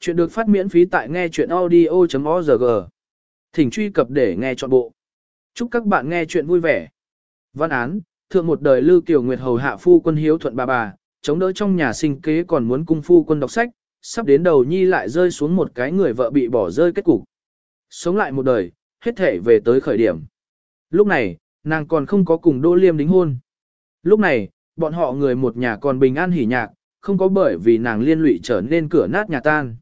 Chuyện được phát miễn phí tại nghe chuyện audio.org. Thỉnh truy cập để nghe trọn bộ. Chúc các bạn nghe chuyện vui vẻ. Văn án, thượng một đời Lưu Kiều Nguyệt hầu hạ phu quân hiếu thuận bà bà, chống đỡ trong nhà sinh kế còn muốn cung phu quân đọc sách, sắp đến đầu nhi lại rơi xuống một cái người vợ bị bỏ rơi kết cục. Sống lại một đời, hết thể về tới khởi điểm. Lúc này, nàng còn không có cùng Đỗ Liêm đính hôn. Lúc này, bọn họ người một nhà còn bình an hỉ nhạc, không có bởi vì nàng liên lụy trở nên cửa nát nhà tan.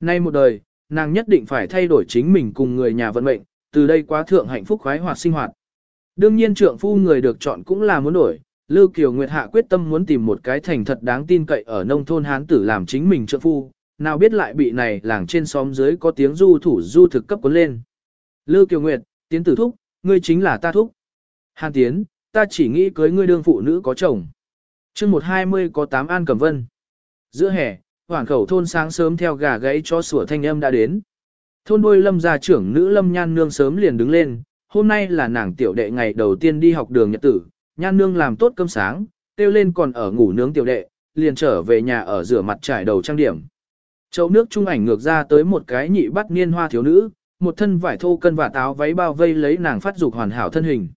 Nay một đời, nàng nhất định phải thay đổi chính mình cùng người nhà vận mệnh, từ đây quá thượng hạnh phúc khoái hoạt sinh hoạt. Đương nhiên trượng phu người được chọn cũng là muốn đổi, Lưu Kiều Nguyệt Hạ quyết tâm muốn tìm một cái thành thật đáng tin cậy ở nông thôn hán tử làm chính mình trượng phu, nào biết lại bị này làng trên xóm dưới có tiếng du thủ du thực cấp cuốn lên. Lưu Kiều Nguyệt, tiến tử thúc, ngươi chính là ta thúc. Hàn tiến, ta chỉ nghĩ cưới ngươi đương phụ nữ có chồng. chương 120 có 8 an cẩm vân. Giữa hè, hoàn khẩu thôn sáng sớm theo gà gãy cho sủa thanh âm đã đến. Thôn đuôi lâm gia trưởng nữ lâm nhan nương sớm liền đứng lên, hôm nay là nàng tiểu đệ ngày đầu tiên đi học đường nhật tử, nhan nương làm tốt cơm sáng, tiêu lên còn ở ngủ nướng tiểu đệ, liền trở về nhà ở rửa mặt trải đầu trang điểm. Chậu nước trung ảnh ngược ra tới một cái nhị bắt niên hoa thiếu nữ, một thân vải thô cân và táo váy bao vây lấy nàng phát dục hoàn hảo thân hình.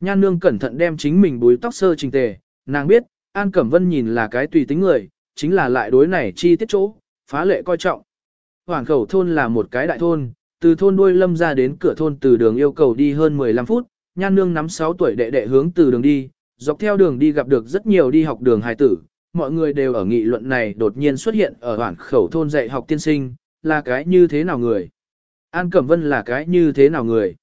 Nhan nương cẩn thận đem chính mình búi tóc sơ trình tề, nàng biết, An Cẩm Vân nhìn là cái tùy tính người, chính là lại đối này chi tiết chỗ, phá lệ coi trọng. Hoàng khẩu thôn là một cái đại thôn, từ thôn đuôi lâm ra đến cửa thôn từ đường yêu cầu đi hơn 15 phút, nhan nương nắm 6 tuổi đệ đệ hướng từ đường đi, dọc theo đường đi gặp được rất nhiều đi học đường hài tử, mọi người đều ở nghị luận này đột nhiên xuất hiện ở hoàng khẩu thôn dạy học tiên sinh, là cái như thế nào người. An Cẩm Vân là cái như thế nào người.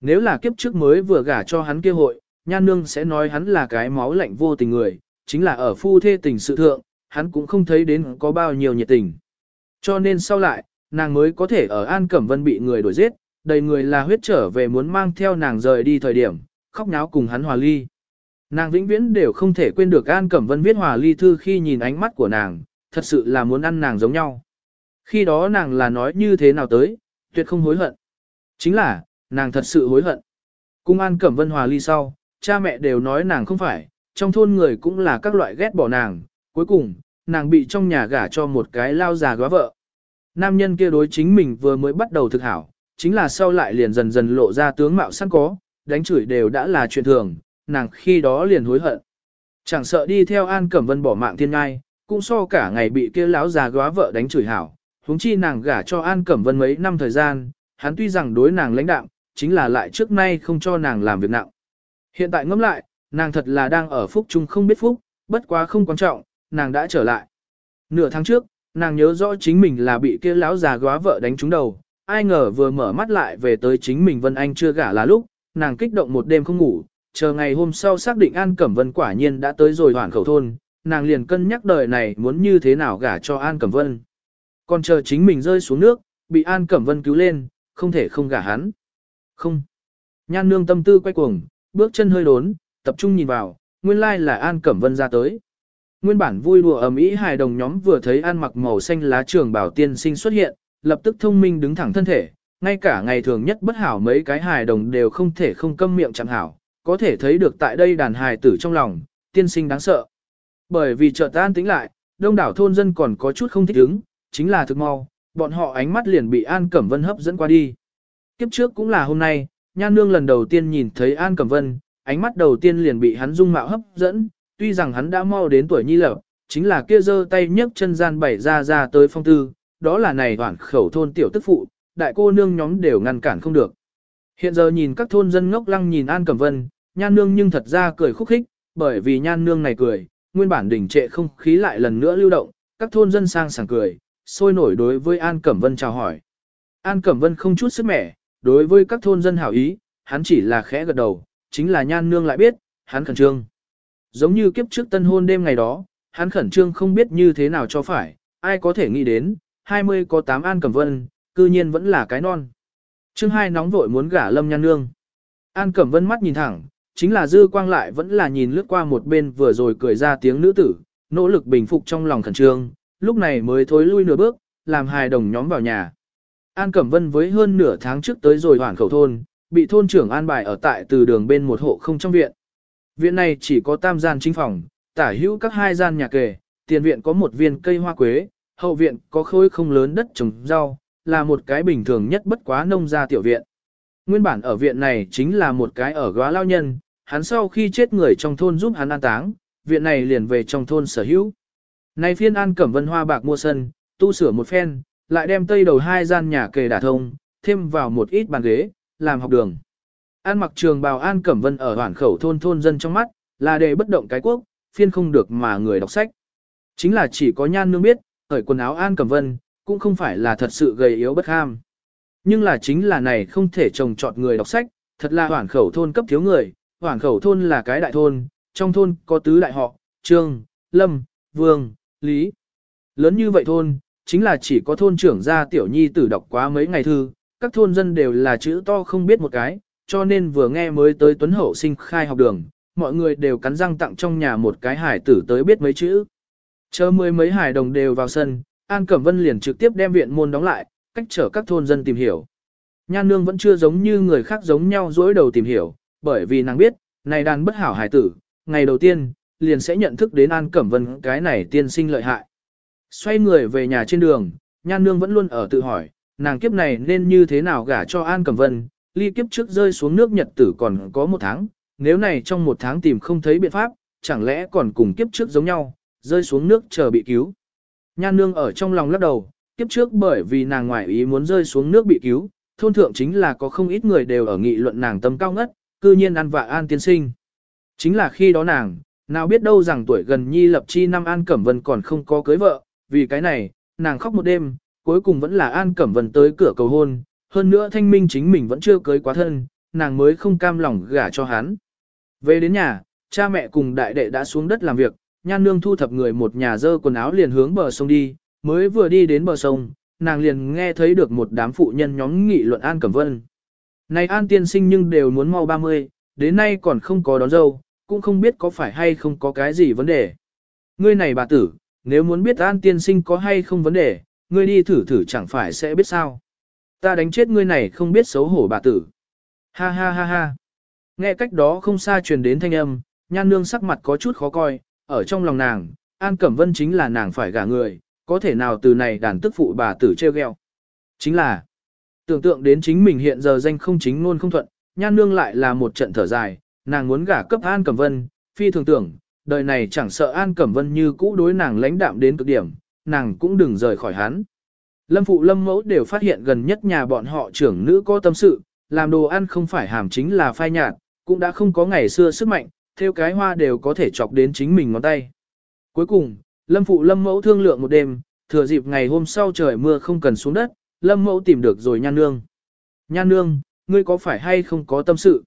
Nếu là kiếp trước mới vừa gả cho hắn kia hội, nhan nương sẽ nói hắn là cái máu lạnh vô tình người, chính là ở phu thê tình sự thượng, hắn cũng không thấy đến có bao nhiêu nhiệt tình. Cho nên sau lại, nàng mới có thể ở An Cẩm Vân bị người đuổi giết, đầy người là huyết trở về muốn mang theo nàng rời đi thời điểm, khóc nháo cùng hắn hòa ly. Nàng vĩnh viễn đều không thể quên được An Cẩm Vân viết hòa ly thư khi nhìn ánh mắt của nàng, thật sự là muốn ăn nàng giống nhau. Khi đó nàng là nói như thế nào tới, tuyệt không hối hận. Chính là, nàng thật sự hối hận. Cung An Cẩm Vân hòa ly sau, cha mẹ đều nói nàng không phải, trong thôn người cũng là các loại ghét bỏ nàng, cuối cùng, nàng bị trong nhà gả cho một cái lao già góa vợ. Nam nhân kia đối chính mình vừa mới bắt đầu thực hảo, chính là sau lại liền dần dần lộ ra tướng mạo sẵn có, đánh chửi đều đã là chuyện thường, nàng khi đó liền hối hận. Chẳng sợ đi theo An Cẩm Vân bỏ mạng thiên ngai, cũng so cả ngày bị kia lão già góa vợ đánh chửi hảo, huống chi nàng gả cho An Cẩm Vân mấy năm thời gian, hắn tuy rằng đối nàng lãnh đạm, chính là lại trước nay không cho nàng làm việc nặng. Hiện tại ngẫm lại, nàng thật là đang ở phúc chung không biết phúc, bất quá không quan trọng, nàng đã trở lại. Nửa tháng trước, nàng nhớ rõ chính mình là bị kia lão già góa vợ đánh trúng đầu, ai ngờ vừa mở mắt lại về tới chính mình Vân Anh chưa gả là lúc, nàng kích động một đêm không ngủ, chờ ngày hôm sau xác định An Cẩm Vân quả nhiên đã tới rồi hoàn khẩu thôn, nàng liền cân nhắc đời này muốn như thế nào gả cho An Cẩm Vân. Còn chờ chính mình rơi xuống nước, bị An Cẩm Vân cứu lên, không thể không gả hắn. Không. Nhan nương tâm tư quay cuồng, bước chân hơi đốn, tập trung nhìn vào, nguyên lai là An Cẩm Vân ra tới. Nguyên bản vui đùa ầm ĩ hài đồng nhóm vừa thấy An mặc màu xanh lá trường bảo tiên sinh xuất hiện, lập tức thông minh đứng thẳng thân thể, ngay cả ngày thường nhất bất hảo mấy cái hài đồng đều không thể không câm miệng chẳng hảo, có thể thấy được tại đây đàn hài tử trong lòng, tiên sinh đáng sợ. Bởi vì chợt an tính lại, đông đảo thôn dân còn có chút không thích ứng, chính là thực mau, bọn họ ánh mắt liền bị An Cẩm Vân hấp dẫn qua đi. Kiếp trước cũng là hôm nay, Nhan Nương lần đầu tiên nhìn thấy An Cẩm Vân, ánh mắt đầu tiên liền bị hắn dung mạo hấp dẫn, tuy rằng hắn đã mau đến tuổi nhi lập, chính là kia giơ tay nhấc chân gian bảy ra ra tới phong tư, đó là này hoảng khẩu thôn tiểu tức phụ, đại cô nương nhóm đều ngăn cản không được. Hiện giờ nhìn các thôn dân ngốc lăng nhìn An Cẩm Vân, Nhan Nương nhưng thật ra cười khúc khích, bởi vì Nhan Nương này cười, nguyên bản đỉnh trệ không khí lại lần nữa lưu động, các thôn dân sang sảng cười, sôi nổi đối với An Cẩm Vân chào hỏi. An Cẩm Vân không chút sức mẻ, đối với các thôn dân hảo ý, hắn chỉ là khẽ gật đầu, chính là nhan nương lại biết, hắn khẩn trương. Giống như kiếp trước tân hôn đêm ngày đó, hắn khẩn trương không biết như thế nào cho phải, ai có thể nghĩ đến, 20 có 8 An Cẩm Vân, cư nhiên vẫn là cái non. Chương hai nóng vội muốn gả lâm nhan nương. An Cẩm Vân mắt nhìn thẳng, chính là dư quang lại vẫn là nhìn lướt qua một bên vừa rồi cười ra tiếng nữ tử, nỗ lực bình phục trong lòng khẩn trương, lúc này mới thối lui nửa bước, làm hài đồng nhóm vào nhà. An Cẩm Vân với hơn nửa tháng trước tới rồi hoàn khẩu thôn, bị thôn trưởng an bài ở tại từ đường bên một hộ không trong viện. Viện này chỉ có tam gian chính phòng, tả hữu các hai gian nhà kề, tiền viện có một viên cây hoa quế, hậu viện có khối không lớn đất trồng rau, là một cái bình thường nhất bất quá nông gia tiểu viện. Nguyên bản ở viện này chính là một cái ở góa lao nhân, hắn sau khi chết người trong thôn giúp hắn an táng, viện này liền về trong thôn sở hữu. Nay phiên an cẩm vân hoa bạc mua sân, tu sửa một phen, lại đem tây đầu hai gian nhà kề đả thông, thêm vào một ít bàn ghế, làm học đường. An mặc trường bào an cẩm vân ở hoàn khẩu thôn thôn dân trong mắt, là để bất động cái quốc, phiên không được mà người đọc sách. Chính là chỉ có nhan nương biết, ở quần áo an cẩm vân, cũng không phải là thật sự gầy yếu bất ham. Nhưng là chính là này không thể trồng trọt người đọc sách, thật là hoàn khẩu thôn cấp thiếu người, hoàn khẩu thôn là cái đại thôn, trong thôn có tứ đại họ, trương, lâm, vương, lý. Lớn như vậy thôn, chính là chỉ có thôn trưởng gia tiểu nhi tử đọc quá mấy ngày thư, các thôn dân đều là chữ to không biết một cái, cho nên vừa nghe mới tới tuấn hậu sinh khai học đường, mọi người đều cắn răng tặng trong nhà một cái hải tử tới biết mấy chữ. Chờ mười mấy hải đồng đều vào sân, An Cẩm Vân liền trực tiếp đem viện môn đóng lại, cách trở các thôn dân tìm hiểu. Nhan nương vẫn chưa giống như người khác giống nhau dối đầu tìm hiểu, bởi vì nàng biết, này đàn bất hảo hải tử, ngày đầu tiên, liền sẽ nhận thức đến An Cẩm Vân cái này tiên sinh lợi hại. Xoay người về nhà trên đường, Nhan Nương vẫn luôn ở tự hỏi, nàng kiếp này nên như thế nào gả cho An Cẩm Vân, ly kiếp trước rơi xuống nước Nhật tử còn có một tháng, nếu này trong một tháng tìm không thấy biện pháp, chẳng lẽ còn cùng kiếp trước giống nhau, rơi xuống nước chờ bị cứu. Nhan Nương ở trong lòng lắc đầu, kiếp trước bởi vì nàng ngoại ý muốn rơi xuống nước bị cứu, thôn thượng chính là có không ít người đều ở nghị luận nàng tâm cao ngất, cư nhiên ăn vạ An tiên sinh. Chính là khi đó nàng, nào biết đâu rằng tuổi gần nhi lập chi năm An Cẩm Vân còn không có cưới vợ, vì cái này, nàng khóc một đêm, cuối cùng vẫn là An Cẩm Vân tới cửa cầu hôn, hơn nữa thanh minh chính mình vẫn chưa cưới quá thân, nàng mới không cam lòng gả cho hắn. Về đến nhà, cha mẹ cùng đại đệ đã xuống đất làm việc, nhan nương thu thập người một nhà dơ quần áo liền hướng bờ sông đi, mới vừa đi đến bờ sông, nàng liền nghe thấy được một đám phụ nhân nhóm nghị luận An Cẩm Vân. Này An tiên sinh nhưng đều muốn mau 30, đến nay còn không có đón dâu, cũng không biết có phải hay không có cái gì vấn đề. Ngươi này bà tử, nếu muốn biết An tiên sinh có hay không vấn đề, ngươi đi thử thử chẳng phải sẽ biết sao. Ta đánh chết ngươi này không biết xấu hổ bà tử. Ha ha ha ha. Nghe cách đó không xa truyền đến thanh âm, nhan nương sắc mặt có chút khó coi, ở trong lòng nàng, An Cẩm Vân chính là nàng phải gả người, có thể nào từ này đàn tức phụ bà tử treo gheo. Chính là, tưởng tượng đến chính mình hiện giờ danh không chính luôn không thuận, nhan nương lại là một trận thở dài, nàng muốn gả cấp An Cẩm Vân, phi thường tưởng, đời này chẳng sợ An Cẩm Vân như cũ đối nàng lãnh đạm đến cực điểm, nàng cũng đừng rời khỏi hắn. Lâm phụ lâm mẫu đều phát hiện gần nhất nhà bọn họ trưởng nữ có tâm sự, làm đồ ăn không phải hàm chính là phai nhạt, cũng đã không có ngày xưa sức mạnh, theo cái hoa đều có thể chọc đến chính mình ngón tay. Cuối cùng, lâm phụ lâm mẫu thương lượng một đêm, thừa dịp ngày hôm sau trời mưa không cần xuống đất, lâm mẫu tìm được rồi nhan nương. Nhan nương, ngươi có phải hay không có tâm sự?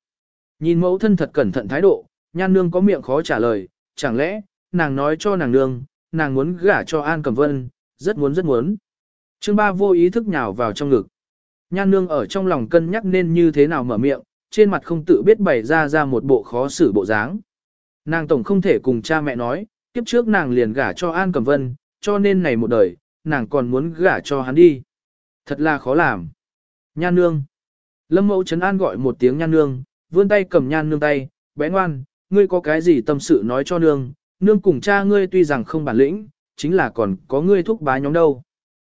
Nhìn mẫu thân thật cẩn thận thái độ, nhan nương có miệng khó trả lời, chẳng lẽ, nàng nói cho nàng nương, nàng muốn gả cho An Cẩm Vân, rất muốn rất muốn. Trương Ba vô ý thức nhào vào trong ngực. Nhan nương ở trong lòng cân nhắc nên như thế nào mở miệng, trên mặt không tự biết bày ra ra một bộ khó xử bộ dáng. Nàng tổng không thể cùng cha mẹ nói, kiếp trước nàng liền gả cho An Cẩm Vân, cho nên này một đời, nàng còn muốn gả cho hắn đi. Thật là khó làm. Nhan nương. Lâm mẫu trấn an gọi một tiếng nhan nương, vươn tay cầm nhan nương tay, bé ngoan, ngươi có cái gì tâm sự nói cho nương, nương cùng cha ngươi tuy rằng không bản lĩnh, chính là còn có ngươi thúc bá nhóm đâu.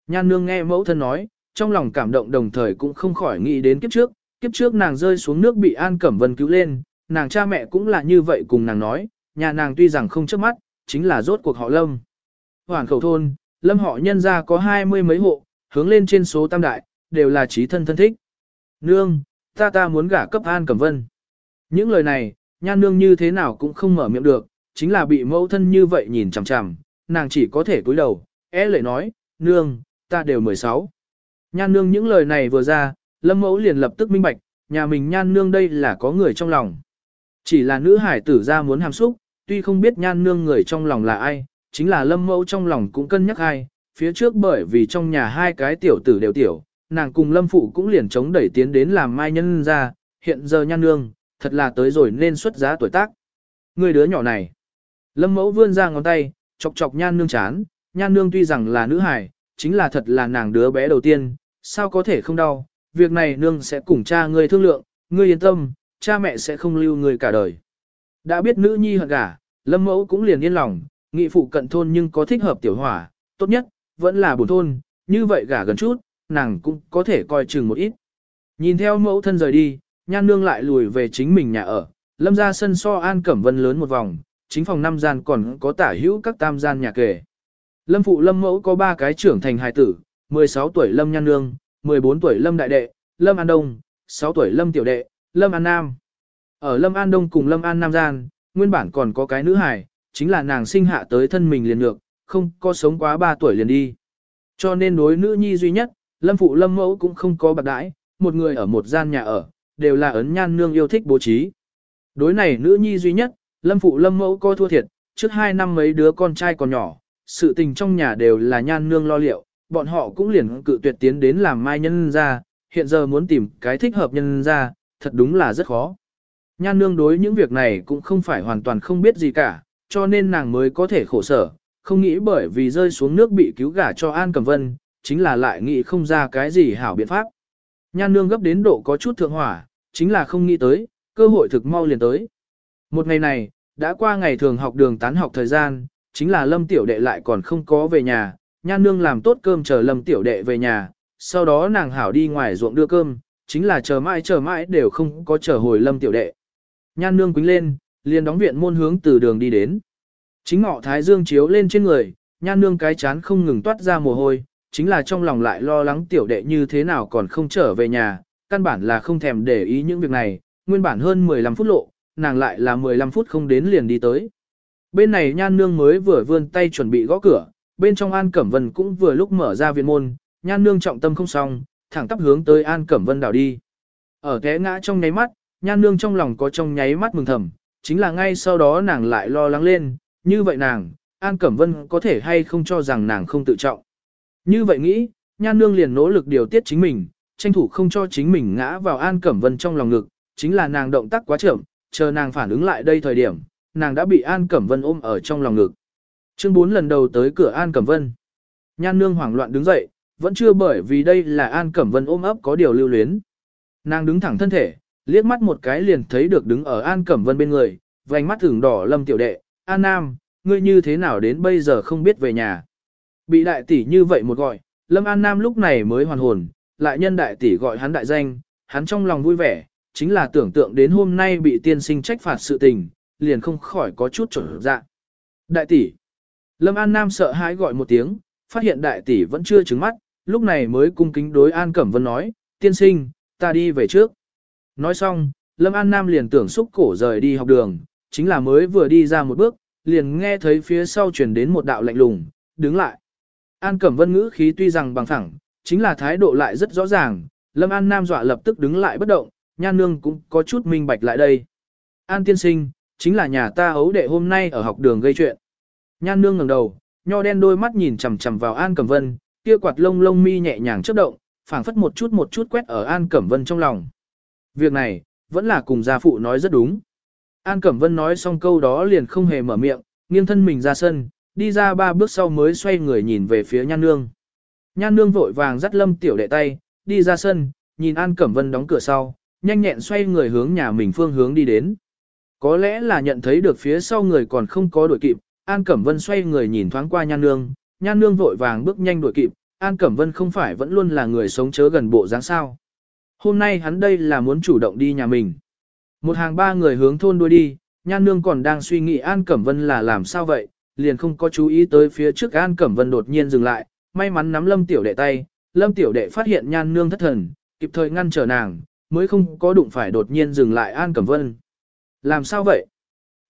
Nhan nương nghe mẫu thân nói, trong lòng cảm động đồng thời cũng không khỏi nghĩ đến kiếp trước, kiếp trước nàng rơi xuống nước bị An Cẩm Vân cứu lên, nàng cha mẹ cũng là như vậy cùng nàng nói, nhà nàng tuy rằng không trước mắt, chính là rốt cuộc họ lâm. Hoàn khẩu thôn, lâm họ nhân ra có hai mươi mấy hộ, hướng lên trên số tam đại, đều là trí thân thân thích. Nương, ta ta muốn gả cấp An Cẩm Vân. Những lời này, nhan nương như thế nào cũng không mở miệng được, chính là bị mẫu thân như vậy nhìn chằm chằm, nàng chỉ có thể cúi đầu, é lệ nói, nương, ta đều 16. Nhan nương những lời này vừa ra, lâm mẫu liền lập tức minh bạch, nhà mình nhan nương đây là có người trong lòng. Chỉ là nữ hải tử ra muốn hàm xúc, tuy không biết nhan nương người trong lòng là ai, chính là lâm mẫu trong lòng cũng cân nhắc ai, phía trước bởi vì trong nhà hai cái tiểu tử đều tiểu, nàng cùng lâm phụ cũng liền chống đẩy tiến đến làm mai nhân ra, hiện giờ nhan nương, thật là tới rồi nên xuất giá tuổi tác. Người đứa nhỏ này, lâm mẫu vươn ra ngón tay, chọc chọc nhan nương chán, nhan nương tuy rằng là nữ hải chính là thật là nàng đứa bé đầu tiên, sao có thể không đau, việc này nương sẽ cùng cha ngươi thương lượng, ngươi yên tâm, cha mẹ sẽ không lưu ngươi cả đời. Đã biết nữ nhi hận gả, lâm mẫu cũng liền yên lòng, nghị phụ cận thôn nhưng có thích hợp tiểu hỏa, tốt nhất, vẫn là buồn thôn, như vậy gả gần chút, nàng cũng có thể coi chừng một ít. Nhìn theo mẫu thân rời đi, nhan nương lại lùi về chính mình nhà ở, lâm ra sân so an cẩm vân lớn một vòng, chính phòng năm gian còn có tả hữu các tam gian nhà kề. Lâm phụ lâm mẫu có ba cái trưởng thành hài tử, 16 tuổi lâm nhan nương, 14 tuổi lâm đại đệ, lâm an đông, 6 tuổi lâm tiểu đệ, lâm an nam. Ở lâm an đông cùng lâm an nam gian, nguyên bản còn có cái nữ hài, chính là nàng sinh hạ tới thân mình liền ngược, không có sống quá 3 tuổi liền đi. Cho nên đối nữ nhi duy nhất, lâm phụ lâm mẫu cũng không có bạc đãi, một người ở một gian nhà ở, đều là ấn nhan nương yêu thích bố trí. Đối này nữ nhi duy nhất, lâm phụ lâm mẫu coi thua thiệt, trước hai năm mấy đứa con trai còn nhỏ, sự tình trong nhà đều là nhan nương lo liệu, bọn họ cũng liền cự tuyệt tiến đến làm mai nhân ra, hiện giờ muốn tìm cái thích hợp nhân ra, thật đúng là rất khó. Nhan nương đối những việc này cũng không phải hoàn toàn không biết gì cả, cho nên nàng mới có thể khổ sở, không nghĩ bởi vì rơi xuống nước bị cứu gả cho An Cẩm Vân, chính là lại nghĩ không ra cái gì hảo biện pháp. Nhan nương gấp đến độ có chút thượng hỏa, chính là không nghĩ tới, cơ hội thực mau liền tới. Một ngày này, đã qua ngày thường học đường tán học thời gian, chính là lâm tiểu đệ lại còn không có về nhà, nhan nương làm tốt cơm chờ lâm tiểu đệ về nhà, sau đó nàng hảo đi ngoài ruộng đưa cơm, chính là chờ mãi chờ mãi đều không có chờ hồi lâm tiểu đệ. Nhan nương quính lên, liền đóng viện môn hướng từ đường đi đến. Chính ngọ thái dương chiếu lên trên người, nhan nương cái chán không ngừng toát ra mồ hôi, chính là trong lòng lại lo lắng tiểu đệ như thế nào còn không trở về nhà, căn bản là không thèm để ý những việc này, nguyên bản hơn 15 phút lộ, nàng lại là 15 phút không đến liền đi tới. Bên này nhan nương mới vừa vươn tay chuẩn bị gõ cửa, bên trong An Cẩm Vân cũng vừa lúc mở ra viện môn, nhan nương trọng tâm không xong, thẳng tắp hướng tới An Cẩm Vân đảo đi. Ở té ngã trong nháy mắt, nhan nương trong lòng có trong nháy mắt mừng thầm, chính là ngay sau đó nàng lại lo lắng lên, như vậy nàng, An Cẩm Vân có thể hay không cho rằng nàng không tự trọng. Như vậy nghĩ, nhan nương liền nỗ lực điều tiết chính mình, tranh thủ không cho chính mình ngã vào An Cẩm Vân trong lòng ngực, chính là nàng động tác quá chậm, chờ nàng phản ứng lại đây thời điểm, nàng đã bị An Cẩm Vân ôm ở trong lòng ngực. Chương 4 lần đầu tới cửa An Cẩm Vân. Nhan nương hoảng loạn đứng dậy, vẫn chưa bởi vì đây là An Cẩm Vân ôm ấp có điều lưu luyến. Nàng đứng thẳng thân thể, liếc mắt một cái liền thấy được đứng ở An Cẩm Vân bên người, vành mắt thường đỏ lâm tiểu đệ, An Nam, ngươi như thế nào đến bây giờ không biết về nhà. Bị đại tỷ như vậy một gọi, Lâm An Nam lúc này mới hoàn hồn, lại nhân đại tỷ gọi hắn đại danh, hắn trong lòng vui vẻ, chính là tưởng tượng đến hôm nay bị tiên sinh trách phạt sự tình, liền không khỏi có chút trở dạ. Đại tỷ. Lâm An Nam sợ hãi gọi một tiếng, phát hiện đại tỷ vẫn chưa trứng mắt, lúc này mới cung kính đối An Cẩm Vân nói, tiên sinh, ta đi về trước. Nói xong, Lâm An Nam liền tưởng xúc cổ rời đi học đường, chính là mới vừa đi ra một bước, liền nghe thấy phía sau truyền đến một đạo lạnh lùng, đứng lại. An Cẩm Vân ngữ khí tuy rằng bằng thẳng, chính là thái độ lại rất rõ ràng, Lâm An Nam dọa lập tức đứng lại bất động, Nhan Nương cũng có chút minh bạch lại đây. An tiên sinh, chính là nhà ta ấu đệ hôm nay ở học đường gây chuyện. Nhan Nương ngẩng đầu, nho đen đôi mắt nhìn chằm chằm vào An Cẩm Vân, kia quạt lông lông mi nhẹ nhàng chớp động, phảng phất một chút một chút quét ở An Cẩm Vân trong lòng. Việc này, vẫn là cùng gia phụ nói rất đúng. An Cẩm Vân nói xong câu đó liền không hề mở miệng, nghiêng thân mình ra sân, đi ra ba bước sau mới xoay người nhìn về phía Nhan Nương. Nhan Nương vội vàng dắt Lâm Tiểu đệ tay, đi ra sân, nhìn An Cẩm Vân đóng cửa sau, nhanh nhẹn xoay người hướng nhà mình phương hướng đi đến. Có lẽ là nhận thấy được phía sau người còn không có đuổi kịp, An Cẩm Vân xoay người nhìn thoáng qua Nhan Nương, Nhan Nương vội vàng bước nhanh đuổi kịp, An Cẩm Vân không phải vẫn luôn là người sống chớ gần bộ dáng sao. Hôm nay hắn đây là muốn chủ động đi nhà mình. Một hàng ba người hướng thôn đuôi đi, Nhan Nương còn đang suy nghĩ An Cẩm Vân là làm sao vậy, liền không có chú ý tới phía trước An Cẩm Vân đột nhiên dừng lại, may mắn nắm Lâm Tiểu Đệ tay, Lâm Tiểu Đệ phát hiện Nhan Nương thất thần, kịp thời ngăn trở nàng, mới không có đụng phải đột nhiên dừng lại An Cẩm Vân. Làm sao vậy?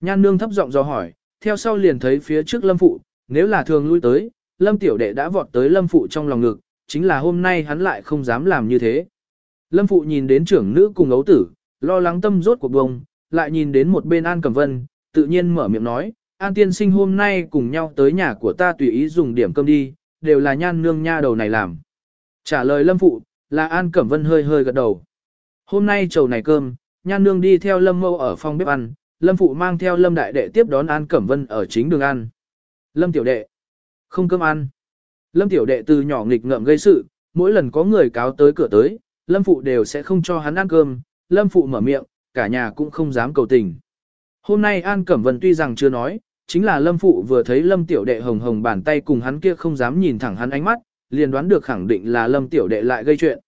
Nhan Nương thấp giọng do hỏi, theo sau liền thấy phía trước Lâm Phụ, nếu là thường lui tới, Lâm Tiểu Đệ đã vọt tới Lâm Phụ trong lòng ngực, chính là hôm nay hắn lại không dám làm như thế. Lâm Phụ nhìn đến trưởng nữ cùng ấu tử, lo lắng tâm rốt cuộc bông, lại nhìn đến một bên An Cẩm Vân, tự nhiên mở miệng nói, An tiên sinh hôm nay cùng nhau tới nhà của ta tùy ý dùng điểm cơm đi, đều là nhan nương nha đầu này làm. Trả lời Lâm Phụ, là An Cẩm Vân hơi hơi gật đầu. Hôm nay trầu này cơm, nhan nương đi theo Lâm Mâu ở phòng bếp ăn, Lâm Phụ mang theo Lâm Đại Đệ tiếp đón An Cẩm Vân ở chính đường ăn. Lâm Tiểu Đệ, không cơm ăn. Lâm Tiểu Đệ từ nhỏ nghịch ngợm gây sự, mỗi lần có người cáo tới cửa tới, Lâm Phụ đều sẽ không cho hắn ăn cơm, Lâm Phụ mở miệng, cả nhà cũng không dám cầu tình. Hôm nay An Cẩm Vân tuy rằng chưa nói, chính là lâm phụ vừa thấy lâm tiểu đệ hồng hồng bàn tay cùng hắn kia không dám nhìn thẳng hắn ánh mắt, liền đoán được khẳng định là lâm tiểu đệ lại gây chuyện.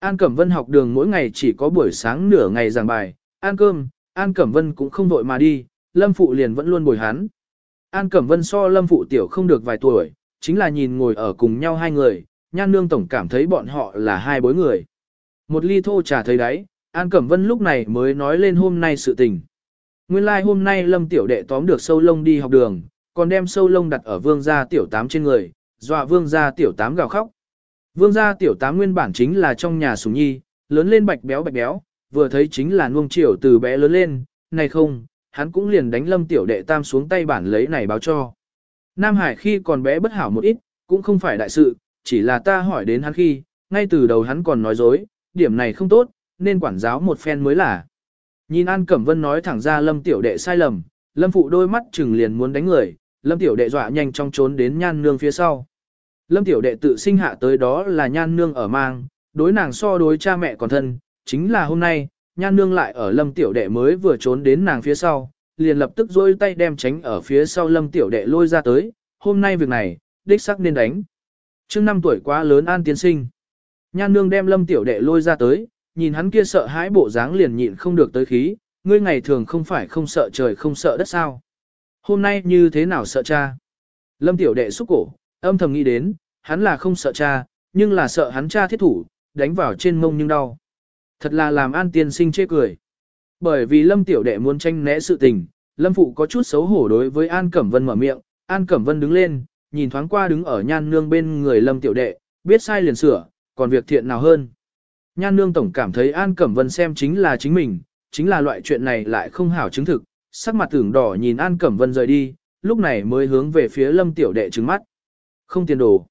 An Cẩm Vân học đường mỗi ngày chỉ có buổi sáng nửa ngày giảng bài, ăn cơm, An Cẩm Vân cũng không vội mà đi, lâm phụ liền vẫn luôn bồi hắn. An Cẩm Vân so lâm phụ tiểu không được vài tuổi, chính là nhìn ngồi ở cùng nhau hai người, nhan nương tổng cảm thấy bọn họ là hai bối người. Một ly thô trà thấy đấy, An Cẩm Vân lúc này mới nói lên hôm nay sự tình. Nguyên lai like hôm nay lâm tiểu đệ tóm được sâu lông đi học đường, còn đem sâu lông đặt ở vương gia tiểu tám trên người, dọa vương gia tiểu tám gào khóc. Vương gia tiểu tám nguyên bản chính là trong nhà sủng nhi, lớn lên bạch béo bạch béo, vừa thấy chính là nuông chiều từ bé lớn lên, này không, hắn cũng liền đánh lâm tiểu đệ tam xuống tay bản lấy này báo cho. Nam Hải khi còn bé bất hảo một ít, cũng không phải đại sự, chỉ là ta hỏi đến hắn khi, ngay từ đầu hắn còn nói dối, điểm này không tốt, nên quản giáo một phen mới là. Nhìn An Cẩm Vân nói thẳng ra lâm tiểu đệ sai lầm, lâm phụ đôi mắt chừng liền muốn đánh người, lâm tiểu đệ dọa nhanh trong trốn đến nhan nương phía sau. Lâm tiểu đệ tự sinh hạ tới đó là nhan nương ở mang, đối nàng so đối cha mẹ còn thân, chính là hôm nay, nhan nương lại ở lâm tiểu đệ mới vừa trốn đến nàng phía sau, liền lập tức dôi tay đem tránh ở phía sau lâm tiểu đệ lôi ra tới, hôm nay việc này, đích sắc nên đánh. Trước năm tuổi quá lớn an tiến sinh, nhan nương đem lâm tiểu đệ lôi ra tới, nhìn hắn kia sợ hãi bộ dáng liền nhịn không được tới khí, ngươi ngày thường không phải không sợ trời không sợ đất sao. Hôm nay như thế nào sợ cha? Lâm tiểu đệ xúc cổ, âm thầm nghĩ đến, hắn là không sợ cha, nhưng là sợ hắn cha thiết thủ, đánh vào trên mông nhưng đau. Thật là làm an tiên sinh chê cười. Bởi vì Lâm tiểu đệ muốn tranh né sự tình, Lâm phụ có chút xấu hổ đối với An Cẩm Vân mở miệng, An Cẩm Vân đứng lên, nhìn thoáng qua đứng ở nhan nương bên người Lâm tiểu đệ, biết sai liền sửa, còn việc thiện nào hơn. Nhan nương tổng cảm thấy An Cẩm Vân xem chính là chính mình, chính là loại chuyện này lại không hảo chứng thực, sắc mặt tưởng đỏ nhìn An Cẩm Vân rời đi, lúc này mới hướng về phía Lâm tiểu đệ trừng mắt. Không tiền đồ.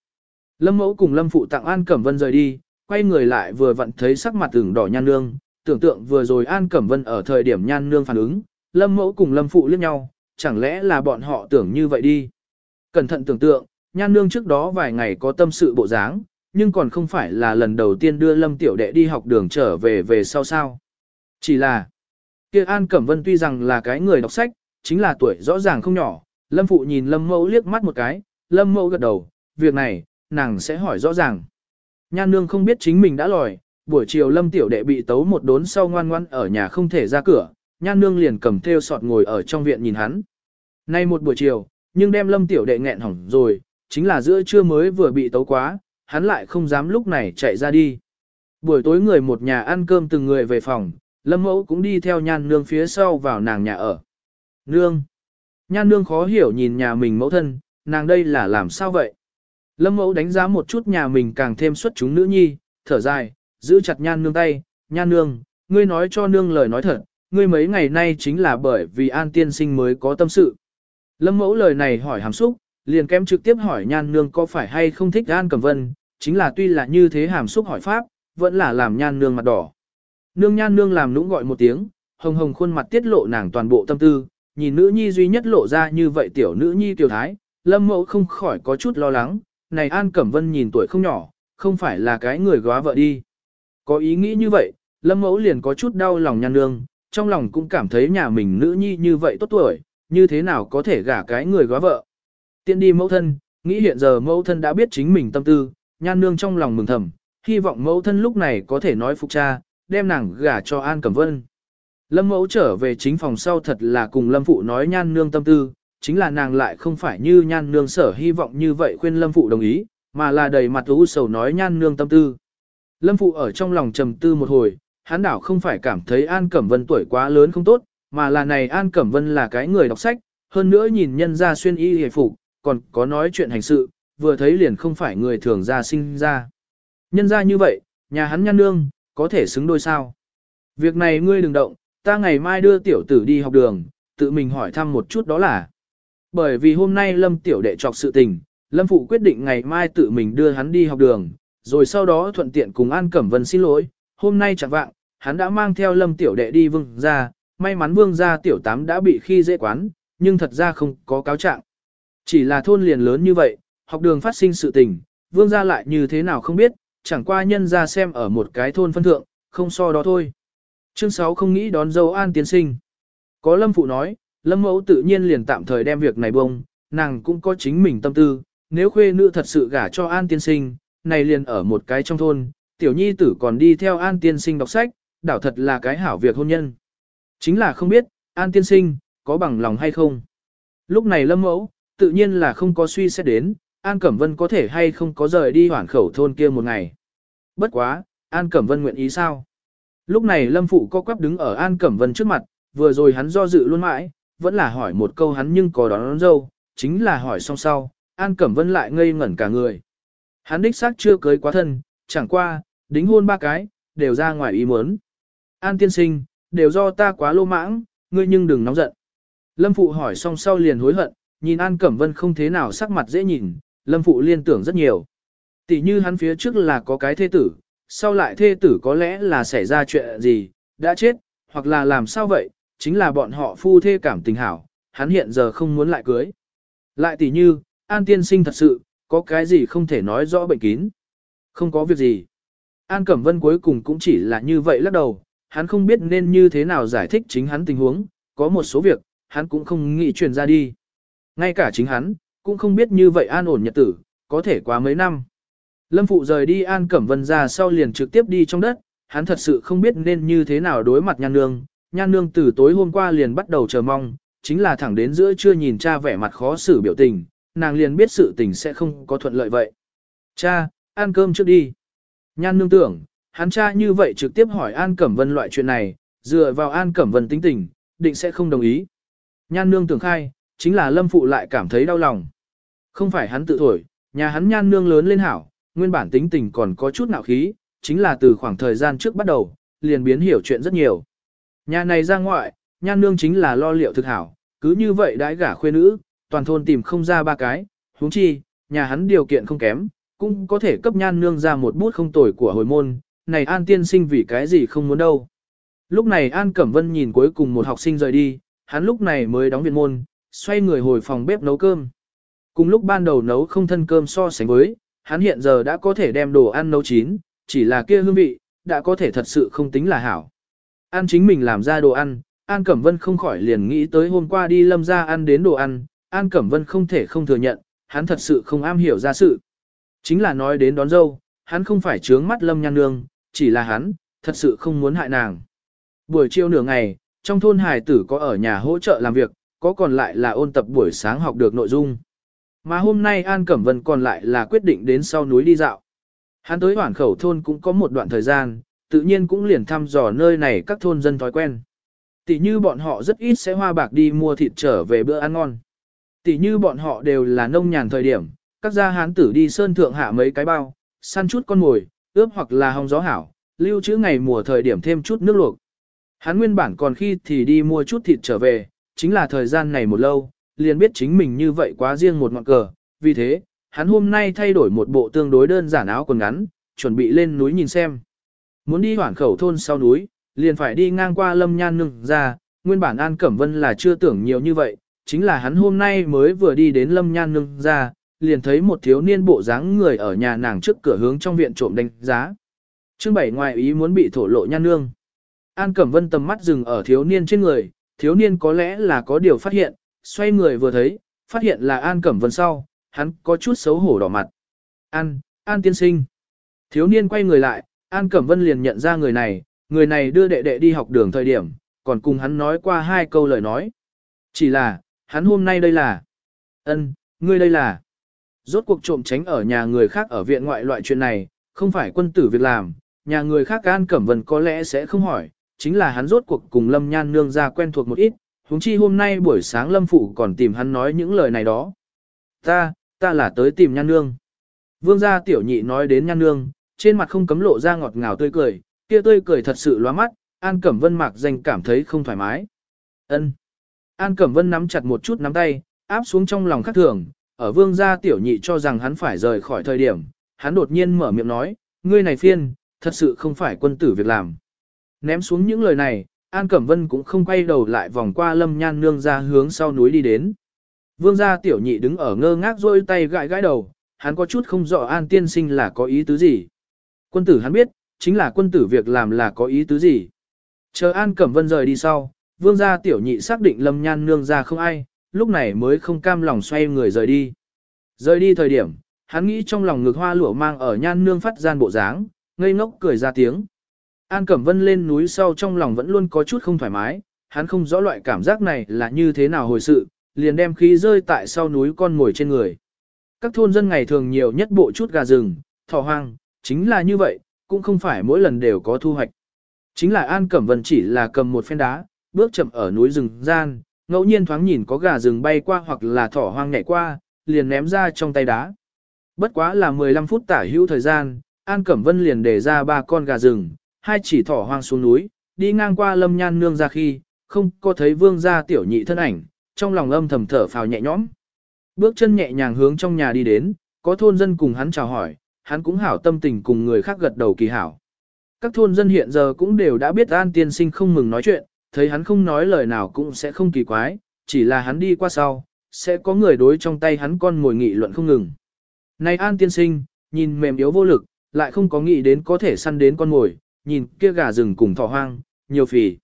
Lâm mẫu cùng Lâm phụ tặng An Cẩm Vân rời đi, quay người lại vừa vặn thấy sắc mặt ửng đỏ nhan nương, tưởng tượng vừa rồi An Cẩm Vân ở thời điểm nhan nương phản ứng, Lâm mẫu cùng Lâm phụ liếc nhau, chẳng lẽ là bọn họ tưởng như vậy đi. Cẩn thận tưởng tượng, nhan nương trước đó vài ngày có tâm sự bộ dáng, nhưng còn không phải là lần đầu tiên đưa Lâm tiểu đệ đi học đường trở về về sau sao. Chỉ là, kia An Cẩm Vân tuy rằng là cái người đọc sách, chính là tuổi rõ ràng không nhỏ, Lâm phụ nhìn Lâm mẫu liếc mắt một cái, Lâm mẫu gật đầu, việc này, nàng sẽ hỏi rõ ràng. Nhan nương không biết chính mình đã lòi, buổi chiều lâm tiểu đệ bị tấu một đốn sau ngoan ngoan ở nhà không thể ra cửa, nhan nương liền cầm theo sọt ngồi ở trong viện nhìn hắn. Nay một buổi chiều, nhưng đem lâm tiểu đệ nghẹn hỏng rồi, chính là giữa trưa mới vừa bị tấu quá, hắn lại không dám lúc này chạy ra đi. Buổi tối người một nhà ăn cơm từng người về phòng, lâm mẫu cũng đi theo nhan nương phía sau vào nàng nhà ở. Nương! Nhan nương khó hiểu nhìn nhà mình mẫu thân, nàng đây là làm sao vậy? Lâm mẫu đánh giá một chút nhà mình càng thêm xuất chúng nữ nhi, thở dài, giữ chặt nhan nương tay, nhan nương, ngươi nói cho nương lời nói thật, ngươi mấy ngày nay chính là bởi vì an tiên sinh mới có tâm sự. Lâm mẫu lời này hỏi hàm xúc, liền kém trực tiếp hỏi nhan nương có phải hay không thích an cẩm vân, chính là tuy là như thế hàm xúc hỏi pháp, vẫn là làm nhan nương mặt đỏ. Nương nhan nương làm nũng gọi một tiếng, hồng hồng khuôn mặt tiết lộ nàng toàn bộ tâm tư, nhìn nữ nhi duy nhất lộ ra như vậy tiểu nữ nhi tiểu thái, lâm mẫu không khỏi có chút lo lắng, này An Cẩm Vân nhìn tuổi không nhỏ, không phải là cái người góa vợ đi. Có ý nghĩ như vậy, Lâm Mẫu liền có chút đau lòng nhan nương, trong lòng cũng cảm thấy nhà mình nữ nhi như vậy tốt tuổi, như thế nào có thể gả cái người góa vợ. Tiện đi mẫu thân, nghĩ hiện giờ mẫu thân đã biết chính mình tâm tư, nhan nương trong lòng mừng thầm, hy vọng mẫu thân lúc này có thể nói phục cha, đem nàng gả cho An Cẩm Vân. Lâm mẫu trở về chính phòng sau thật là cùng Lâm Phụ nói nhan nương tâm tư, chính là nàng lại không phải như nhan nương sở hy vọng như vậy khuyên Lâm Phụ đồng ý, mà là đầy mặt u sầu nói nhan nương tâm tư. Lâm Phụ ở trong lòng trầm tư một hồi, hắn đảo không phải cảm thấy An Cẩm Vân tuổi quá lớn không tốt, mà là này An Cẩm Vân là cái người đọc sách, hơn nữa nhìn nhân ra xuyên y hề phục, còn có nói chuyện hành sự, vừa thấy liền không phải người thường ra sinh ra. Nhân ra như vậy, nhà hắn nhan nương, có thể xứng đôi sao. Việc này ngươi đừng động, ta ngày mai đưa tiểu tử đi học đường, tự mình hỏi thăm một chút đó là. Bởi vì hôm nay Lâm tiểu đệ trọc sự tình, Lâm phụ quyết định ngày mai tự mình đưa hắn đi học đường, rồi sau đó thuận tiện cùng An Cẩm Vân xin lỗi, hôm nay chẳng vạng, hắn đã mang theo Lâm tiểu đệ đi vương gia may mắn vương gia tiểu tám đã bị khi dễ quán, nhưng thật ra không có cáo trạng. Chỉ là thôn liền lớn như vậy, học đường phát sinh sự tình, vương gia lại như thế nào không biết, chẳng qua nhân ra xem ở một cái thôn phân thượng, không so đó thôi. Chương 6 không nghĩ đón dâu an tiến sinh. Có lâm phụ nói, Lâm mẫu tự nhiên liền tạm thời đem việc này bông, nàng cũng có chính mình tâm tư, nếu khuê nữ thật sự gả cho An tiên sinh, này liền ở một cái trong thôn, tiểu nhi tử còn đi theo An tiên sinh đọc sách, đảo thật là cái hảo việc hôn nhân. Chính là không biết, An tiên sinh, có bằng lòng hay không. Lúc này lâm mẫu, tự nhiên là không có suy xét đến, An Cẩm Vân có thể hay không có rời đi hoảng khẩu thôn kia một ngày. Bất quá, An Cẩm Vân nguyện ý sao? Lúc này Lâm Phụ co quắp đứng ở An Cẩm Vân trước mặt, vừa rồi hắn do dự luôn mãi, vẫn là hỏi một câu hắn nhưng có đón, đón dâu, chính là hỏi xong sau, An Cẩm Vân lại ngây ngẩn cả người. Hắn đích xác chưa cưới quá thân, chẳng qua, đính hôn ba cái, đều ra ngoài ý muốn. An tiên sinh, đều do ta quá lô mãng, ngươi nhưng đừng nóng giận. Lâm Phụ hỏi xong sau liền hối hận, nhìn An Cẩm Vân không thế nào sắc mặt dễ nhìn, Lâm Phụ liên tưởng rất nhiều. Tỷ như hắn phía trước là có cái thê tử, sau lại thê tử có lẽ là xảy ra chuyện gì, đã chết, hoặc là làm sao vậy, chính là bọn họ phu thê cảm tình hảo, hắn hiện giờ không muốn lại cưới. Lại tỷ như, An tiên sinh thật sự, có cái gì không thể nói rõ bệnh kín. Không có việc gì. An Cẩm Vân cuối cùng cũng chỉ là như vậy lắc đầu, hắn không biết nên như thế nào giải thích chính hắn tình huống, có một số việc, hắn cũng không nghĩ truyền ra đi. Ngay cả chính hắn, cũng không biết như vậy an ổn nhật tử, có thể quá mấy năm. Lâm Phụ rời đi An Cẩm Vân ra sau liền trực tiếp đi trong đất, hắn thật sự không biết nên như thế nào đối mặt nhan nương. Nhan nương từ tối hôm qua liền bắt đầu chờ mong, chính là thẳng đến giữa chưa nhìn cha vẻ mặt khó xử biểu tình, nàng liền biết sự tình sẽ không có thuận lợi vậy. Cha, ăn cơm trước đi. Nhan nương tưởng, hắn cha như vậy trực tiếp hỏi An Cẩm Vân loại chuyện này, dựa vào An Cẩm Vân tính tình, định sẽ không đồng ý. Nhan nương tưởng khai, chính là lâm phụ lại cảm thấy đau lòng. Không phải hắn tự thổi, nhà hắn nhan nương lớn lên hảo, nguyên bản tính tình còn có chút nạo khí, chính là từ khoảng thời gian trước bắt đầu, liền biến hiểu chuyện rất nhiều. Nhà này ra ngoại, nhan nương chính là lo liệu thực hảo, cứ như vậy đãi gả khuê nữ, toàn thôn tìm không ra ba cái, huống chi, nhà hắn điều kiện không kém, cũng có thể cấp nhan nương ra một bút không tồi của hồi môn, này An tiên sinh vì cái gì không muốn đâu. Lúc này An Cẩm Vân nhìn cuối cùng một học sinh rời đi, hắn lúc này mới đóng viện môn, xoay người hồi phòng bếp nấu cơm. Cùng lúc ban đầu nấu không thân cơm so sánh với, hắn hiện giờ đã có thể đem đồ ăn nấu chín, chỉ là kia hương vị, đã có thể thật sự không tính là hảo. Ăn chính mình làm ra đồ ăn, An Cẩm Vân không khỏi liền nghĩ tới hôm qua đi lâm ra ăn đến đồ ăn, An Cẩm Vân không thể không thừa nhận, hắn thật sự không am hiểu ra sự. Chính là nói đến đón dâu, hắn không phải trướng mắt lâm nhan nương, chỉ là hắn, thật sự không muốn hại nàng. Buổi chiều nửa ngày, trong thôn hải tử có ở nhà hỗ trợ làm việc, có còn lại là ôn tập buổi sáng học được nội dung. Mà hôm nay An Cẩm Vân còn lại là quyết định đến sau núi đi dạo. Hắn tới hoảng khẩu thôn cũng có một đoạn thời gian, tự nhiên cũng liền thăm dò nơi này các thôn dân thói quen. Tỷ như bọn họ rất ít sẽ hoa bạc đi mua thịt trở về bữa ăn ngon. Tỷ như bọn họ đều là nông nhàn thời điểm, các gia hán tử đi sơn thượng hạ mấy cái bao, săn chút con mồi, ướp hoặc là hong gió hảo, lưu trữ ngày mùa thời điểm thêm chút nước luộc. Hắn nguyên bản còn khi thì đi mua chút thịt trở về, chính là thời gian này một lâu, liền biết chính mình như vậy quá riêng một ngọn cờ, vì thế, hắn hôm nay thay đổi một bộ tương đối đơn giản áo quần ngắn, chuẩn bị lên núi nhìn xem. Muốn đi hoảng khẩu thôn sau núi, liền phải đi ngang qua lâm nhan nương ra, nguyên bản An Cẩm Vân là chưa tưởng nhiều như vậy, chính là hắn hôm nay mới vừa đi đến lâm nhan nương ra, liền thấy một thiếu niên bộ dáng người ở nhà nàng trước cửa hướng trong viện trộm đánh giá. Trương Bảy ngoài ý muốn bị thổ lộ nhan nương. An Cẩm Vân tầm mắt dừng ở thiếu niên trên người, thiếu niên có lẽ là có điều phát hiện, xoay người vừa thấy, phát hiện là An Cẩm Vân sau, hắn có chút xấu hổ đỏ mặt. An, An tiên sinh. Thiếu niên quay người lại, An Cẩm Vân liền nhận ra người này, người này đưa đệ đệ đi học đường thời điểm, còn cùng hắn nói qua hai câu lời nói. Chỉ là, hắn hôm nay đây là... ân, ngươi đây là... Rốt cuộc trộm tránh ở nhà người khác ở viện ngoại loại chuyện này, không phải quân tử việc làm, nhà người khác An Cẩm Vân có lẽ sẽ không hỏi, chính là hắn rốt cuộc cùng Lâm Nhan Nương ra quen thuộc một ít, huống chi hôm nay buổi sáng Lâm Phụ còn tìm hắn nói những lời này đó. Ta, ta là tới tìm Nhan Nương. Vương gia tiểu nhị nói đến Nhan Nương, trên mặt không cấm lộ ra ngọt ngào tươi cười, kia tươi cười thật sự loa mắt, An Cẩm Vân mạc danh cảm thấy không thoải mái. Ân. An Cẩm Vân nắm chặt một chút nắm tay, áp xuống trong lòng khắc thường, ở vương gia tiểu nhị cho rằng hắn phải rời khỏi thời điểm, hắn đột nhiên mở miệng nói, ngươi này phiên, thật sự không phải quân tử việc làm. Ném xuống những lời này, An Cẩm Vân cũng không quay đầu lại vòng qua lâm nhan nương ra hướng sau núi đi đến. Vương gia tiểu nhị đứng ở ngơ ngác rôi tay gãi gãi đầu, hắn có chút không rõ An tiên sinh là có ý tứ gì. Quân tử hắn biết, chính là quân tử việc làm là có ý tứ gì. Chờ An Cẩm Vân rời đi sau, vương gia tiểu nhị xác định lâm nhan nương ra không ai, lúc này mới không cam lòng xoay người rời đi. Rời đi thời điểm, hắn nghĩ trong lòng ngực hoa lụa mang ở nhan nương phát gian bộ dáng, ngây ngốc cười ra tiếng. An Cẩm Vân lên núi sau trong lòng vẫn luôn có chút không thoải mái, hắn không rõ loại cảm giác này là như thế nào hồi sự, liền đem khí rơi tại sau núi con ngồi trên người. Các thôn dân ngày thường nhiều nhất bộ chút gà rừng, thỏ hoang, chính là như vậy, cũng không phải mỗi lần đều có thu hoạch. Chính là An Cẩm Vân chỉ là cầm một phen đá, bước chậm ở núi rừng gian, ngẫu nhiên thoáng nhìn có gà rừng bay qua hoặc là thỏ hoang nhảy qua, liền ném ra trong tay đá. Bất quá là 15 phút tả hữu thời gian, An Cẩm Vân liền để ra ba con gà rừng, hai chỉ thỏ hoang xuống núi, đi ngang qua lâm nhan nương ra khi, không có thấy vương gia tiểu nhị thân ảnh, trong lòng âm thầm thở phào nhẹ nhõm. Bước chân nhẹ nhàng hướng trong nhà đi đến, có thôn dân cùng hắn chào hỏi, hắn cũng hảo tâm tình cùng người khác gật đầu kỳ hảo. Các thôn dân hiện giờ cũng đều đã biết An tiên sinh không mừng nói chuyện, thấy hắn không nói lời nào cũng sẽ không kỳ quái, chỉ là hắn đi qua sau, sẽ có người đối trong tay hắn con ngồi nghị luận không ngừng. Này An tiên sinh, nhìn mềm yếu vô lực, lại không có nghĩ đến có thể săn đến con ngồi, nhìn kia gà rừng cùng thỏ hoang, nhiều phì.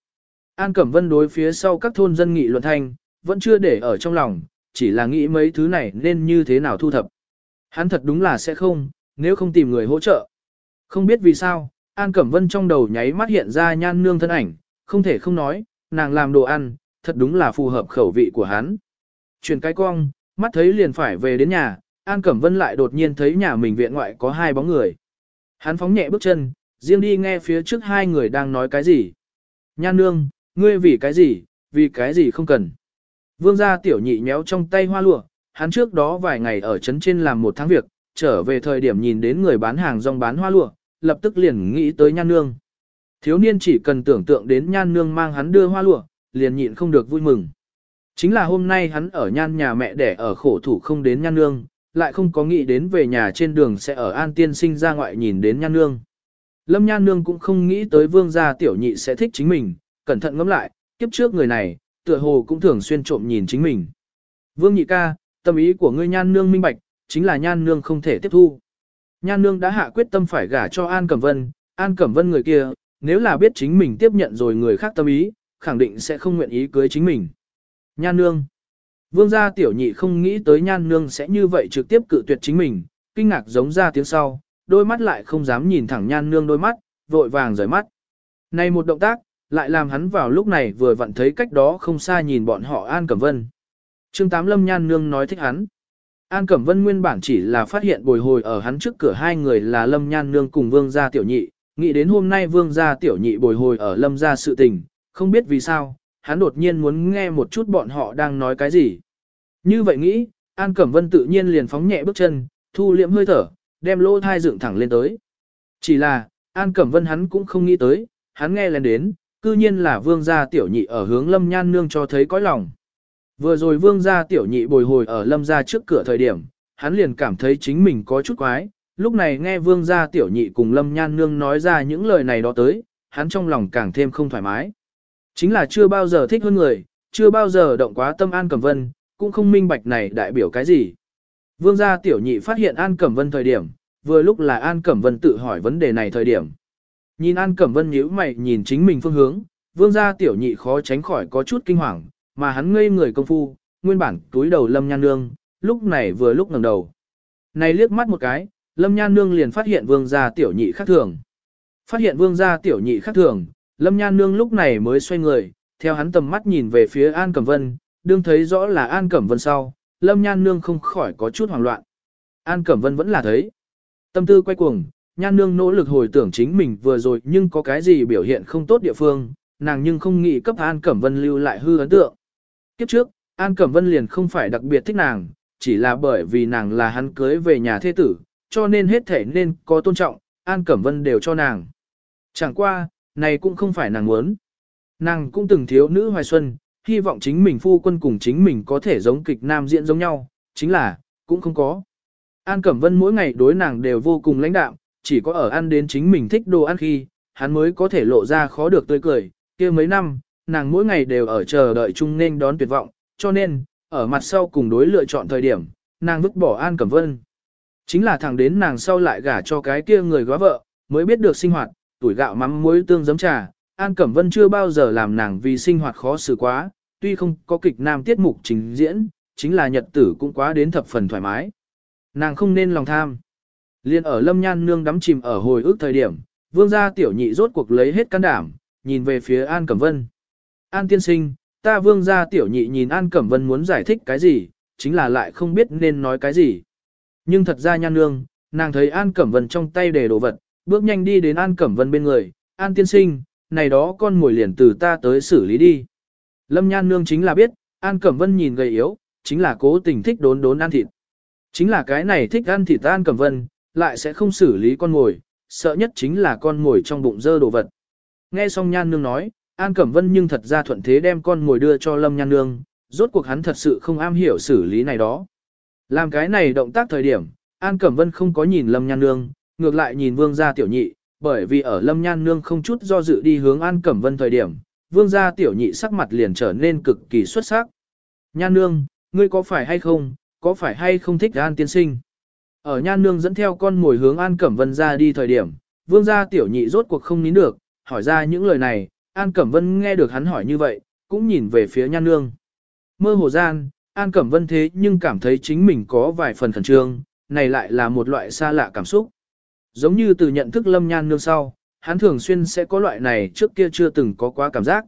An Cẩm Vân đối phía sau các thôn dân nghị luận thanh, vẫn chưa để ở trong lòng, chỉ là nghĩ mấy thứ này nên như thế nào thu thập. Hắn thật đúng là sẽ không, nếu không tìm người hỗ trợ. Không biết vì sao, An Cẩm Vân trong đầu nháy mắt hiện ra nhan nương thân ảnh, không thể không nói, nàng làm đồ ăn, thật đúng là phù hợp khẩu vị của hắn. Chuyển cái cong, mắt thấy liền phải về đến nhà, An Cẩm Vân lại đột nhiên thấy nhà mình viện ngoại có hai bóng người. Hắn phóng nhẹ bước chân, riêng đi nghe phía trước hai người đang nói cái gì. Nhan nương, ngươi vì cái gì, vì cái gì không cần. Vương gia tiểu nhị nhéo trong tay hoa lụa, hắn trước đó vài ngày ở trấn trên làm một tháng việc, trở về thời điểm nhìn đến người bán hàng rong bán hoa lụa, lập tức liền nghĩ tới nhan nương. Thiếu niên chỉ cần tưởng tượng đến nhan nương mang hắn đưa hoa lụa, liền nhịn không được vui mừng. Chính là hôm nay hắn ở nhan nhà mẹ đẻ ở khổ thủ không đến nhan nương, lại không có nghĩ đến về nhà trên đường sẽ ở an tiên sinh ra ngoại nhìn đến nhan nương. Lâm nhan nương cũng không nghĩ tới vương gia tiểu nhị sẽ thích chính mình, cẩn thận ngẫm lại, kiếp trước người này, tựa hồ cũng thường xuyên trộm nhìn chính mình. Vương nhị ca, tâm ý của ngươi nhan nương minh bạch, chính là nhan nương không thể tiếp thu. Nhan nương đã hạ quyết tâm phải gả cho An Cẩm Vân, An Cẩm Vân người kia, nếu là biết chính mình tiếp nhận rồi người khác tâm ý, khẳng định sẽ không nguyện ý cưới chính mình. Nhan nương. Vương gia tiểu nhị không nghĩ tới nhan nương sẽ như vậy trực tiếp cự tuyệt chính mình, kinh ngạc giống ra tiếng sau, đôi mắt lại không dám nhìn thẳng nhan nương đôi mắt, vội vàng rời mắt. Này một động tác, lại làm hắn vào lúc này vừa vặn thấy cách đó không xa nhìn bọn họ An Cẩm Vân. Trương Tám Lâm nhan nương nói thích hắn. An Cẩm Vân nguyên bản chỉ là phát hiện bồi hồi ở hắn trước cửa hai người là Lâm Nhan Nương cùng Vương gia tiểu nhị, nghĩ đến hôm nay Vương gia tiểu nhị bồi hồi ở Lâm gia sự tình, không biết vì sao, hắn đột nhiên muốn nghe một chút bọn họ đang nói cái gì. Như vậy nghĩ, An Cẩm Vân tự nhiên liền phóng nhẹ bước chân, thu liệm hơi thở, đem lỗ thai dựng thẳng lên tới. Chỉ là, An Cẩm Vân hắn cũng không nghĩ tới, hắn nghe lên đến, cư nhiên là Vương gia tiểu nhị ở hướng Lâm Nhan Nương cho thấy cõi lòng. Vừa rồi vương gia tiểu nhị bồi hồi ở lâm gia trước cửa thời điểm, hắn liền cảm thấy chính mình có chút quái, lúc này nghe vương gia tiểu nhị cùng lâm nhan nương nói ra những lời này đó tới, hắn trong lòng càng thêm không thoải mái. Chính là chưa bao giờ thích hơn người, chưa bao giờ động quá tâm An Cẩm Vân, cũng không minh bạch này đại biểu cái gì. Vương gia tiểu nhị phát hiện An Cẩm Vân thời điểm, vừa lúc là An Cẩm Vân tự hỏi vấn đề này thời điểm. Nhìn An Cẩm Vân nhíu mày nhìn chính mình phương hướng, vương gia tiểu nhị khó tránh khỏi có chút kinh hoàng, mà hắn ngây người công phu, nguyên bản túi đầu Lâm Nhan Nương, lúc này vừa lúc ngẩng đầu. Này liếc mắt một cái, Lâm Nhan Nương liền phát hiện vương gia tiểu nhị khác thường. Phát hiện vương gia tiểu nhị khác thường, Lâm Nhan Nương lúc này mới xoay người, theo hắn tầm mắt nhìn về phía An Cẩm Vân, đương thấy rõ là An Cẩm Vân sau, Lâm Nhan Nương không khỏi có chút hoảng loạn. An Cẩm Vân vẫn là thấy. Tâm tư quay cuồng, Nhan Nương nỗ lực hồi tưởng chính mình vừa rồi nhưng có cái gì biểu hiện không tốt địa phương, nàng nhưng không nghĩ cấp An Cẩm Vân lưu lại hư ấn tượng. Kiếp trước, An Cẩm Vân liền không phải đặc biệt thích nàng, chỉ là bởi vì nàng là hắn cưới về nhà thế tử, cho nên hết thể nên có tôn trọng, An Cẩm Vân đều cho nàng. Chẳng qua, này cũng không phải nàng muốn. Nàng cũng từng thiếu nữ hoài xuân, hy vọng chính mình phu quân cùng chính mình có thể giống kịch nam diễn giống nhau, chính là, cũng không có. An Cẩm Vân mỗi ngày đối nàng đều vô cùng lãnh đạm, chỉ có ở ăn đến chính mình thích đồ ăn khi, hắn mới có thể lộ ra khó được tươi cười, kia mấy năm, nàng mỗi ngày đều ở chờ đợi chung nên đón tuyệt vọng, cho nên, ở mặt sau cùng đối lựa chọn thời điểm, nàng vứt bỏ An Cẩm Vân. Chính là thẳng đến nàng sau lại gả cho cái kia người góa vợ, mới biết được sinh hoạt, tuổi gạo mắm muối tương giấm trà, An Cẩm Vân chưa bao giờ làm nàng vì sinh hoạt khó xử quá, tuy không có kịch nam tiết mục trình diễn, chính là nhật tử cũng quá đến thập phần thoải mái. Nàng không nên lòng tham. Liên ở lâm nhan nương đắm chìm ở hồi ức thời điểm, vương gia tiểu nhị rốt cuộc lấy hết can đảm, nhìn về phía An Cẩm Vân. An tiên sinh, ta vương gia tiểu nhị nhìn An Cẩm Vân muốn giải thích cái gì, chính là lại không biết nên nói cái gì. Nhưng thật ra nhan nương, nàng thấy An Cẩm Vân trong tay để đồ vật, bước nhanh đi đến An Cẩm Vân bên người, An tiên sinh, này đó con ngồi liền từ ta tới xử lý đi. Lâm nhan nương chính là biết, An Cẩm Vân nhìn gầy yếu, chính là cố tình thích đốn đốn ăn thịt. Chính là cái này thích ăn thịt An Cẩm Vân, lại sẽ không xử lý con ngồi, sợ nhất chính là con ngồi trong bụng dơ đồ vật. Nghe xong nhan nương nói, An Cẩm Vân nhưng thật ra thuận thế đem con ngồi đưa cho Lâm nhan nương, rốt cuộc hắn thật sự không am hiểu xử lý này đó. Làm cái này động tác thời điểm, An Cẩm Vân không có nhìn Lâm nhan nương, ngược lại nhìn vương gia tiểu nhị, bởi vì ở Lâm nhan nương không chút do dự đi hướng An Cẩm Vân thời điểm, vương gia tiểu nhị sắc mặt liền trở nên cực kỳ xuất sắc. Nhan nương, ngươi có phải hay không, có phải hay không thích An tiên sinh? Ở nhan nương dẫn theo con ngồi hướng An Cẩm Vân ra đi thời điểm, vương gia tiểu nhị rốt cuộc không nín được, hỏi ra những lời này, An Cẩm Vân nghe được hắn hỏi như vậy, cũng nhìn về phía nhan nương. Mơ hồ gian, An Cẩm Vân thế nhưng cảm thấy chính mình có vài phần khẩn trương, này lại là một loại xa lạ cảm xúc. Giống như từ nhận thức lâm nhan nương sau, hắn thường xuyên sẽ có loại này trước kia chưa từng có quá cảm giác.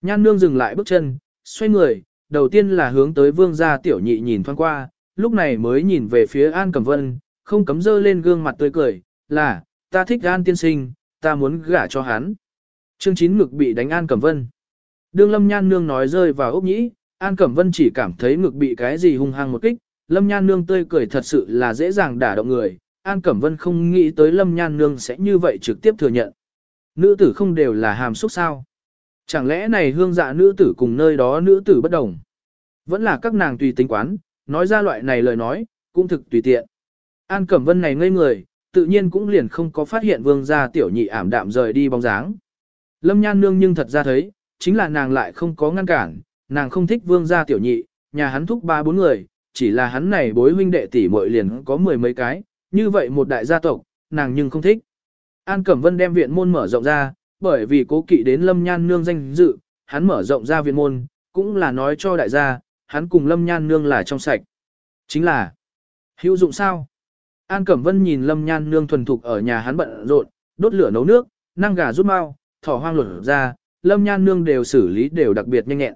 Nhan nương dừng lại bước chân, xoay người, đầu tiên là hướng tới vương gia tiểu nhị nhìn thoáng qua, lúc này mới nhìn về phía An Cẩm Vân, không cấm dơ lên gương mặt tươi cười, là, ta thích An tiên sinh, ta muốn gả cho hắn. Chương chín ngực bị đánh An Cẩm Vân. Đương Lâm Nhan Nương nói rơi vào ốc nhĩ, An Cẩm Vân chỉ cảm thấy ngực bị cái gì hung hăng một kích, Lâm Nhan Nương tươi cười thật sự là dễ dàng đả động người, An Cẩm Vân không nghĩ tới Lâm Nhan Nương sẽ như vậy trực tiếp thừa nhận. Nữ tử không đều là hàm xúc sao? Chẳng lẽ này hương dạ nữ tử cùng nơi đó nữ tử bất đồng? Vẫn là các nàng tùy tính quán, nói ra loại này lời nói, cũng thực tùy tiện. An Cẩm Vân này ngây người, tự nhiên cũng liền không có phát hiện vương gia tiểu nhị ảm đạm rời đi bóng dáng. Lâm Nhan Nương nhưng thật ra thấy, chính là nàng lại không có ngăn cản, nàng không thích vương gia tiểu nhị, nhà hắn thúc ba bốn người, chỉ là hắn này bối huynh đệ tỷ muội liền có mười mấy cái, như vậy một đại gia tộc, nàng nhưng không thích. An Cẩm Vân đem viện môn mở rộng ra, bởi vì cố kỵ đến Lâm Nhan Nương danh dự, hắn mở rộng ra viện môn, cũng là nói cho đại gia, hắn cùng Lâm Nhan Nương là trong sạch. Chính là, hữu dụng sao? An Cẩm Vân nhìn Lâm Nhan Nương thuần thục ở nhà hắn bận rộn, đốt lửa nấu nước, năng gà rút mau, thỏ hoang lột ra, Lâm Nhan Nương đều xử lý đều đặc biệt nhanh nhẹn.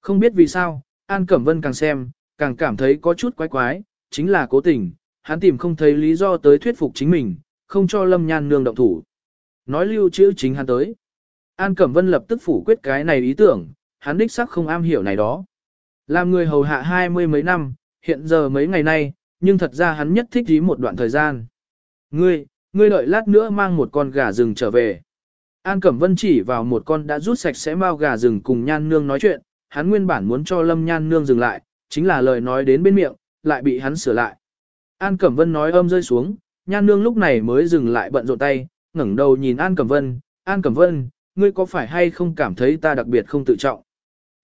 Không biết vì sao, An Cẩm Vân càng xem, càng cảm thấy có chút quái quái, chính là cố tình, hắn tìm không thấy lý do tới thuyết phục chính mình, không cho Lâm Nhan Nương động thủ. Nói lưu chữ chính hắn tới. An Cẩm Vân lập tức phủ quyết cái này ý tưởng, hắn đích sắc không am hiểu này đó. Làm người hầu hạ hai mươi mấy năm, hiện giờ mấy ngày nay, nhưng thật ra hắn nhất thích ý một đoạn thời gian. Ngươi, ngươi đợi lát nữa mang một con gà rừng trở về. An Cẩm Vân chỉ vào một con đã rút sạch sẽ mau gà rừng cùng nhan nương nói chuyện, hắn nguyên bản muốn cho lâm nhan nương dừng lại, chính là lời nói đến bên miệng, lại bị hắn sửa lại. An Cẩm Vân nói âm rơi xuống, nhan nương lúc này mới dừng lại bận rộn tay, ngẩng đầu nhìn An Cẩm Vân, An Cẩm Vân, ngươi có phải hay không cảm thấy ta đặc biệt không tự trọng?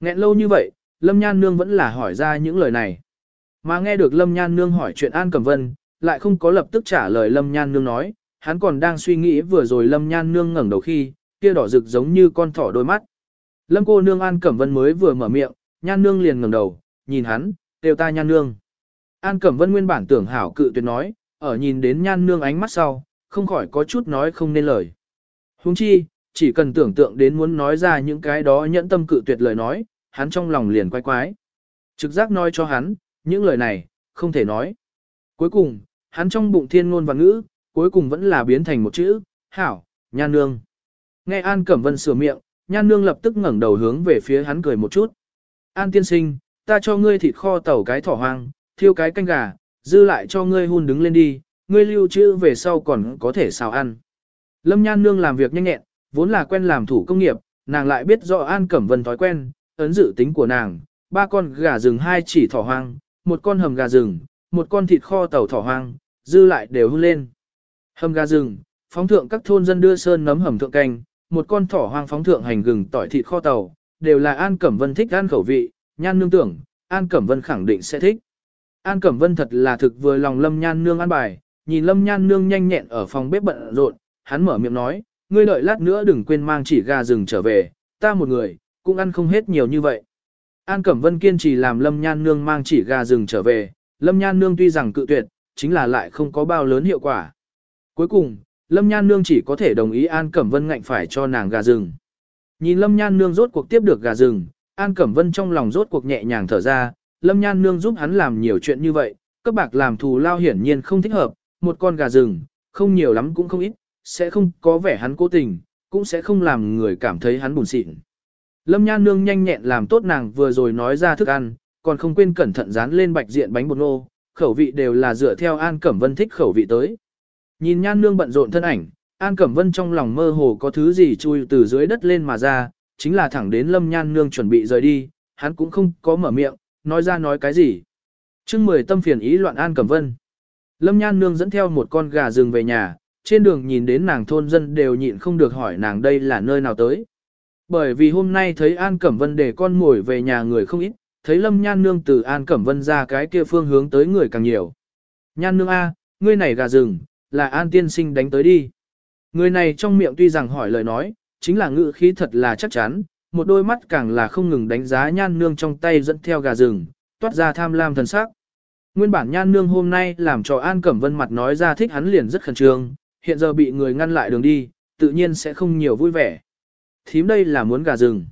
Nghẹn lâu như vậy, Lâm Nhan Nương vẫn là hỏi ra những lời này. Mà nghe được Lâm Nhan Nương hỏi chuyện An Cẩm Vân, lại không có lập tức trả lời Lâm Nhan Nương nói, hắn còn đang suy nghĩ vừa rồi Lâm Nhan Nương ngẩng đầu khi, kia đỏ rực giống như con thỏ đôi mắt. Lâm cô nương An Cẩm Vân mới vừa mở miệng, Nhan Nương liền ngẩng đầu, nhìn hắn, đều ta Nhan Nương. An Cẩm Vân nguyên bản tưởng hảo cự tuyệt nói, ở nhìn đến Nhan Nương ánh mắt sau, không khỏi có chút nói không nên lời. Huống chi, chỉ cần tưởng tượng đến muốn nói ra những cái đó nhẫn tâm cự tuyệt lời nói, hắn trong lòng liền quái quái. Trực giác nói cho hắn, những lời này, không thể nói. Cuối cùng, hắn trong bụng thiên ngôn và ngữ, cuối cùng vẫn là biến thành một chữ, hảo, nhan nương. Nghe An Cẩm Vân sửa miệng, nhan nương lập tức ngẩng đầu hướng về phía hắn cười một chút. An tiên sinh, ta cho ngươi thịt kho tàu cái thỏ hoang, thiêu cái canh gà, dư lại cho ngươi hun đứng lên đi, ngươi lưu trữ về sau còn có thể xào ăn. Lâm nhan nương làm việc nhanh nhẹn, vốn là quen làm thủ công nghiệp, nàng lại biết rõ An Cẩm Vân thói quen, ấn dự tính của nàng, ba con gà rừng hai chỉ thỏ hoang, một con hầm gà rừng, một con thịt kho tàu thỏ hoang, dư lại đều hun lên. Hầm gà rừng, phóng thượng các thôn dân đưa sơn nấm hầm thượng canh, một con thỏ hoang phóng thượng hành gừng tỏi thịt kho tàu, đều là An Cẩm Vân thích ăn khẩu vị, nhan nương tưởng, An Cẩm Vân khẳng định sẽ thích. An Cẩm Vân thật là thực vừa lòng Lâm Nhan nương ăn bài, nhìn Lâm Nhan nương nhanh nhẹn ở phòng bếp bận rộn, hắn mở miệng nói, ngươi đợi lát nữa đừng quên mang chỉ gà rừng trở về, ta một người, cũng ăn không hết nhiều như vậy. An Cẩm Vân kiên trì làm Lâm Nhan Nương mang chỉ gà rừng trở về, Lâm Nhan Nương tuy rằng cự tuyệt, chính là lại không có bao lớn hiệu quả. Cuối cùng, Lâm Nhan Nương chỉ có thể đồng ý An Cẩm Vân ngạnh phải cho nàng gà rừng. Nhìn Lâm Nhan Nương rốt cuộc tiếp được gà rừng, An Cẩm Vân trong lòng rốt cuộc nhẹ nhàng thở ra, Lâm Nhan Nương giúp hắn làm nhiều chuyện như vậy, các bạc làm thù lao hiển nhiên không thích hợp, một con gà rừng, không nhiều lắm cũng không ít, sẽ không có vẻ hắn cố tình, cũng sẽ không làm người cảm thấy hắn buồn xịn. Lâm Nhan Nương nhanh nhẹn làm tốt nàng vừa rồi nói ra thức ăn, còn không quên cẩn thận dán lên bạch diện bánh bột nô, khẩu vị đều là dựa theo An Cẩm Vân thích khẩu vị tới. Nhìn Nhan Nương bận rộn thân ảnh, An Cẩm Vân trong lòng mơ hồ có thứ gì chui từ dưới đất lên mà ra, chính là thẳng đến Lâm Nhan Nương chuẩn bị rời đi, hắn cũng không có mở miệng, nói ra nói cái gì. chương mười tâm phiền ý loạn An Cẩm Vân. Lâm Nhan Nương dẫn theo một con gà rừng về nhà, trên đường nhìn đến nàng thôn dân đều nhịn không được hỏi nàng đây là nơi nào tới. Bởi vì hôm nay thấy An Cẩm Vân để con ngồi về nhà người không ít, thấy Lâm Nhan Nương từ An Cẩm Vân ra cái kia phương hướng tới người càng nhiều. Nhan Nương A, ngươi này gà rừng, là An Tiên Sinh đánh tới đi. Người này trong miệng tuy rằng hỏi lời nói, chính là ngữ khí thật là chắc chắn, một đôi mắt càng là không ngừng đánh giá Nhan Nương trong tay dẫn theo gà rừng, toát ra tham lam thần sắc. Nguyên bản Nhan Nương hôm nay làm cho An Cẩm Vân mặt nói ra thích hắn liền rất khẩn trương, hiện giờ bị người ngăn lại đường đi, tự nhiên sẽ không nhiều vui vẻ. Thím đây là muốn gà rừng.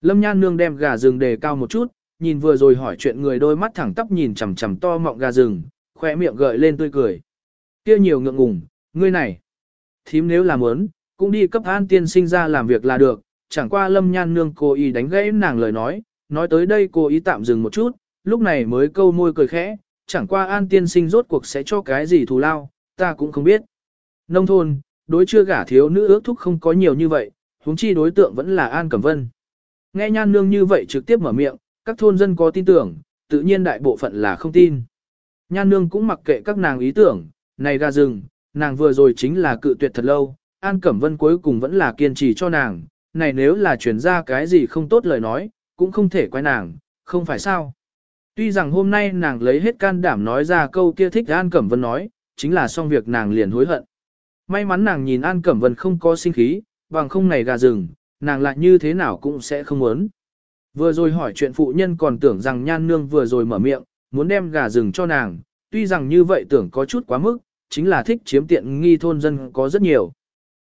Lâm Nhan Nương đem gà rừng đề cao một chút, nhìn vừa rồi hỏi chuyện người đôi mắt thẳng tóc nhìn chằm chằm to mọng gà rừng, khỏe miệng gợi lên tươi cười. Kia nhiều ngượng ngùng, ngươi này. Thím nếu là muốn, cũng đi cấp an tiên sinh ra làm việc là được, chẳng qua Lâm Nhan Nương cô ý đánh gãy nàng lời nói, nói tới đây cô ý tạm dừng một chút, lúc này mới câu môi cười khẽ, chẳng qua an tiên sinh rốt cuộc sẽ cho cái gì thù lao, ta cũng không biết. Nông thôn, đối chưa gả thiếu nữ ước thúc không có nhiều như vậy, huống chi đối tượng vẫn là An Cẩm Vân. Nghe nhan nương như vậy trực tiếp mở miệng, các thôn dân có tin tưởng, tự nhiên đại bộ phận là không tin. Nhan nương cũng mặc kệ các nàng ý tưởng, này gà rừng, nàng vừa rồi chính là cự tuyệt thật lâu, An Cẩm Vân cuối cùng vẫn là kiên trì cho nàng, này nếu là chuyển ra cái gì không tốt lời nói, cũng không thể quay nàng, không phải sao. Tuy rằng hôm nay nàng lấy hết can đảm nói ra câu kia thích An Cẩm Vân nói, chính là xong việc nàng liền hối hận. May mắn nàng nhìn An Cẩm Vân không có sinh khí, bằng không này gà rừng, nàng lại như thế nào cũng sẽ không muốn. Vừa rồi hỏi chuyện phụ nhân còn tưởng rằng nhan nương vừa rồi mở miệng, muốn đem gà rừng cho nàng, tuy rằng như vậy tưởng có chút quá mức, chính là thích chiếm tiện nghi thôn dân có rất nhiều.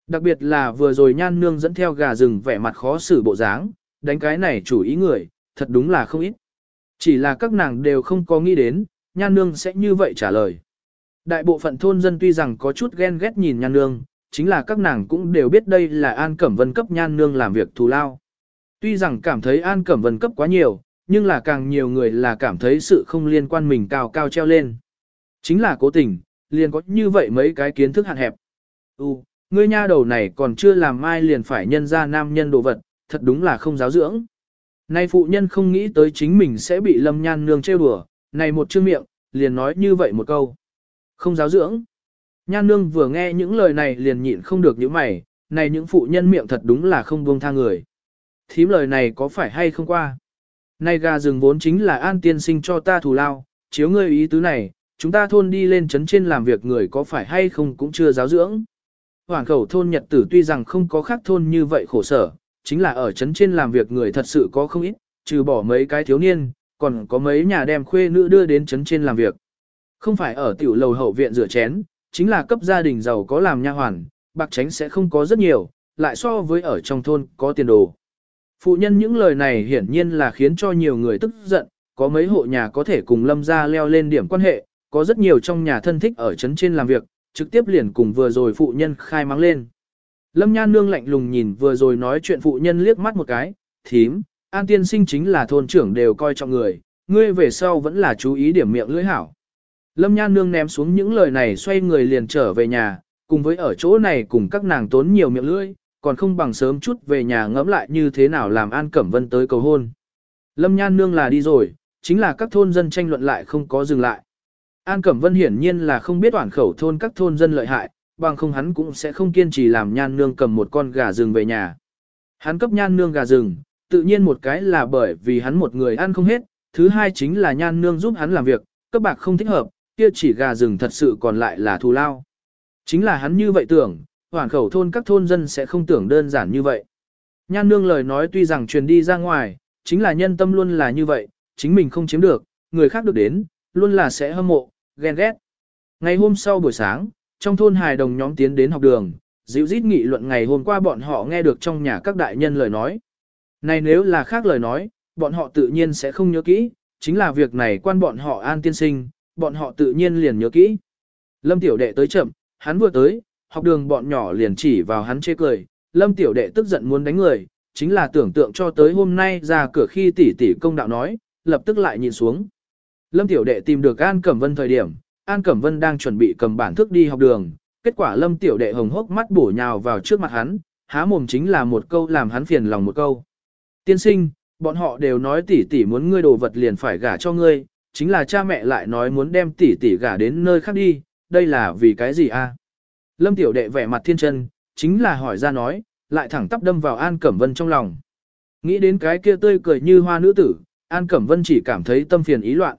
Đặc biệt là vừa rồi nhan nương dẫn theo gà rừng vẻ mặt khó xử bộ dáng, đánh cái này chủ ý người, thật đúng là không ít. Chỉ là các nàng đều không có nghĩ đến, nhan nương sẽ như vậy trả lời. Đại bộ phận thôn dân tuy rằng có chút ghen ghét nhìn nhan nương, chính là các nàng cũng đều biết đây là An Cẩm Vân cấp nhan nương làm việc thù lao. Tuy rằng cảm thấy An Cẩm Vân cấp quá nhiều, nhưng là càng nhiều người là cảm thấy sự không liên quan mình cao cao treo lên. Chính là cố tình, liền có như vậy mấy cái kiến thức hạn hẹp. U, ngươi nha đầu này còn chưa làm mai liền phải nhân ra nam nhân đồ vật, thật đúng là không giáo dưỡng. Nay phụ nhân không nghĩ tới chính mình sẽ bị lâm nhan nương trêu đùa, này một chữ miệng, liền nói như vậy một câu. Không giáo dưỡng. Nhan nương vừa nghe những lời này liền nhịn không được những mày, này những phụ nhân miệng thật đúng là không buông tha người. Thím lời này có phải hay không qua? Này gà rừng vốn chính là an tiên sinh cho ta thù lao, chiếu ngươi ý tứ này, chúng ta thôn đi lên trấn trên làm việc người có phải hay không cũng chưa giáo dưỡng. Hoàng khẩu thôn nhật tử tuy rằng không có khác thôn như vậy khổ sở, chính là ở trấn trên làm việc người thật sự có không ít, trừ bỏ mấy cái thiếu niên, còn có mấy nhà đem khuê nữ đưa đến trấn trên làm việc. Không phải ở tiểu lầu hậu viện rửa chén, chính là cấp gia đình giàu có làm nha hoàn, bạc tránh sẽ không có rất nhiều, lại so với ở trong thôn có tiền đồ. Phụ nhân những lời này hiển nhiên là khiến cho nhiều người tức giận, có mấy hộ nhà có thể cùng lâm gia leo lên điểm quan hệ, có rất nhiều trong nhà thân thích ở trấn trên làm việc, trực tiếp liền cùng vừa rồi phụ nhân khai mắng lên. Lâm Nhan Nương lạnh lùng nhìn vừa rồi nói chuyện phụ nhân liếc mắt một cái, thím, an tiên sinh chính là thôn trưởng đều coi trọng người, ngươi về sau vẫn là chú ý điểm miệng lưỡi hảo. Lâm Nhan Nương ném xuống những lời này xoay người liền trở về nhà, cùng với ở chỗ này cùng các nàng tốn nhiều miệng lưỡi, còn không bằng sớm chút về nhà ngẫm lại như thế nào làm An Cẩm Vân tới cầu hôn. Lâm Nhan Nương là đi rồi, chính là các thôn dân tranh luận lại không có dừng lại. An Cẩm Vân hiển nhiên là không biết toàn khẩu thôn các thôn dân lợi hại, bằng không hắn cũng sẽ không kiên trì làm Nhan Nương cầm một con gà rừng về nhà. Hắn cấp Nhan Nương gà rừng, tự nhiên một cái là bởi vì hắn một người ăn không hết, thứ hai chính là Nhan Nương giúp hắn làm việc, các bạc không thích hợp, kia chỉ gà rừng thật sự còn lại là thù lao. Chính là hắn như vậy tưởng, hoàn khẩu thôn các thôn dân sẽ không tưởng đơn giản như vậy. Nhan nương lời nói tuy rằng truyền đi ra ngoài, chính là nhân tâm luôn là như vậy, chính mình không chiếm được, người khác được đến, luôn là sẽ hâm mộ, ghen ghét. Ngày hôm sau buổi sáng, trong thôn hài đồng nhóm tiến đến học đường, dịu rít nghị luận ngày hôm qua bọn họ nghe được trong nhà các đại nhân lời nói. Này nếu là khác lời nói, bọn họ tự nhiên sẽ không nhớ kỹ, chính là việc này quan bọn họ an tiên sinh, bọn họ tự nhiên liền nhớ kỹ. Lâm tiểu đệ tới chậm, hắn vừa tới, học đường bọn nhỏ liền chỉ vào hắn chê cười, lâm tiểu đệ tức giận muốn đánh người, chính là tưởng tượng cho tới hôm nay ra cửa khi tỷ tỷ công đạo nói, lập tức lại nhìn xuống. Lâm tiểu đệ tìm được An Cẩm Vân thời điểm, An Cẩm Vân đang chuẩn bị cầm bản thức đi học đường, kết quả Lâm tiểu đệ hồng hốc mắt bổ nhào vào trước mặt hắn, há mồm chính là một câu làm hắn phiền lòng một câu. Tiên sinh, bọn họ đều nói tỷ tỷ muốn ngươi đồ vật liền phải gả cho ngươi, chính là cha mẹ lại nói muốn đem tỷ tỷ gả đến nơi khác đi, đây là vì cái gì a? Lâm tiểu đệ vẻ mặt thiên chân, chính là hỏi ra nói, lại thẳng tắp đâm vào An Cẩm Vân trong lòng. Nghĩ đến cái kia tươi cười như hoa nữ tử, An Cẩm Vân chỉ cảm thấy tâm phiền ý loạn.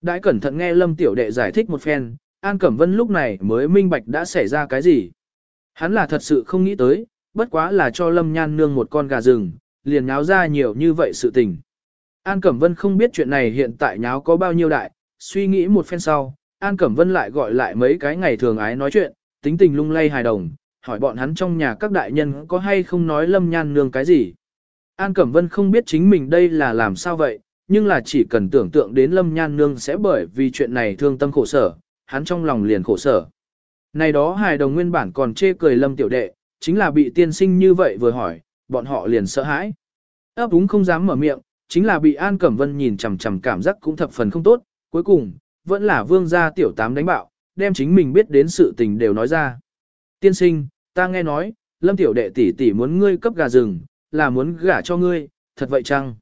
Đãi cẩn thận nghe Lâm tiểu đệ giải thích một phen, An Cẩm Vân lúc này mới minh bạch đã xảy ra cái gì. Hắn là thật sự không nghĩ tới, bất quá là cho Lâm Nhan nương một con gà rừng, liền nháo ra nhiều như vậy sự tình. An Cẩm Vân không biết chuyện này hiện tại nháo có bao nhiêu đại, suy nghĩ một phen sau, An Cẩm Vân lại gọi lại mấy cái ngày thường ái nói chuyện, tính tình lung lay hài đồng, hỏi bọn hắn trong nhà các đại nhân có hay không nói lâm nhan nương cái gì. An Cẩm Vân không biết chính mình đây là làm sao vậy, nhưng là chỉ cần tưởng tượng đến lâm nhan nương sẽ bởi vì chuyện này thương tâm khổ sở, hắn trong lòng liền khổ sở. Này đó hài đồng nguyên bản còn chê cười lâm tiểu đệ, chính là bị tiên sinh như vậy vừa hỏi, bọn họ liền sợ hãi. ấp úng không dám mở miệng, chính là bị An Cẩm Vân nhìn chằm chằm cảm giác cũng thập phần không tốt, cuối cùng, vẫn là vương gia tiểu tám đánh bạo, đem chính mình biết đến sự tình đều nói ra. Tiên sinh, ta nghe nói, lâm tiểu đệ tỷ tỷ muốn ngươi cấp gà rừng, là muốn gả cho ngươi, thật vậy chăng?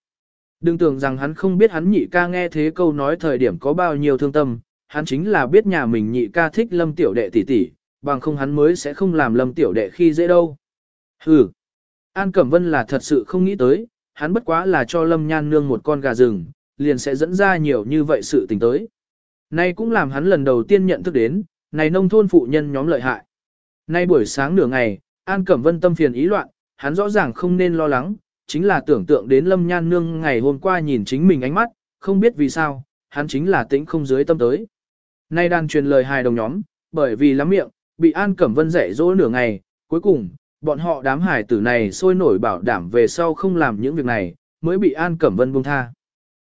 Đừng tưởng rằng hắn không biết hắn nhị ca nghe thế câu nói thời điểm có bao nhiêu thương tâm, hắn chính là biết nhà mình nhị ca thích lâm tiểu đệ tỷ tỷ, bằng không hắn mới sẽ không làm lâm tiểu đệ khi dễ đâu. Hừ, An Cẩm Vân là thật sự không nghĩ tới, hắn bất quá là cho lâm nhan nương một con gà rừng, liền sẽ dẫn ra nhiều như vậy sự tình tới. Nay cũng làm hắn lần đầu tiên nhận thức đến, này nông thôn phụ nhân nhóm lợi hại. Nay buổi sáng nửa ngày, An Cẩm Vân tâm phiền ý loạn, hắn rõ ràng không nên lo lắng, chính là tưởng tượng đến Lâm Nhan Nương ngày hôm qua nhìn chính mình ánh mắt, không biết vì sao, hắn chính là tĩnh không dưới tâm tới. Nay đang truyền lời hài đồng nhóm, bởi vì lắm miệng, bị An Cẩm Vân dạy dỗ nửa ngày, cuối cùng, bọn họ đám hải tử này sôi nổi bảo đảm về sau không làm những việc này, mới bị An Cẩm Vân buông tha.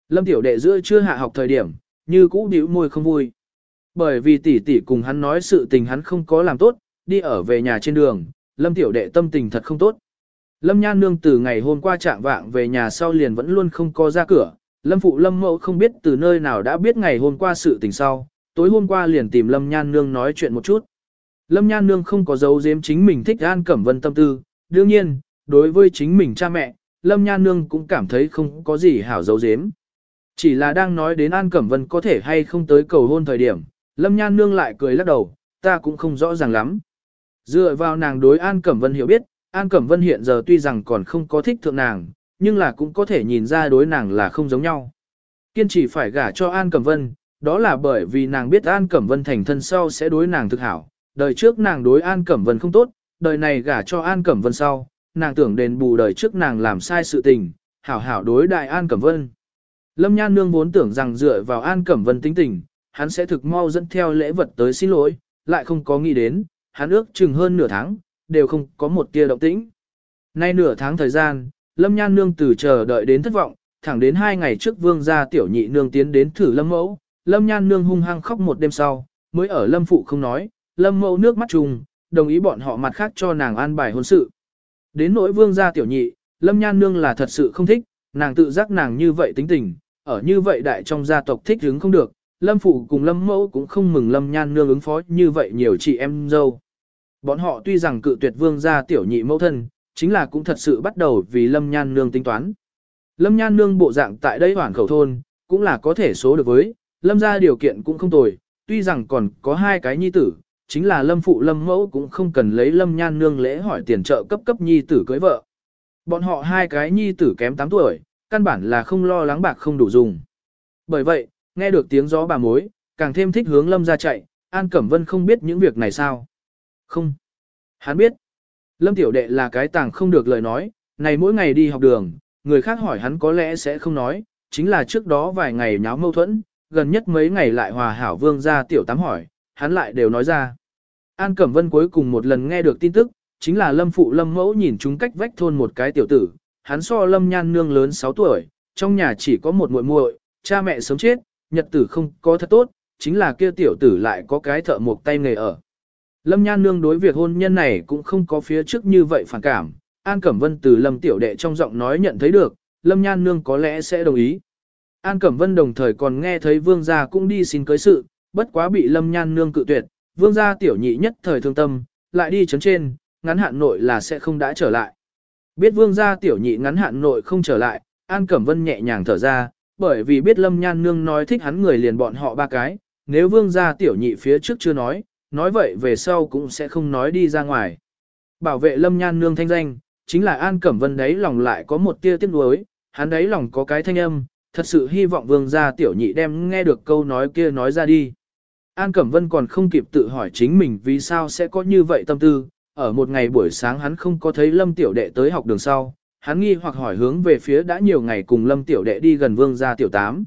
Lâm Tiểu Đệ giữa chưa hạ học thời điểm, như cũ điếu môi không vui. Bởi vì tỷ tỷ cùng hắn nói sự tình hắn không có làm tốt, đi ở về nhà trên đường, Lâm Tiểu Đệ tâm tình thật không tốt. Lâm Nhan Nương từ ngày hôm qua trạng vạng về nhà sau liền vẫn luôn không có ra cửa, Lâm Phụ Lâm Mẫu không biết từ nơi nào đã biết ngày hôm qua sự tình sau, tối hôm qua liền tìm Lâm Nhan Nương nói chuyện một chút. Lâm Nhan Nương không có giấu giếm chính mình thích An Cẩm Vân tâm tư, đương nhiên, đối với chính mình cha mẹ, Lâm Nhan Nương cũng cảm thấy không có gì hảo giấu giếm. Chỉ là đang nói đến An Cẩm Vân có thể hay không tới cầu hôn thời điểm, Lâm Nhan Nương lại cười lắc đầu, ta cũng không rõ ràng lắm. Dựa vào nàng đối An Cẩm Vân hiểu biết, An Cẩm Vân hiện giờ tuy rằng còn không có thích thượng nàng, nhưng là cũng có thể nhìn ra đối nàng là không giống nhau. Kiên trì phải gả cho An Cẩm Vân, đó là bởi vì nàng biết An Cẩm Vân thành thân sau sẽ đối nàng thực hảo. Đời trước nàng đối An Cẩm Vân không tốt, đời này gả cho An Cẩm Vân sau, nàng tưởng đền bù đời trước nàng làm sai sự tình, hảo hảo đối đại An Cẩm Vân. Lâm Nhan Nương vốn tưởng rằng dựa vào An Cẩm Vân tính tình, hắn sẽ thực mau dẫn theo lễ vật tới xin lỗi, lại không có nghĩ đến, hắn ước chừng hơn nửa tháng, đều không có một tia động tĩnh. Nay nửa tháng thời gian, Lâm Nhan Nương từ chờ đợi đến thất vọng, thẳng đến hai ngày trước vương gia tiểu nhị nương tiến đến thử Lâm Mẫu, Lâm Nhan Nương hung hăng khóc một đêm sau, mới ở Lâm Phụ không nói, Lâm Mẫu nước mắt trùng, đồng ý bọn họ mặt khác cho nàng an bài hôn sự. Đến nỗi vương gia tiểu nhị, Lâm Nhan Nương là thật sự không thích, nàng tự giác nàng như vậy tính tình, ở như vậy đại trong gia tộc thích hứng không được, Lâm Phụ cùng Lâm Mẫu cũng không mừng Lâm Nhan Nương ứng phó như vậy nhiều chị em dâu. Bọn họ tuy rằng cự tuyệt vương gia tiểu nhị mẫu thân, chính là cũng thật sự bắt đầu vì Lâm Nhan Nương tính toán. Lâm Nhan Nương bộ dạng tại đây hoảng khẩu thôn, cũng là có thể số được với, Lâm gia điều kiện cũng không tồi, tuy rằng còn có hai cái nhi tử, chính là Lâm Phụ Lâm Mẫu cũng không cần lấy Lâm Nhan Nương lễ hỏi tiền trợ cấp cấp nhi tử cưới vợ. Bọn họ hai cái nhi tử kém 8 tuổi, căn bản là không lo lắng bạc không đủ dùng. Bởi vậy, nghe được tiếng gió bà mối, càng thêm thích hướng lâm ra chạy, An Cẩm Vân không biết những việc này sao. Không. Hắn biết, Lâm Tiểu Đệ là cái tàng không được lời nói, này mỗi ngày đi học đường, người khác hỏi hắn có lẽ sẽ không nói, chính là trước đó vài ngày nháo mâu thuẫn, gần nhất mấy ngày lại hòa hảo vương ra tiểu tám hỏi, hắn lại đều nói ra. An Cẩm Vân cuối cùng một lần nghe được tin tức, chính là Lâm Phụ Lâm Mẫu nhìn chúng cách vách thôn một cái tiểu tử, hắn so Lâm Nhan Nương lớn 6 tuổi, trong nhà chỉ có một muội muội, cha mẹ sớm chết, nhật tử không có thật tốt, chính là kia tiểu tử lại có cái thợ một tay nghề ở. Lâm Nhan Nương đối việc hôn nhân này cũng không có phía trước như vậy phản cảm, An Cẩm Vân từ Lâm Tiểu Đệ trong giọng nói nhận thấy được, Lâm Nhan Nương có lẽ sẽ đồng ý. An Cẩm Vân đồng thời còn nghe thấy Vương gia cũng đi xin cưới sự, bất quá bị Lâm Nhan Nương cự tuyệt, Vương gia tiểu nhị nhất thời thương tâm, lại đi chấn trên, ngắn hạn nội là sẽ không đã trở lại. Biết Vương gia tiểu nhị ngắn hạn nội không trở lại, An Cẩm Vân nhẹ nhàng thở ra, bởi vì biết Lâm Nhan Nương nói thích hắn người liền bọn họ ba cái, nếu Vương gia tiểu nhị phía trước chưa nói, nói vậy về sau cũng sẽ không nói đi ra ngoài. Bảo vệ Lâm Nhan Nương thanh danh, chính là An Cẩm Vân đấy lòng lại có một tia tiếc nuối, hắn đấy lòng có cái thanh âm, thật sự hy vọng vương gia tiểu nhị đem nghe được câu nói kia nói ra đi. An Cẩm Vân còn không kịp tự hỏi chính mình vì sao sẽ có như vậy tâm tư, ở một ngày buổi sáng hắn không có thấy Lâm Tiểu Đệ tới học đường sau, hắn nghi hoặc hỏi hướng về phía đã nhiều ngày cùng Lâm Tiểu Đệ đi gần vương gia tiểu tám.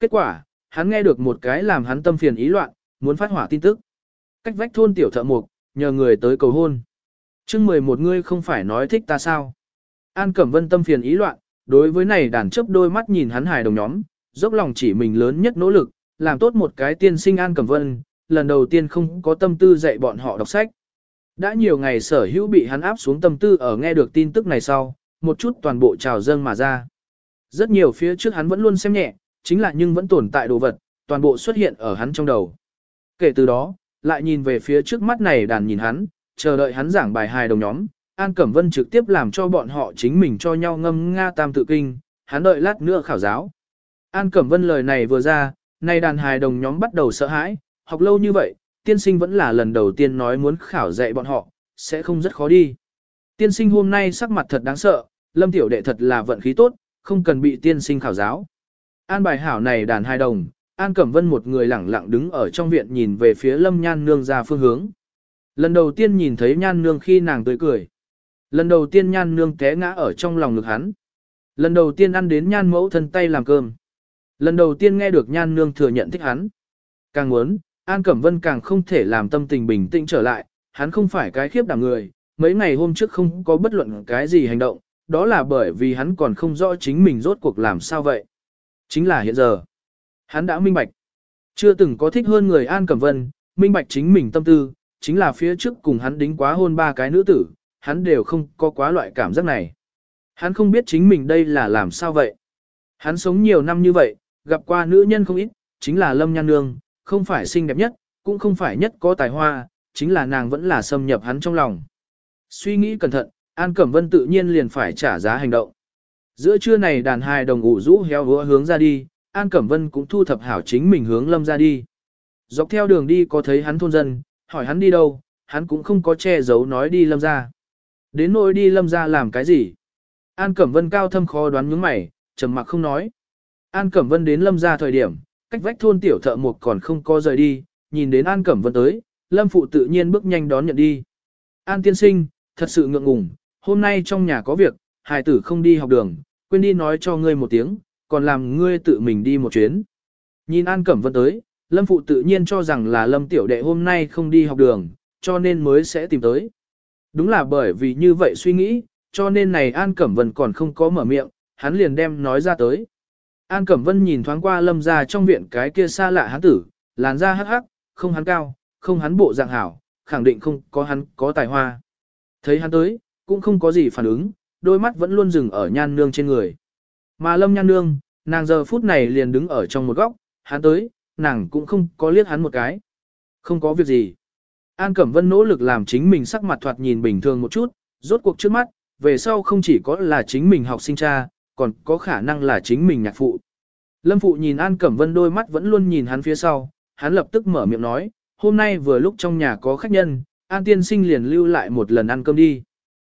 Kết quả, hắn nghe được một cái làm hắn tâm phiền ý loạn, muốn phát hỏa tin tức. Cách vách thôn tiểu thợ mục, nhờ người tới cầu hôn. chương 11 ngươi không phải nói thích ta sao? An Cẩm Vân tâm phiền ý loạn, đối với này đàn chấp đôi mắt nhìn hắn hài đồng nhóm, dốc lòng chỉ mình lớn nhất nỗ lực, làm tốt một cái tiên sinh An Cẩm Vân, lần đầu tiên không có tâm tư dạy bọn họ đọc sách. Đã nhiều ngày sở hữu bị hắn áp xuống tâm tư ở nghe được tin tức này sau, một chút toàn bộ trào dâng mà ra. Rất nhiều phía trước hắn vẫn luôn xem nhẹ, chính là nhưng vẫn tồn tại đồ vật, toàn bộ xuất hiện ở hắn trong đầu. Kể từ đó, lại nhìn về phía trước mắt này đàn nhìn hắn, chờ đợi hắn giảng bài hài đồng nhóm, An Cẩm Vân trực tiếp làm cho bọn họ chính mình cho nhau ngâm Nga tam tự kinh, hắn đợi lát nữa khảo giáo. An Cẩm Vân lời này vừa ra, nay đàn hài đồng nhóm bắt đầu sợ hãi, học lâu như vậy, tiên sinh vẫn là lần đầu tiên nói muốn khảo dạy bọn họ, sẽ không rất khó đi. Tiên sinh hôm nay sắc mặt thật đáng sợ, lâm tiểu đệ thật là vận khí tốt, không cần bị tiên sinh khảo giáo. An bài hảo này đàn hài đồng, An Cẩm Vân một người lẳng lặng đứng ở trong viện nhìn về phía lâm nhan nương ra phương hướng. Lần đầu tiên nhìn thấy nhan nương khi nàng tươi cười. Lần đầu tiên nhan nương té ngã ở trong lòng ngực hắn. Lần đầu tiên ăn đến nhan mẫu thân tay làm cơm. Lần đầu tiên nghe được nhan nương thừa nhận thích hắn. Càng muốn, An Cẩm Vân càng không thể làm tâm tình bình tĩnh trở lại, hắn không phải cái khiếp đảm người, mấy ngày hôm trước không có bất luận cái gì hành động, đó là bởi vì hắn còn không rõ chính mình rốt cuộc làm sao vậy. Chính là hiện giờ, hắn đã minh bạch. Chưa từng có thích hơn người An Cẩm Vân, minh bạch chính mình tâm tư, chính là phía trước cùng hắn đính quá hôn ba cái nữ tử, hắn đều không có quá loại cảm giác này. Hắn không biết chính mình đây là làm sao vậy. Hắn sống nhiều năm như vậy, gặp qua nữ nhân không ít, chính là Lâm Nhan Nương, không phải xinh đẹp nhất, cũng không phải nhất có tài hoa, chính là nàng vẫn là xâm nhập hắn trong lòng. Suy nghĩ cẩn thận, An Cẩm Vân tự nhiên liền phải trả giá hành động. Giữa trưa này đàn hài đồng ủ rũ heo hứa hướng ra đi, An Cẩm Vân cũng thu thập hảo chính mình hướng Lâm ra đi. Dọc theo đường đi có thấy hắn thôn dân, hỏi hắn đi đâu, hắn cũng không có che giấu nói đi Lâm ra. Đến nỗi đi lâm ra làm cái gì? An Cẩm Vân cao thâm khó đoán những mày, trầm mặc không nói. An Cẩm Vân đến lâm ra thời điểm, cách vách thôn tiểu thợ mục còn không có rời đi, nhìn đến An Cẩm Vân tới, lâm phụ tự nhiên bước nhanh đón nhận đi. An tiên sinh, thật sự ngượng ngùng, hôm nay trong nhà có việc, hài tử không đi học đường, quên đi nói cho ngươi một tiếng, còn làm ngươi tự mình đi một chuyến. Nhìn An Cẩm Vân tới, lâm phụ tự nhiên cho rằng là lâm tiểu đệ hôm nay không đi học đường, cho nên mới sẽ tìm tới. Đúng là bởi vì như vậy suy nghĩ, cho nên này An Cẩm Vân còn không có mở miệng, hắn liền đem nói ra tới. An Cẩm Vân nhìn thoáng qua lâm ra trong viện cái kia xa lạ hắn tử, làn da hắc hắc, không hắn cao, không hắn bộ dạng hảo, khẳng định không có hắn có tài hoa. Thấy hắn tới, cũng không có gì phản ứng, đôi mắt vẫn luôn dừng ở nhan nương trên người. Mà lâm nhan nương, nàng giờ phút này liền đứng ở trong một góc, hắn tới, nàng cũng không có liếc hắn một cái. Không có việc gì. An Cẩm Vân nỗ lực làm chính mình sắc mặt thoạt nhìn bình thường một chút, rốt cuộc trước mắt, về sau không chỉ có là chính mình học sinh cha, còn có khả năng là chính mình nhạc phụ. Lâm phụ nhìn An Cẩm Vân đôi mắt vẫn luôn nhìn hắn phía sau, hắn lập tức mở miệng nói, hôm nay vừa lúc trong nhà có khách nhân, An tiên sinh liền lưu lại một lần ăn cơm đi.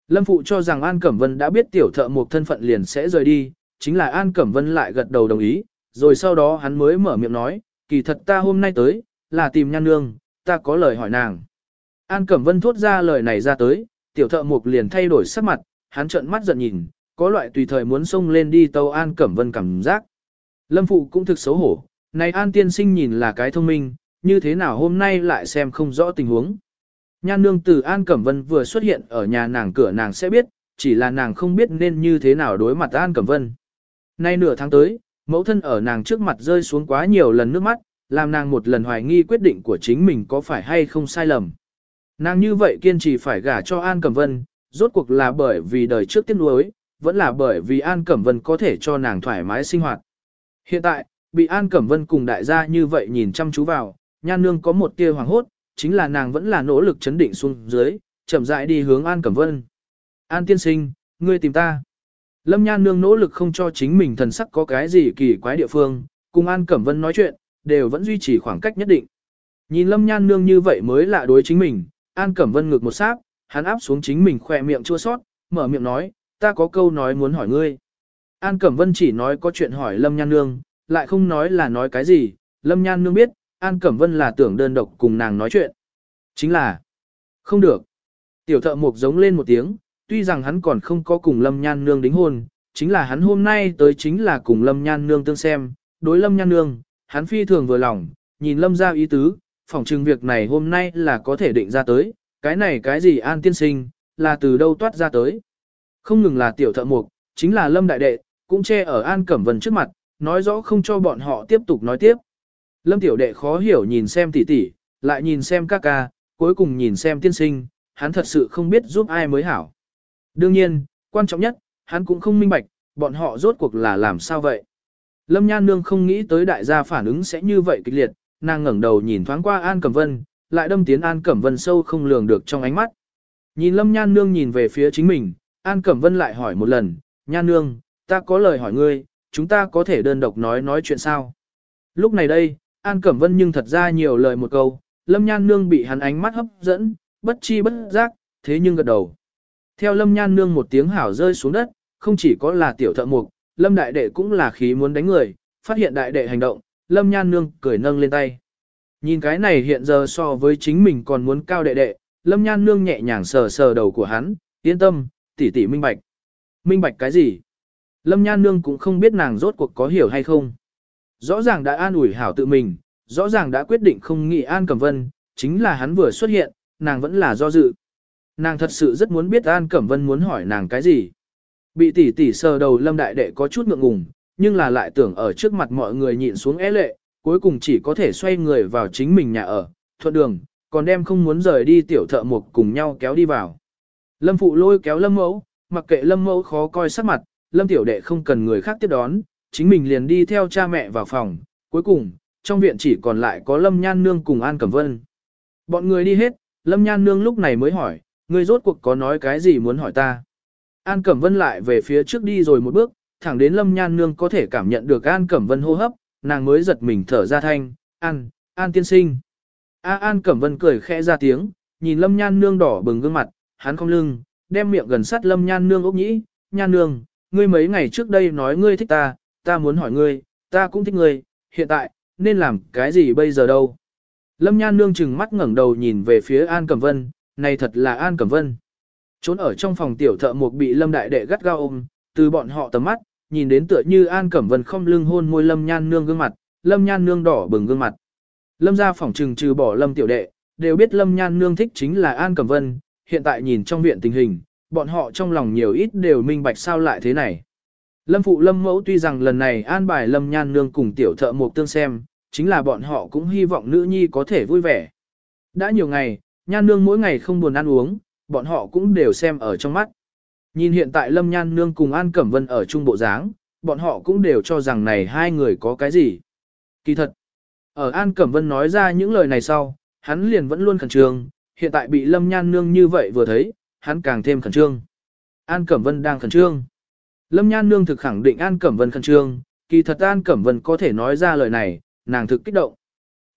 Lâm phụ cho rằng An Cẩm Vân đã biết tiểu thợ một thân phận liền sẽ rời đi, chính là An Cẩm Vân lại gật đầu đồng ý, rồi sau đó hắn mới mở miệng nói, kỳ thật ta hôm nay tới, là tìm nhan nương, ta có lời hỏi nàng. An Cẩm Vân thốt ra lời này ra tới, tiểu thợ mục liền thay đổi sắc mặt, hắn trợn mắt giận nhìn, có loại tùy thời muốn xông lên đi tàu An Cẩm Vân cảm giác. Lâm Phụ cũng thực xấu hổ, này An Tiên Sinh nhìn là cái thông minh, như thế nào hôm nay lại xem không rõ tình huống. Nhan nương từ An Cẩm Vân vừa xuất hiện ở nhà nàng cửa nàng sẽ biết, chỉ là nàng không biết nên như thế nào đối mặt An Cẩm Vân. Nay nửa tháng tới, mẫu thân ở nàng trước mặt rơi xuống quá nhiều lần nước mắt, làm nàng một lần hoài nghi quyết định của chính mình có phải hay không sai lầm. Nàng như vậy kiên trì phải gả cho An Cẩm Vân, rốt cuộc là bởi vì đời trước tiếc nuối, vẫn là bởi vì An Cẩm Vân có thể cho nàng thoải mái sinh hoạt. Hiện tại, bị An Cẩm Vân cùng đại gia như vậy nhìn chăm chú vào, nhan nương có một tia hoàng hốt, chính là nàng vẫn là nỗ lực chấn định xuống dưới, chậm rãi đi hướng An Cẩm Vân. An tiên sinh, ngươi tìm ta. Lâm nhan nương nỗ lực không cho chính mình thần sắc có cái gì kỳ quái địa phương, cùng An Cẩm Vân nói chuyện, đều vẫn duy trì khoảng cách nhất định. Nhìn Lâm nhan nương như vậy mới lạ đối chính mình, An Cẩm Vân ngược một sát, hắn áp xuống chính mình khỏe miệng chua sót, mở miệng nói, ta có câu nói muốn hỏi ngươi. An Cẩm Vân chỉ nói có chuyện hỏi Lâm Nhan Nương, lại không nói là nói cái gì, Lâm Nhan Nương biết, An Cẩm Vân là tưởng đơn độc cùng nàng nói chuyện. Chính là, không được. Tiểu thợ mục giống lên một tiếng, tuy rằng hắn còn không có cùng Lâm Nhan Nương đính hôn, chính là hắn hôm nay tới chính là cùng Lâm Nhan Nương tương xem, đối Lâm Nhan Nương, hắn phi thường vừa lòng, nhìn Lâm ra ý tứ, phỏng chừng việc này hôm nay là có thể định ra tới, cái này cái gì An tiên sinh, là từ đâu toát ra tới. Không ngừng là tiểu thợ mục, chính là Lâm Đại Đệ, cũng che ở An Cẩm Vân trước mặt, nói rõ không cho bọn họ tiếp tục nói tiếp. Lâm Tiểu Đệ khó hiểu nhìn xem tỷ tỷ, lại nhìn xem ca ca, cuối cùng nhìn xem tiên sinh, hắn thật sự không biết giúp ai mới hảo. Đương nhiên, quan trọng nhất, hắn cũng không minh bạch, bọn họ rốt cuộc là làm sao vậy. Lâm Nhan Nương không nghĩ tới đại gia phản ứng sẽ như vậy kịch liệt, nàng ngẩng đầu nhìn thoáng qua An Cẩm Vân, lại đâm tiến An Cẩm Vân sâu không lường được trong ánh mắt. Nhìn Lâm Nhan Nương nhìn về phía chính mình, An Cẩm Vân lại hỏi một lần, Nhan Nương, ta có lời hỏi ngươi, chúng ta có thể đơn độc nói nói chuyện sao? Lúc này đây, An Cẩm Vân nhưng thật ra nhiều lời một câu, Lâm Nhan Nương bị hắn ánh mắt hấp dẫn, bất chi bất giác, thế nhưng gật đầu. Theo Lâm Nhan Nương một tiếng hảo rơi xuống đất, không chỉ có là tiểu thợ mục, Lâm Đại Đệ cũng là khí muốn đánh người, phát hiện Đại Đệ hành động, Lâm Nhan Nương cười nâng lên tay. Nhìn cái này hiện giờ so với chính mình còn muốn cao đệ đệ, Lâm Nhan Nương nhẹ nhàng sờ sờ đầu của hắn, yên tâm, tỷ tỷ minh bạch. Minh bạch cái gì? Lâm Nhan Nương cũng không biết nàng rốt cuộc có hiểu hay không. Rõ ràng đã an ủi hảo tự mình, rõ ràng đã quyết định không nghị An Cẩm Vân, chính là hắn vừa xuất hiện, nàng vẫn là do dự. Nàng thật sự rất muốn biết An Cẩm Vân muốn hỏi nàng cái gì. Bị tỷ tỷ sờ đầu Lâm Đại Đệ có chút ngượng ngùng, nhưng là lại tưởng ở trước mặt mọi người nhịn xuống é lệ, cuối cùng chỉ có thể xoay người vào chính mình nhà ở, thuận đường, còn đem không muốn rời đi tiểu thợ mục cùng nhau kéo đi vào. Lâm phụ lôi kéo lâm mẫu, mặc kệ lâm mẫu khó coi sắc mặt, lâm tiểu đệ không cần người khác tiếp đón, chính mình liền đi theo cha mẹ vào phòng, cuối cùng, trong viện chỉ còn lại có lâm nhan nương cùng An Cẩm Vân. Bọn người đi hết, lâm nhan nương lúc này mới hỏi, Ngươi rốt cuộc có nói cái gì muốn hỏi ta. An Cẩm Vân lại về phía trước đi rồi một bước, thẳng đến lâm nhan nương có thể cảm nhận được An Cẩm Vân hô hấp, nàng mới giật mình thở ra thanh, An, An tiên sinh. A An Cẩm Vân cười khẽ ra tiếng, nhìn lâm nhan nương đỏ bừng gương mặt, hắn không lưng, đem miệng gần sát lâm nhan nương ốc nhĩ, nhan nương, ngươi mấy ngày trước đây nói ngươi thích ta, ta muốn hỏi ngươi, ta cũng thích ngươi, hiện tại, nên làm cái gì bây giờ đâu. Lâm nhan nương chừng mắt ngẩng đầu nhìn về phía An Cẩm Vân, này thật là An Cẩm Vân. Trốn ở trong phòng tiểu thợ mục bị lâm đại đệ gắt gao ôm, từ bọn họ tầm mắt, nhìn đến tựa như An Cẩm Vân không lưng hôn môi lâm nhan nương gương mặt, lâm nhan nương đỏ bừng gương mặt. Lâm ra phòng trừng trừ bỏ lâm tiểu đệ, đều biết lâm nhan nương thích chính là An Cẩm Vân, hiện tại nhìn trong viện tình hình, bọn họ trong lòng nhiều ít đều minh bạch sao lại thế này. Lâm phụ lâm mẫu tuy rằng lần này an bài lâm nhan nương cùng tiểu thợ mục tương xem, chính là bọn họ cũng hy vọng nữ nhi có thể vui vẻ. Đã nhiều ngày, nhan nương mỗi ngày không buồn ăn uống, bọn họ cũng đều xem ở trong mắt. Nhìn hiện tại lâm nhan nương cùng An Cẩm Vân ở trung bộ dáng, bọn họ cũng đều cho rằng này hai người có cái gì. Kỳ thật, ở An Cẩm Vân nói ra những lời này sau, hắn liền vẫn luôn khẩn trương, hiện tại bị Lâm Nhan Nương như vậy vừa thấy, hắn càng thêm khẩn trương. An Cẩm Vân đang khẩn trương. Lâm Nhan Nương thực khẳng định An Cẩm Vân khẩn trương, kỳ thật An Cẩm Vân có thể nói ra lời này, nàng thực kích động.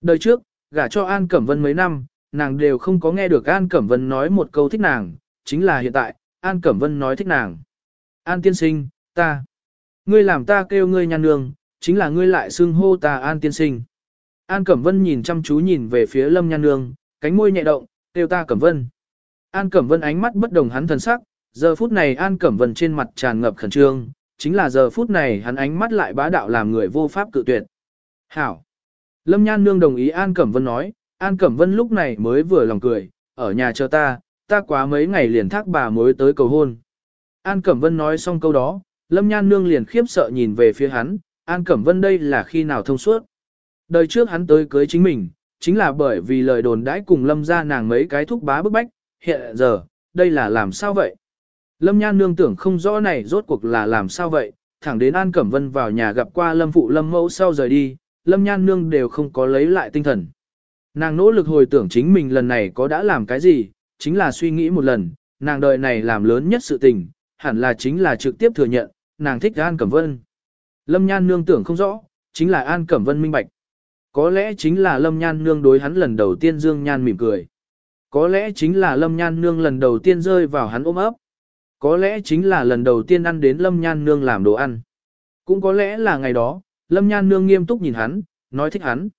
Đời trước, gả cho An Cẩm Vân mấy năm, nàng đều không có nghe được An Cẩm Vân nói một câu thích nàng, chính là hiện tại, An Cẩm Vân nói thích nàng. An tiên sinh, ta. Ngươi làm ta kêu ngươi nhan nương, chính là ngươi lại xưng hô ta An tiên sinh. An Cẩm Vân nhìn chăm chú nhìn về phía Lâm nhan nương, cánh môi nhẹ động, kêu ta Cẩm Vân. An Cẩm Vân ánh mắt bất đồng hắn thần sắc, giờ phút này An Cẩm Vân trên mặt tràn ngập khẩn trương, chính là giờ phút này hắn ánh mắt lại bá đạo làm người vô pháp cự tuyệt. Hảo. Lâm Nhan Nương đồng ý An Cẩm Vân nói, An Cẩm Vân lúc này mới vừa lòng cười, ở nhà chờ ta, ta quá mấy ngày liền thác bà mới tới cầu hôn. An Cẩm Vân nói xong câu đó, Lâm Nhan Nương liền khiếp sợ nhìn về phía hắn, An Cẩm Vân đây là khi nào thông suốt. Đời trước hắn tới cưới chính mình, chính là bởi vì lời đồn đãi cùng Lâm ra nàng mấy cái thúc bá bức bách, hiện giờ, đây là làm sao vậy? Lâm Nhan Nương tưởng không rõ này rốt cuộc là làm sao vậy, thẳng đến An Cẩm Vân vào nhà gặp qua Lâm Phụ Lâm Mẫu sau rời đi, Lâm Nhan Nương đều không có lấy lại tinh thần. Nàng nỗ lực hồi tưởng chính mình lần này có đã làm cái gì, chính là suy nghĩ một lần, nàng đời này làm lớn nhất sự tình, hẳn là chính là trực tiếp thừa nhận, nàng thích An Cẩm Vân. Lâm Nhan Nương tưởng không rõ, chính là An Cẩm Vân minh bạch. Có lẽ chính là Lâm Nhan Nương đối hắn lần đầu tiên Dương Nhan mỉm cười. Có lẽ chính là Lâm Nhan Nương lần đầu tiên rơi vào hắn ôm ấp. Có lẽ chính là lần đầu tiên ăn đến Lâm Nhan Nương làm đồ ăn. Cũng có lẽ là ngày đó, Lâm Nhan Nương nghiêm túc nhìn hắn, nói thích hắn.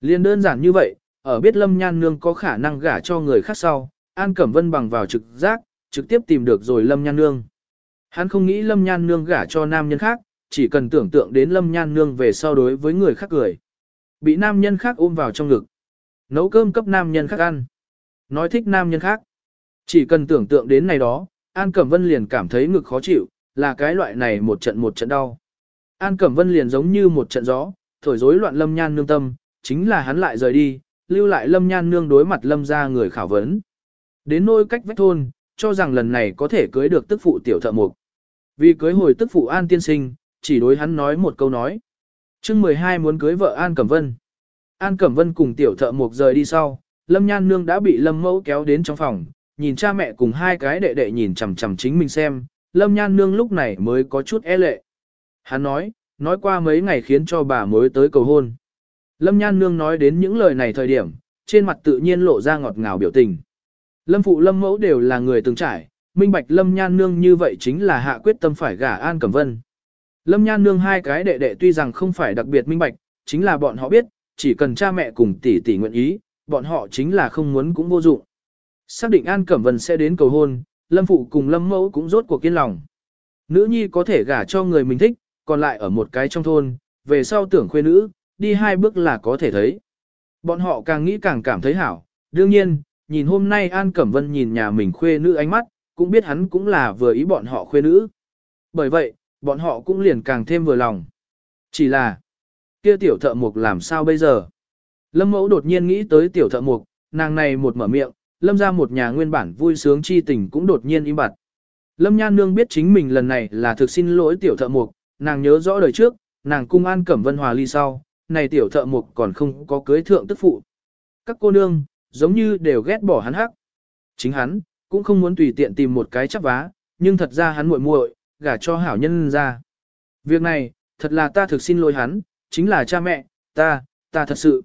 Liên đơn giản như vậy, ở biết Lâm Nhan Nương có khả năng gả cho người khác sau, An Cẩm Vân bằng vào trực giác, trực tiếp tìm được rồi Lâm Nhan Nương. Hắn không nghĩ Lâm Nhan Nương gả cho nam nhân khác, chỉ cần tưởng tượng đến Lâm Nhan Nương về sau đối với người khác cười. Bị nam nhân khác ôm vào trong ngực. Nấu cơm cấp nam nhân khác ăn. Nói thích nam nhân khác. Chỉ cần tưởng tượng đến này đó, An Cẩm Vân liền cảm thấy ngực khó chịu, là cái loại này một trận một trận đau. An Cẩm Vân liền giống như một trận gió, thổi rối loạn Lâm Nhan Nương tâm, chính là hắn lại rời đi, lưu lại Lâm Nhan Nương đối mặt Lâm ra người khảo vấn. Đến nôi cách vách thôn, cho rằng lần này có thể cưới được tức phụ tiểu thợ mục. Vì cưới hồi tức phụ An tiên sinh, chỉ đối hắn nói một câu nói. chương 12 muốn cưới vợ An Cẩm Vân. An Cẩm Vân cùng tiểu thợ mục rời đi sau, Lâm Nhan Nương đã bị Lâm Mẫu kéo đến trong phòng, nhìn cha mẹ cùng hai cái đệ đệ nhìn chằm chằm chính mình xem, Lâm Nhan Nương lúc này mới có chút e lệ. Hắn nói, nói qua mấy ngày khiến cho bà mới tới cầu hôn. Lâm Nhan Nương nói đến những lời này thời điểm, trên mặt tự nhiên lộ ra ngọt ngào biểu tình. Lâm Phụ Lâm Mẫu đều là người từng trải, minh bạch Lâm Nhan Nương như vậy chính là hạ quyết tâm phải gả An Cẩm Vân. Lâm Nhan Nương hai cái đệ đệ tuy rằng không phải đặc biệt minh bạch, chính là bọn họ biết, chỉ cần cha mẹ cùng tỷ tỷ nguyện ý, bọn họ chính là không muốn cũng vô dụng. Xác định An Cẩm Vân sẽ đến cầu hôn, Lâm Phụ cùng Lâm Mẫu cũng rốt cuộc kiên lòng. Nữ nhi có thể gả cho người mình thích, còn lại ở một cái trong thôn, về sau tưởng khuê nữ, đi hai bước là có thể thấy. Bọn họ càng nghĩ càng cảm thấy hảo. Đương nhiên, nhìn hôm nay An Cẩm Vân nhìn nhà mình khuê nữ ánh mắt, cũng biết hắn cũng là vừa ý bọn họ khuê nữ. Bởi vậy, bọn họ cũng liền càng thêm vừa lòng. Chỉ là, kia tiểu thợ mục làm sao bây giờ? Lâm mẫu đột nhiên nghĩ tới tiểu thợ mục, nàng này một mở miệng, lâm ra một nhà nguyên bản vui sướng chi tình cũng đột nhiên im bặt. Lâm nhan nương biết chính mình lần này là thực xin lỗi tiểu thợ mục, nàng nhớ rõ đời trước, nàng cung an cẩm vân hòa ly sau, này tiểu thợ mục còn không có cưới thượng tức phụ. Các cô nương, giống như đều ghét bỏ hắn hắc. Chính hắn, cũng không muốn tùy tiện tìm một cái chắc vá, nhưng thật ra hắn muội muội, gả cho hảo nhân ra. Việc này, thật là ta thực xin lỗi hắn, chính là cha mẹ, ta, ta thật sự.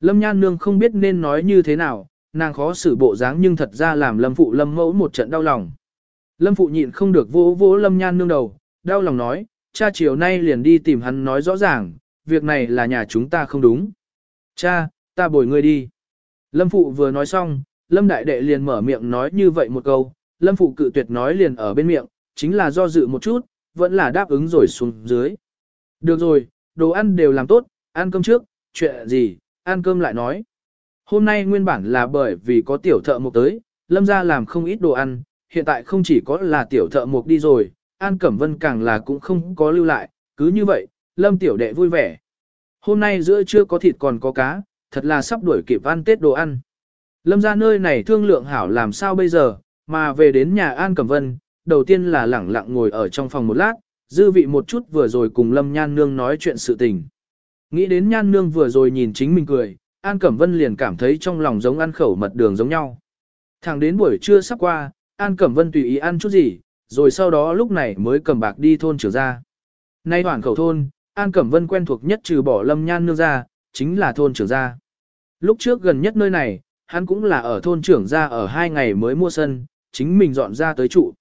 Lâm Nhan Nương không biết nên nói như thế nào, nàng khó xử bộ dáng nhưng thật ra làm Lâm Phụ Lâm Mẫu một trận đau lòng. Lâm Phụ nhịn không được vỗ vỗ Lâm Nhan Nương đầu, đau lòng nói, cha chiều nay liền đi tìm hắn nói rõ ràng, việc này là nhà chúng ta không đúng. Cha, ta bồi ngươi đi. Lâm Phụ vừa nói xong, Lâm Đại Đệ liền mở miệng nói như vậy một câu, Lâm Phụ cự tuyệt nói liền ở bên miệng, chính là do dự một chút, vẫn là đáp ứng rồi xuống dưới. Được rồi, đồ ăn đều làm tốt, ăn cơm trước, chuyện gì, ăn cơm lại nói. Hôm nay nguyên bản là bởi vì có tiểu thợ mục tới, Lâm ra làm không ít đồ ăn, hiện tại không chỉ có là tiểu thợ mục đi rồi, An Cẩm Vân càng là cũng không có lưu lại, cứ như vậy, Lâm tiểu đệ vui vẻ. Hôm nay giữa trưa có thịt còn có cá, thật là sắp đuổi kịp ăn Tết đồ ăn. Lâm ra nơi này thương lượng hảo làm sao bây giờ, mà về đến nhà An Cẩm Vân, đầu tiên là lẳng lặng ngồi ở trong phòng một lát, dư vị một chút vừa rồi cùng Lâm Nhan Nương nói chuyện sự tình. Nghĩ đến Nhan Nương vừa rồi nhìn chính mình cười, An Cẩm Vân liền cảm thấy trong lòng giống ăn khẩu mật đường giống nhau. Thẳng đến buổi trưa sắp qua, An Cẩm Vân tùy ý ăn chút gì, rồi sau đó lúc này mới cầm bạc đi thôn trưởng ra. Nay hoàn khẩu thôn, An Cẩm Vân quen thuộc nhất trừ bỏ Lâm Nhan Nương ra, chính là thôn trưởng gia. Lúc trước gần nhất nơi này, hắn cũng là ở thôn trưởng gia ở hai ngày mới mua sân, chính mình dọn ra tới trụ.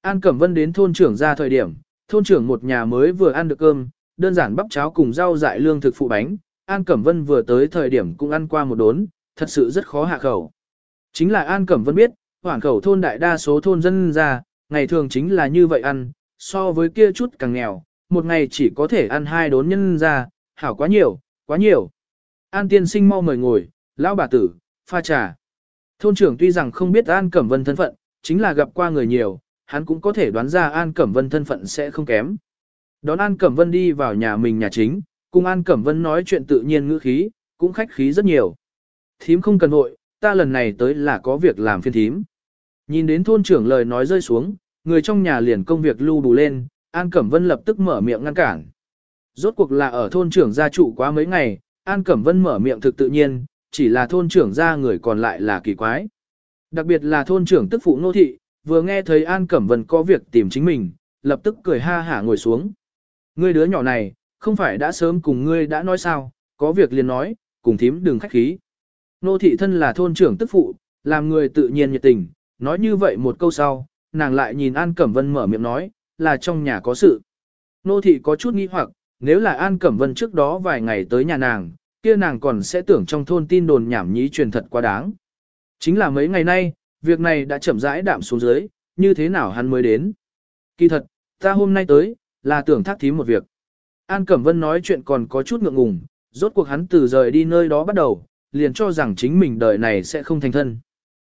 An Cẩm Vân đến thôn trưởng gia thời điểm, thôn trưởng một nhà mới vừa ăn được cơm, đơn giản bắp cháo cùng rau dại lương thực phụ bánh, An Cẩm Vân vừa tới thời điểm cũng ăn qua một đốn, thật sự rất khó hạ khẩu. Chính là An Cẩm Vân biết, hoảng khẩu thôn đại đa số thôn dân ra, ngày thường chính là như vậy ăn, so với kia chút càng nghèo, một ngày chỉ có thể ăn hai đốn nhân ra, hảo quá nhiều, quá nhiều. An tiên sinh mau mời ngồi, lão bà tử, pha trà. Thôn trưởng tuy rằng không biết An Cẩm Vân thân phận, chính là gặp qua người nhiều, hắn cũng có thể đoán ra An Cẩm Vân thân phận sẽ không kém. Đón An Cẩm Vân đi vào nhà mình nhà chính, cùng An Cẩm Vân nói chuyện tự nhiên ngữ khí, cũng khách khí rất nhiều. Thím không cần hội, ta lần này tới là có việc làm phiên thím. Nhìn đến thôn trưởng lời nói rơi xuống, người trong nhà liền công việc lưu đủ lên, An Cẩm Vân lập tức mở miệng ngăn cản. Rốt cuộc là ở thôn trưởng gia trụ quá mấy ngày, An Cẩm Vân mở miệng thực tự nhiên, chỉ là thôn trưởng gia người còn lại là kỳ quái. Đặc biệt là thôn trưởng tức phụ nô thị, vừa nghe thấy An Cẩm Vân có việc tìm chính mình, lập tức cười ha hả ngồi xuống. Ngươi đứa nhỏ này, không phải đã sớm cùng ngươi đã nói sao, có việc liền nói, cùng thím đừng khách khí. Nô thị thân là thôn trưởng tức phụ, làm người tự nhiên nhiệt tình, nói như vậy một câu sau, nàng lại nhìn An Cẩm Vân mở miệng nói, là trong nhà có sự. Nô thị có chút nghi hoặc, nếu là An Cẩm Vân trước đó vài ngày tới nhà nàng, kia nàng còn sẽ tưởng trong thôn tin đồn nhảm nhí truyền thật quá đáng. Chính là mấy ngày nay, việc này đã chậm rãi đạm xuống dưới, như thế nào hắn mới đến. Kỳ thật, ta hôm nay tới, là tưởng thác thím một việc. An Cẩm Vân nói chuyện còn có chút ngượng ngùng, rốt cuộc hắn từ rời đi nơi đó bắt đầu, liền cho rằng chính mình đời này sẽ không thành thân.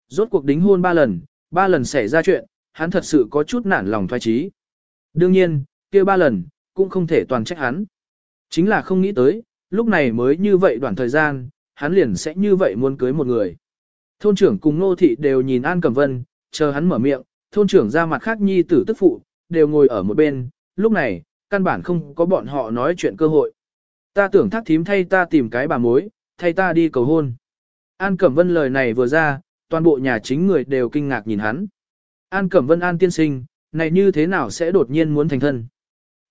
Rốt cuộc đính hôn ba lần, ba lần xảy ra chuyện, hắn thật sự có chút nản lòng thoái trí. Đương nhiên, kia ba lần, cũng không thể toàn trách hắn. Chính là không nghĩ tới, lúc này mới như vậy đoạn thời gian, hắn liền sẽ như vậy muốn cưới một người. Thôn trưởng cùng nô thị đều nhìn An Cẩm Vân, chờ hắn mở miệng, thôn trưởng ra mặt khác nhi tử tức phụ, đều ngồi ở một bên, lúc này, căn bản không có bọn họ nói chuyện cơ hội. Ta tưởng thác thím thay ta tìm cái bà mối, thay ta đi cầu hôn. An Cẩm Vân lời này vừa ra, toàn bộ nhà chính người đều kinh ngạc nhìn hắn. An Cẩm Vân An tiên sinh, này như thế nào sẽ đột nhiên muốn thành thân?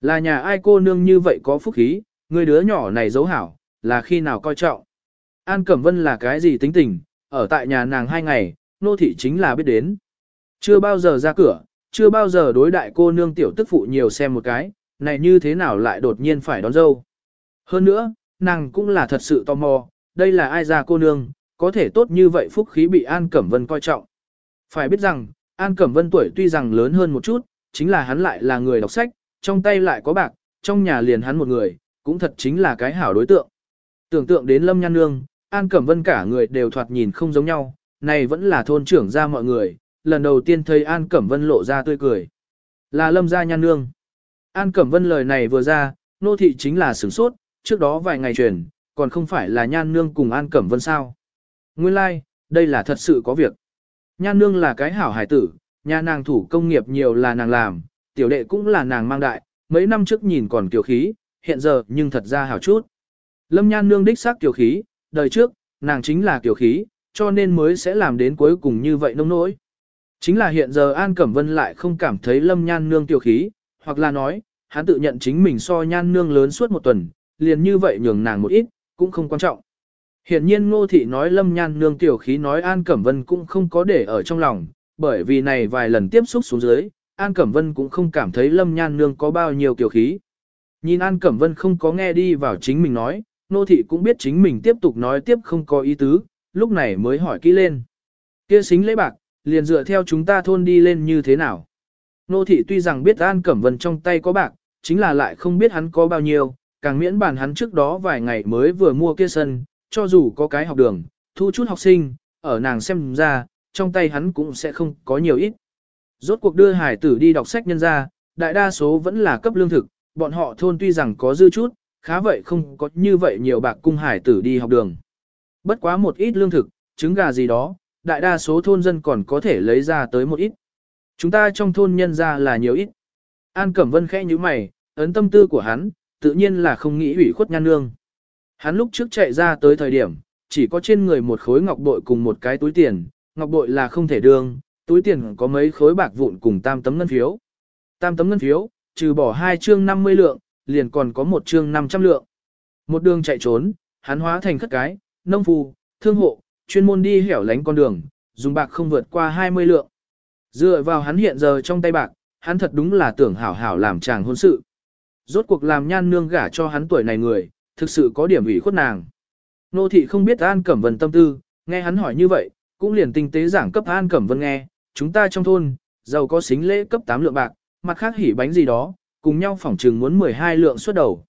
Là nhà ai cô nương như vậy có phúc khí, người đứa nhỏ này dấu hảo, là khi nào coi trọng? An Cẩm Vân là cái gì tính tình, ở tại nhà nàng hai ngày, nô thị chính là biết đến. Chưa bao giờ ra cửa, chưa bao giờ đối đại cô nương tiểu tức phụ nhiều xem một cái, này như thế nào lại đột nhiên phải đón dâu. Hơn nữa, nàng cũng là thật sự tò mò, đây là ai ra cô nương, có thể tốt như vậy phúc khí bị An Cẩm Vân coi trọng. Phải biết rằng, An Cẩm Vân tuổi tuy rằng lớn hơn một chút, chính là hắn lại là người đọc sách, trong tay lại có bạc, trong nhà liền hắn một người, cũng thật chính là cái hảo đối tượng. Tưởng tượng đến Lâm Nhan Nương, An Cẩm Vân cả người đều thoạt nhìn không giống nhau, này vẫn là thôn trưởng ra mọi người, lần đầu tiên thấy An Cẩm Vân lộ ra tươi cười. Là Lâm gia Nhan Nương. An Cẩm Vân lời này vừa ra, nô thị chính là sửng sốt, trước đó vài ngày truyền, còn không phải là Nhan Nương cùng An Cẩm Vân sao. Nguyên lai, like, đây là thật sự có việc. Nhan Nương là cái hảo hải tử, nhà nàng thủ công nghiệp nhiều là nàng làm, tiểu đệ cũng là nàng mang đại, mấy năm trước nhìn còn kiều khí, hiện giờ nhưng thật ra hảo chút. Lâm Nhan Nương đích xác kiều khí, đời trước, nàng chính là kiều khí, cho nên mới sẽ làm đến cuối cùng như vậy nông nỗi. Chính là hiện giờ An Cẩm Vân lại không cảm thấy Lâm Nhan Nương kiều khí, hoặc là nói, hắn tự nhận chính mình so Nhan Nương lớn suốt một tuần, liền như vậy nhường nàng một ít, cũng không quan trọng. Hiện nhiên Ngô Thị nói Lâm Nhan Nương tiểu khí nói An Cẩm Vân cũng không có để ở trong lòng, bởi vì này vài lần tiếp xúc xuống dưới, An Cẩm Vân cũng không cảm thấy Lâm Nhan Nương có bao nhiêu tiểu khí. Nhìn An Cẩm Vân không có nghe đi vào chính mình nói, Ngô Thị cũng biết chính mình tiếp tục nói tiếp không có ý tứ, lúc này mới hỏi kỹ lên. Kia xính lễ bạc, liền dựa theo chúng ta thôn đi lên như thế nào. Nô thị tuy rằng biết An Cẩm Vân trong tay có bạc, chính là lại không biết hắn có bao nhiêu, càng miễn bàn hắn trước đó vài ngày mới vừa mua kia sân, cho dù có cái học đường, thu chút học sinh, ở nàng xem ra, trong tay hắn cũng sẽ không có nhiều ít. Rốt cuộc đưa hải tử đi đọc sách nhân ra, đại đa số vẫn là cấp lương thực, bọn họ thôn tuy rằng có dư chút, khá vậy không có như vậy nhiều bạc cung hải tử đi học đường. Bất quá một ít lương thực, trứng gà gì đó, đại đa số thôn dân còn có thể lấy ra tới một ít. Chúng ta trong thôn nhân ra là nhiều ít. An Cẩm Vân khẽ như mày, ấn tâm tư của hắn, tự nhiên là không nghĩ ủy khuất nhan nương. Hắn lúc trước chạy ra tới thời điểm, chỉ có trên người một khối ngọc bội cùng một cái túi tiền, ngọc bội là không thể đương, túi tiền có mấy khối bạc vụn cùng tam tấm ngân phiếu. Tam tấm ngân phiếu, trừ bỏ hai chương 50 lượng, liền còn có một chương 500 lượng. Một đường chạy trốn, hắn hóa thành khất cái, nông phu, thương hộ, chuyên môn đi hẻo lánh con đường, dùng bạc không vượt qua 20 lượng. Dựa vào hắn hiện giờ trong tay bạc, hắn thật đúng là tưởng hảo hảo làm chàng hôn sự. Rốt cuộc làm nhan nương gả cho hắn tuổi này người, thực sự có điểm ủy khuất nàng. Nô thị không biết An Cẩm Vân tâm tư, nghe hắn hỏi như vậy, cũng liền tinh tế giảng cấp An Cẩm Vân nghe, chúng ta trong thôn, giàu có xính lễ cấp 8 lượng bạc, mặt khác hỉ bánh gì đó, cùng nhau phỏng trừng muốn 12 lượng suốt đầu.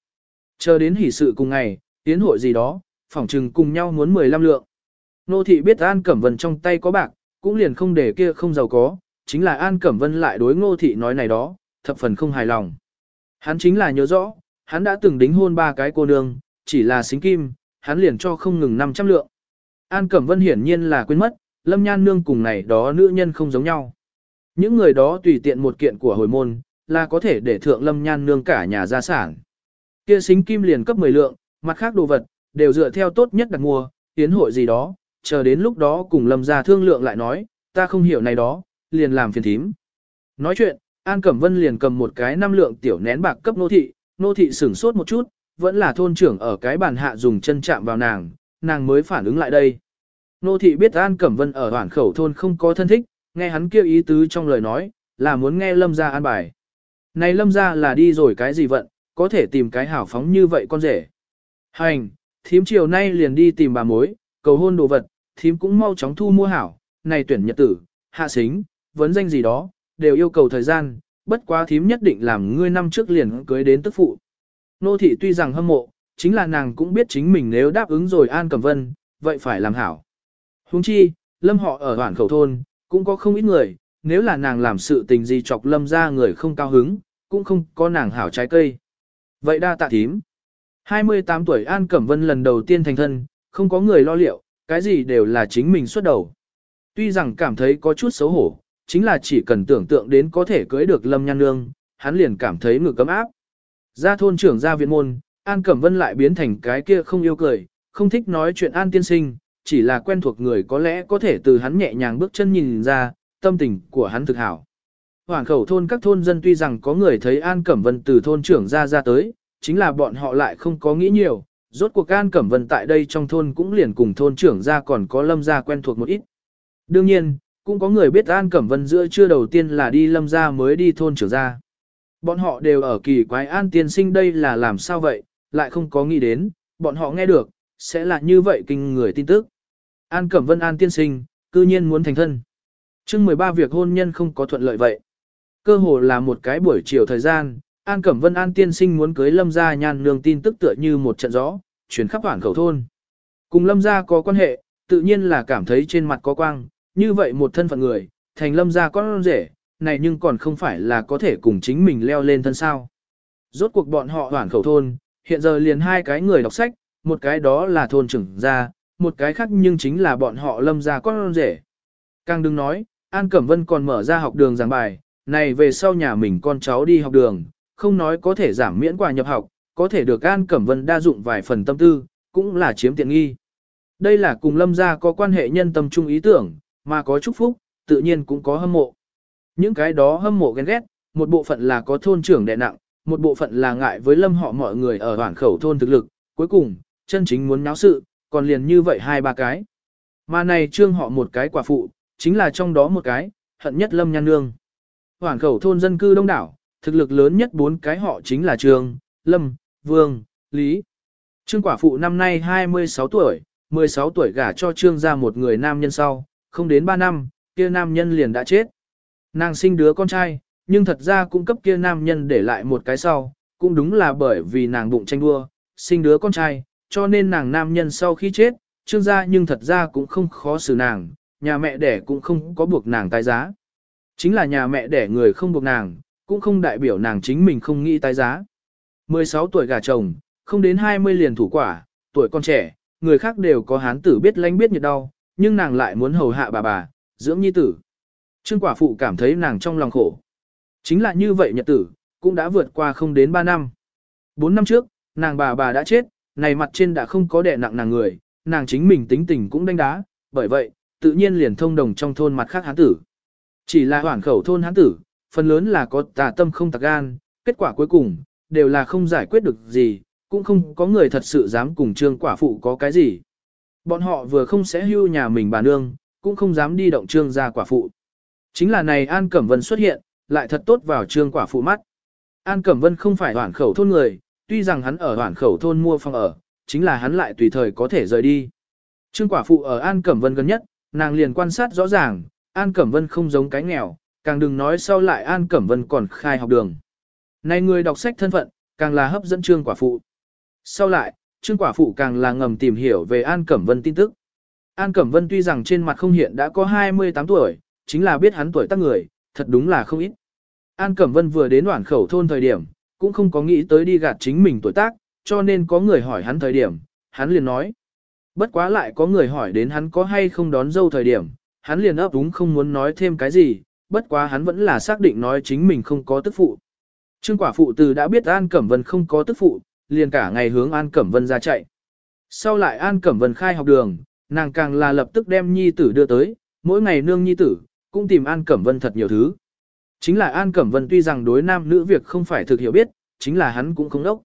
Chờ đến hỉ sự cùng ngày, tiến hội gì đó, phỏng trừng cùng nhau muốn 15 lượng. Nô thị biết An Cẩm Vân trong tay có bạc, cũng liền không để kia không giàu có, chính là An Cẩm Vân lại đối ngô thị nói này đó, thập phần không hài lòng. Hắn chính là nhớ rõ, hắn đã từng đính hôn ba cái cô nương, chỉ là xính kim, hắn liền cho không ngừng 500 lượng. An Cẩm Vân hiển nhiên là quên mất, Lâm Nhan Nương cùng này đó nữ nhân không giống nhau. Những người đó tùy tiện một kiện của hồi môn, là có thể để thượng Lâm Nhan Nương cả nhà gia sản. Kia xính kim liền cấp 10 lượng, mặt khác đồ vật, đều dựa theo tốt nhất đặt mua, tiến hội gì đó, chờ đến lúc đó cùng Lâm ra thương lượng lại nói, ta không hiểu này đó, liền làm phiền thím. Nói chuyện, An Cẩm Vân liền cầm một cái năm lượng tiểu nén bạc cấp nô thị, nô thị sửng sốt một chút, vẫn là thôn trưởng ở cái bàn hạ dùng chân chạm vào nàng, nàng mới phản ứng lại đây. Nô thị biết An Cẩm Vân ở hoảng khẩu thôn không có thân thích, nghe hắn kêu ý tứ trong lời nói, là muốn nghe lâm ra an bài. Này lâm ra là đi rồi cái gì vận, có thể tìm cái hảo phóng như vậy con rể. Hành, thím chiều nay liền đi tìm bà mối, cầu hôn đồ vật, thím cũng mau chóng thu mua hảo, này tuyển nhật tử, hạ xính, vấn danh gì đó, đều yêu cầu thời gian, bất quá thím nhất định làm ngươi năm trước liền cưới đến tức phụ. Nô thị tuy rằng hâm mộ, chính là nàng cũng biết chính mình nếu đáp ứng rồi An Cẩm Vân, vậy phải làm hảo. Huống chi, lâm họ ở hoảng khẩu thôn, cũng có không ít người, nếu là nàng làm sự tình gì chọc lâm ra người không cao hứng, cũng không có nàng hảo trái cây. Vậy đa tạ thím. 28 tuổi An Cẩm Vân lần đầu tiên thành thân, không có người lo liệu, cái gì đều là chính mình xuất đầu. Tuy rằng cảm thấy có chút xấu hổ, chính là chỉ cần tưởng tượng đến có thể cưới được Lâm Nhan Nương, hắn liền cảm thấy ngực cấm áp. Ra thôn trưởng ra viện môn, An Cẩm Vân lại biến thành cái kia không yêu cười, không thích nói chuyện An tiên sinh, chỉ là quen thuộc người có lẽ có thể từ hắn nhẹ nhàng bước chân nhìn ra, tâm tình của hắn thực hảo. Hoàng khẩu thôn các thôn dân tuy rằng có người thấy An Cẩm Vân từ thôn trưởng ra ra tới, chính là bọn họ lại không có nghĩ nhiều, rốt cuộc An Cẩm Vân tại đây trong thôn cũng liền cùng thôn trưởng ra còn có lâm gia quen thuộc một ít. Đương nhiên, cũng có người biết An Cẩm Vân giữa trưa đầu tiên là đi lâm gia mới đi thôn trưởng ra. Bọn họ đều ở kỳ quái An tiên sinh đây là làm sao vậy, lại không có nghĩ đến, bọn họ nghe được, sẽ là như vậy kinh người tin tức. An Cẩm Vân An tiên sinh, cư nhiên muốn thành thân. chương 13 việc hôn nhân không có thuận lợi vậy. Cơ hồ là một cái buổi chiều thời gian, An Cẩm Vân An tiên sinh muốn cưới Lâm gia nhan nương tin tức tựa như một trận gió, chuyển khắp hoảng khẩu thôn. Cùng Lâm gia có quan hệ, tự nhiên là cảm thấy trên mặt có quang, như vậy một thân phận người, thành Lâm gia con rể, này nhưng còn không phải là có thể cùng chính mình leo lên thân sao. Rốt cuộc bọn họ hoảng khẩu thôn, hiện giờ liền hai cái người đọc sách, một cái đó là thôn trưởng gia, một cái khác nhưng chính là bọn họ lâm ra con rể. Càng đừng nói, An Cẩm Vân còn mở ra học đường giảng bài, này về sau nhà mình con cháu đi học đường, không nói có thể giảm miễn quà nhập học, có thể được An Cẩm Vân đa dụng vài phần tâm tư, cũng là chiếm tiện nghi. Đây là cùng lâm gia có quan hệ nhân tâm chung ý tưởng, mà có chúc phúc, tự nhiên cũng có hâm mộ. Những cái đó hâm mộ ghen ghét, một bộ phận là có thôn trưởng đè nặng, một bộ phận là ngại với lâm họ mọi người ở hoảng khẩu thôn thực lực, cuối cùng, chân chính muốn náo sự, còn liền như vậy hai ba cái. Mà này trương họ một cái quả phụ, chính là trong đó một cái, hận nhất lâm nhan nương. Hoàn khẩu thôn dân cư đông đảo, thực lực lớn nhất bốn cái họ chính là Trương, Lâm, Vương, Lý. Trương quả phụ năm nay 26 tuổi, 16 tuổi gả cho Trương ra một người nam nhân sau, không đến 3 năm, kia nam nhân liền đã chết. Nàng sinh đứa con trai, nhưng thật ra cũng cấp kia nam nhân để lại một cái sau, cũng đúng là bởi vì nàng bụng tranh đua, sinh đứa con trai, cho nên nàng nam nhân sau khi chết, trương gia nhưng thật ra cũng không khó xử nàng, nhà mẹ đẻ cũng không có buộc nàng tái giá. Chính là nhà mẹ đẻ người không buộc nàng, cũng không đại biểu nàng chính mình không nghĩ tái giá. 16 tuổi gà chồng, không đến 20 liền thủ quả, tuổi con trẻ, người khác đều có hán tử biết lánh biết nhiệt đau, nhưng nàng lại muốn hầu hạ bà bà, dưỡng nhi tử. Trương quả phụ cảm thấy nàng trong lòng khổ. Chính là như vậy nhật tử, cũng đã vượt qua không đến 3 năm. 4 năm trước, nàng bà bà đã chết, này mặt trên đã không có đè nặng nàng người, nàng chính mình tính tình cũng đánh đá, bởi vậy, tự nhiên liền thông đồng trong thôn mặt khác hán tử. Chỉ là hoảng khẩu thôn hán tử, phần lớn là có tà tâm không tạc gan, kết quả cuối cùng, đều là không giải quyết được gì, cũng không có người thật sự dám cùng trương quả phụ có cái gì. Bọn họ vừa không sẽ hưu nhà mình bà nương, cũng không dám đi động trương gia quả phụ. Chính là này An Cẩm Vân xuất hiện, lại thật tốt vào trương quả phụ mắt. An Cẩm Vân không phải hoảng khẩu thôn người, tuy rằng hắn ở hoảng khẩu thôn mua phòng ở, chính là hắn lại tùy thời có thể rời đi. Trương quả phụ ở An Cẩm Vân gần nhất, nàng liền quan sát rõ ràng, An Cẩm Vân không giống cái nghèo, càng đừng nói sau lại An Cẩm Vân còn khai học đường. Này người đọc sách thân phận, càng là hấp dẫn trương quả phụ. Sau lại, trương quả phụ càng là ngầm tìm hiểu về An Cẩm Vân tin tức. An Cẩm Vân tuy rằng trên mặt không hiện đã có 28 tuổi, chính là biết hắn tuổi tác người, thật đúng là không ít. An Cẩm Vân vừa đến đoạn khẩu thôn thời điểm, cũng không có nghĩ tới đi gạt chính mình tuổi tác, cho nên có người hỏi hắn thời điểm, hắn liền nói. Bất quá lại có người hỏi đến hắn có hay không đón dâu thời điểm, hắn liền ấp úng không muốn nói thêm cái gì, bất quá hắn vẫn là xác định nói chính mình không có tức phụ. Trương quả phụ từ đã biết An Cẩm Vân không có tức phụ, liền cả ngày hướng An Cẩm Vân ra chạy. Sau lại An Cẩm Vân khai học đường, nàng càng là lập tức đem nhi tử đưa tới, mỗi ngày nương nhi tử, cũng tìm An Cẩm Vân thật nhiều thứ. Chính là An Cẩm Vân tuy rằng đối nam nữ việc không phải thực hiểu biết, chính là hắn cũng không đốc.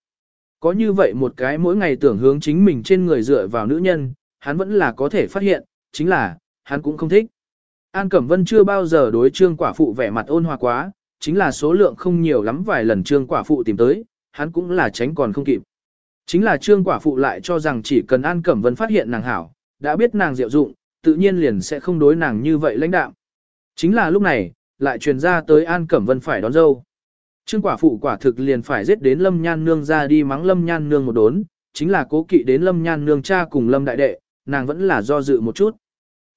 Có như vậy một cái mỗi ngày tưởng hướng chính mình trên người dựa vào nữ nhân, hắn vẫn là có thể phát hiện, chính là, hắn cũng không thích. An Cẩm Vân chưa bao giờ đối trương quả phụ vẻ mặt ôn hòa quá, chính là số lượng không nhiều lắm vài lần trương quả phụ tìm tới, hắn cũng là tránh còn không kịp. Chính là trương quả phụ lại cho rằng chỉ cần An Cẩm Vân phát hiện nàng hảo, đã biết nàng diệu dụng, tự nhiên liền sẽ không đối nàng như vậy lãnh đạm Chính là lúc này, lại truyền ra tới An Cẩm Vân phải đón dâu. Trương quả phụ quả thực liền phải giết đến Lâm Nhan Nương ra đi mắng Lâm Nhan Nương một đốn, chính là cố kỵ đến Lâm Nhan Nương cha cùng Lâm Đại Đệ, nàng vẫn là do dự một chút.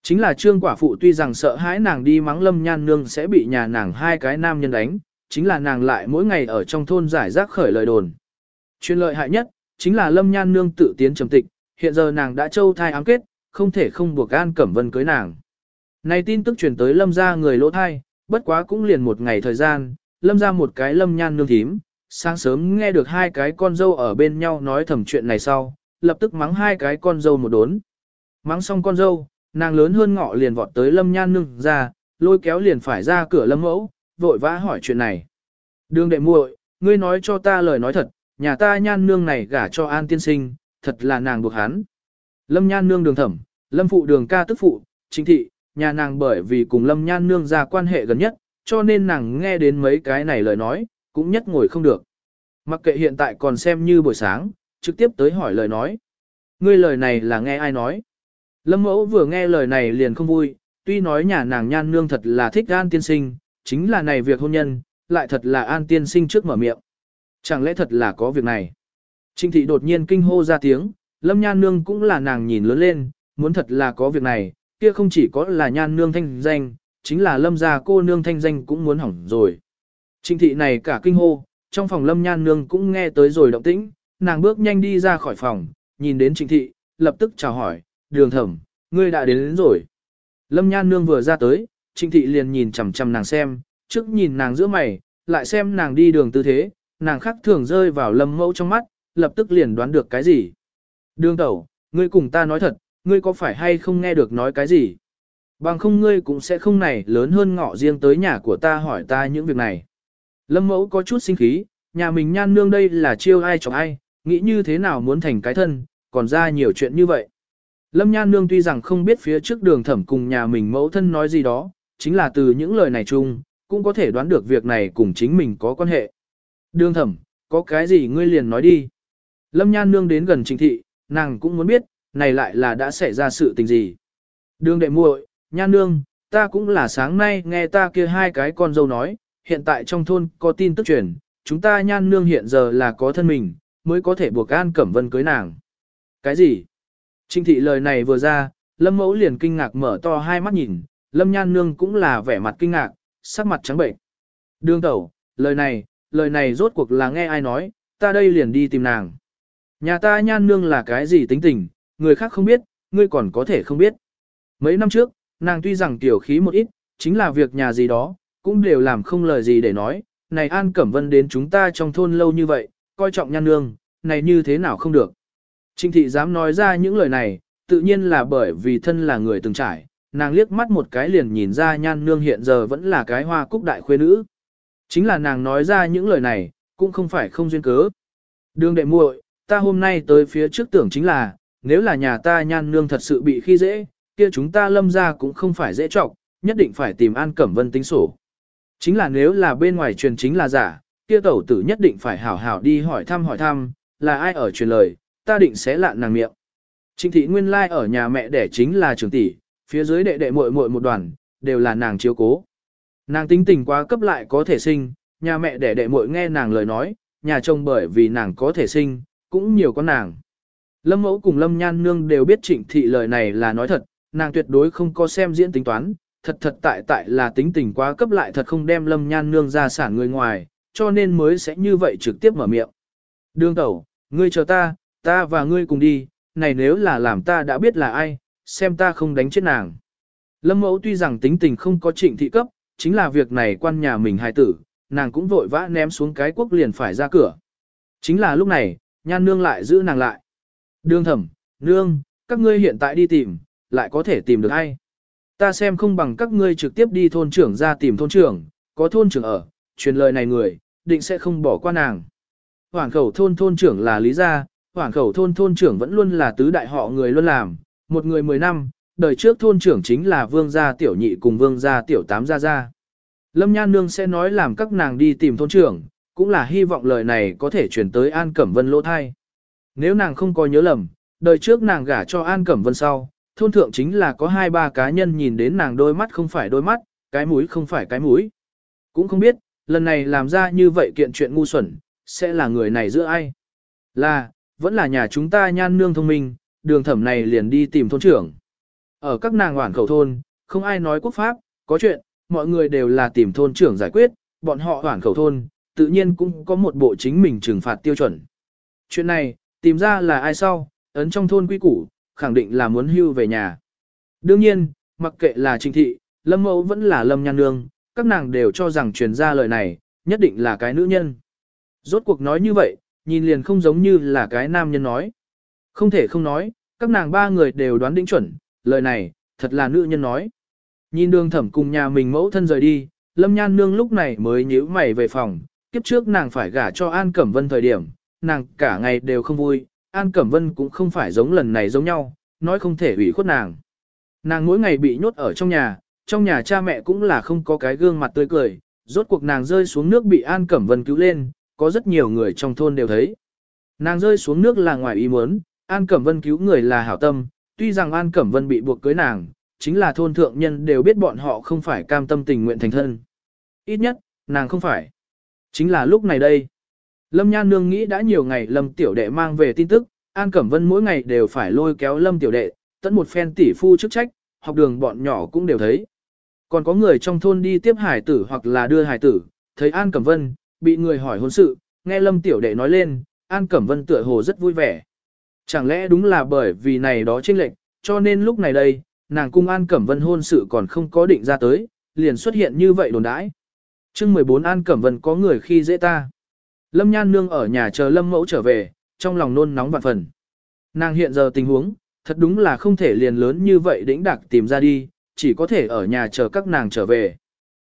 Chính là trương quả phụ tuy rằng sợ hãi nàng đi mắng Lâm Nhan Nương sẽ bị nhà nàng hai cái nam nhân đánh, chính là nàng lại mỗi ngày ở trong thôn giải rác khởi lời đồn. Chuyên lợi hại nhất, chính là Lâm Nhan Nương tự tiến trầm tịch, hiện giờ nàng đã châu thai ám kết, không thể không buộc An Cẩm Vân cưới nàng. Này tin tức truyền tới Lâm ra người lỗ thai, bất quá cũng liền một ngày thời gian, Lâm ra một cái Lâm Nhan Nương thím, sáng sớm nghe được hai cái con dâu ở bên nhau nói thầm chuyện này sau, lập tức mắng hai cái con dâu một đốn. Mắng xong con dâu, nàng lớn hơn ngọ liền vọt tới Lâm Nhan Nương ra, lôi kéo liền phải ra cửa Lâm Mẫu, vội vã hỏi chuyện này. Đường đệ muội, ngươi nói cho ta lời nói thật, nhà ta Nhan Nương này gả cho An Tiên Sinh, thật là nàng buộc hắn. Lâm Nhan Nương đường thẩm, Lâm Phụ đường ca tức phụ, chính thị, nhà nàng bởi vì cùng Lâm Nhan Nương ra quan hệ gần nhất, cho nên nàng nghe đến mấy cái này lời nói, cũng nhất ngồi không được. Mặc kệ hiện tại còn xem như buổi sáng, trực tiếp tới hỏi lời nói. Ngươi lời này là nghe ai nói? Lâm mẫu vừa nghe lời này liền không vui, tuy nói nhà nàng nhan nương thật là thích an tiên sinh, chính là này việc hôn nhân, lại thật là an tiên sinh trước mở miệng. Chẳng lẽ thật là có việc này? Trinh thị đột nhiên kinh hô ra tiếng, lâm nhan nương cũng là nàng nhìn lớn lên, muốn thật là có việc này, kia không chỉ có là nhan nương thanh danh, chính là lâm gia cô nương thanh danh cũng muốn hỏng rồi. Trinh thị này cả kinh hô, trong phòng lâm nhan nương cũng nghe tới rồi động tĩnh, nàng bước nhanh đi ra khỏi phòng, nhìn đến trinh thị, lập tức chào hỏi, đường thẩm, ngươi đã đến, đến rồi. Lâm nhan nương vừa ra tới, trinh thị liền nhìn chằm chằm nàng xem, trước nhìn nàng giữa mày, lại xem nàng đi đường tư thế, nàng khắc thường rơi vào lâm mẫu trong mắt, lập tức liền đoán được cái gì. Đường tẩu, ngươi cùng ta nói thật, ngươi có phải hay không nghe được nói cái gì? Bằng không ngươi cũng sẽ không này lớn hơn ngọ riêng tới nhà của ta hỏi ta những việc này. Lâm mẫu có chút sinh khí, nhà mình nhan nương đây là chiêu ai chọc ai, nghĩ như thế nào muốn thành cái thân, còn ra nhiều chuyện như vậy. Lâm nhan nương tuy rằng không biết phía trước đường thẩm cùng nhà mình mẫu thân nói gì đó, chính là từ những lời này chung, cũng có thể đoán được việc này cùng chính mình có quan hệ. đương thẩm, có cái gì ngươi liền nói đi. Lâm nhan nương đến gần trình thị, nàng cũng muốn biết, này lại là đã xảy ra sự tình gì. Đường đệ muội, nhan nương, ta cũng là sáng nay nghe ta kia hai cái con dâu nói, hiện tại trong thôn có tin tức truyền, chúng ta nhan nương hiện giờ là có thân mình, mới có thể buộc An Cẩm Vân cưới nàng. Cái gì? Trinh thị lời này vừa ra, Lâm Mẫu liền kinh ngạc mở to hai mắt nhìn, Lâm Nhan Nương cũng là vẻ mặt kinh ngạc, sắc mặt trắng bệnh. Đường tẩu, lời này, lời này rốt cuộc là nghe ai nói, ta đây liền đi tìm nàng. Nhà ta Nhan Nương là cái gì tính tình, người khác không biết, ngươi còn có thể không biết. Mấy năm trước, nàng tuy rằng tiểu khí một ít, chính là việc nhà gì đó, cũng đều làm không lời gì để nói, này An Cẩm Vân đến chúng ta trong thôn lâu như vậy, coi trọng nhan nương, này như thế nào không được. Trinh thị dám nói ra những lời này, tự nhiên là bởi vì thân là người từng trải, nàng liếc mắt một cái liền nhìn ra nhan nương hiện giờ vẫn là cái hoa cúc đại khuê nữ. Chính là nàng nói ra những lời này, cũng không phải không duyên cớ. Đường đệ muội, ta hôm nay tới phía trước tưởng chính là, nếu là nhà ta nhan nương thật sự bị khi dễ, kia chúng ta lâm ra cũng không phải dễ trọng, nhất định phải tìm An Cẩm Vân tính sổ. Chính là nếu là bên ngoài truyền chính là giả, kia tẩu tử nhất định phải hảo hảo đi hỏi thăm hỏi thăm, là ai ở truyền lời, ta định sẽ lạn nàng miệng. Trịnh thị nguyên lai like ở nhà mẹ đẻ chính là trưởng tỷ, phía dưới đệ đệ muội muội một đoàn, đều là nàng chiếu cố. Nàng tính tình quá cấp lại có thể sinh, nhà mẹ đẻ đệ muội nghe nàng lời nói, nhà chồng bởi vì nàng có thể sinh, cũng nhiều con nàng. Lâm mẫu cùng Lâm Nhan Nương đều biết trịnh thị lời này là nói thật, nàng tuyệt đối không có xem diễn tính toán, thật thật tại tại là tính tình quá cấp lại thật không đem Lâm Nhan Nương ra sản người ngoài, cho nên mới sẽ như vậy trực tiếp mở miệng. Đương tẩu, ngươi chờ ta, ta và ngươi cùng đi, này nếu là làm ta đã biết là ai, xem ta không đánh chết nàng. Lâm mẫu tuy rằng tính tình không có trịnh thị cấp, chính là việc này quan nhà mình hài tử, nàng cũng vội vã ném xuống cái quốc liền phải ra cửa. Chính là lúc này, nhan nương lại giữ nàng lại. Đương thẩm, nương, các ngươi hiện tại đi tìm, lại có thể tìm được ai. Ta xem không bằng các ngươi trực tiếp đi thôn trưởng ra tìm thôn trưởng, có thôn trưởng ở, truyền lời này người, định sẽ không bỏ qua nàng. Hoàng khẩu thôn thôn trưởng là Lý Gia, Hoàng khẩu thôn thôn trưởng vẫn luôn là tứ đại họ người luôn làm, một người mười năm, đời trước thôn trưởng chính là vương gia tiểu nhị cùng vương gia tiểu tám gia gia. Lâm Nhan Nương sẽ nói làm các nàng đi tìm thôn trưởng, cũng là hy vọng lời này có thể truyền tới An Cẩm Vân lỗ thai. Nếu nàng không có nhớ lầm, đời trước nàng gả cho An Cẩm Vân sau, thôn thượng chính là có hai ba cá nhân nhìn đến nàng đôi mắt không phải đôi mắt, cái mũi không phải cái mũi. Cũng không biết, lần này làm ra như vậy kiện chuyện ngu xuẩn, sẽ là người này giữa ai? Là, vẫn là nhà chúng ta nhan nương thông minh, đường thẩm này liền đi tìm thôn trưởng. Ở các nàng hoảng khẩu thôn, không ai nói quốc pháp, có chuyện, mọi người đều là tìm thôn trưởng giải quyết, bọn họ hoảng khẩu thôn, tự nhiên cũng có một bộ chính mình trừng phạt tiêu chuẩn. Chuyện này, tìm ra là ai sau, ấn trong thôn quy củ, khẳng định là muốn hưu về nhà. Đương nhiên, mặc kệ là trình thị, lâm mẫu vẫn là lâm nhan nương, các nàng đều cho rằng truyền ra lời này, nhất định là cái nữ nhân. Rốt cuộc nói như vậy, nhìn liền không giống như là cái nam nhân nói. Không thể không nói, các nàng ba người đều đoán định chuẩn, lời này, thật là nữ nhân nói. Nhìn đường thẩm cùng nhà mình mẫu thân rời đi, lâm nhan nương lúc này mới nhíu mày về phòng, kiếp trước nàng phải gả cho An Cẩm Vân thời điểm, nàng cả ngày đều không vui, An Cẩm Vân cũng không phải giống lần này giống nhau, nói không thể ủy khuất nàng. Nàng mỗi ngày bị nhốt ở trong nhà, trong nhà cha mẹ cũng là không có cái gương mặt tươi cười, rốt cuộc nàng rơi xuống nước bị An Cẩm Vân cứu lên, có rất nhiều người trong thôn đều thấy. Nàng rơi xuống nước là ngoài ý muốn, An Cẩm Vân cứu người là hảo tâm, tuy rằng An Cẩm Vân bị buộc cưới nàng, chính là thôn thượng nhân đều biết bọn họ không phải cam tâm tình nguyện thành thân. Ít nhất, nàng không phải. Chính là lúc này đây. Lâm Nhan Nương nghĩ đã nhiều ngày Lâm Tiểu Đệ mang về tin tức, An Cẩm Vân mỗi ngày đều phải lôi kéo Lâm Tiểu Đệ, tận một phen tỷ phu chức trách, học đường bọn nhỏ cũng đều thấy. Còn có người trong thôn đi tiếp hải tử hoặc là đưa hải tử, thấy An Cẩm Vân, bị người hỏi hôn sự, nghe Lâm Tiểu Đệ nói lên, An Cẩm Vân tựa hồ rất vui vẻ. Chẳng lẽ đúng là bởi vì này đó chênh lệnh, cho nên lúc này đây, nàng cung An Cẩm Vân hôn sự còn không có định ra tới, liền xuất hiện như vậy đồn đãi. chương 14 An Cẩm Vân có người khi dễ ta. Lâm Nhan Nương ở nhà chờ Lâm Mẫu trở về, trong lòng nôn nóng vạn phần. Nàng hiện giờ tình huống, thật đúng là không thể liền lớn như vậy đĩnh đặc tìm ra đi, chỉ có thể ở nhà chờ các nàng trở về.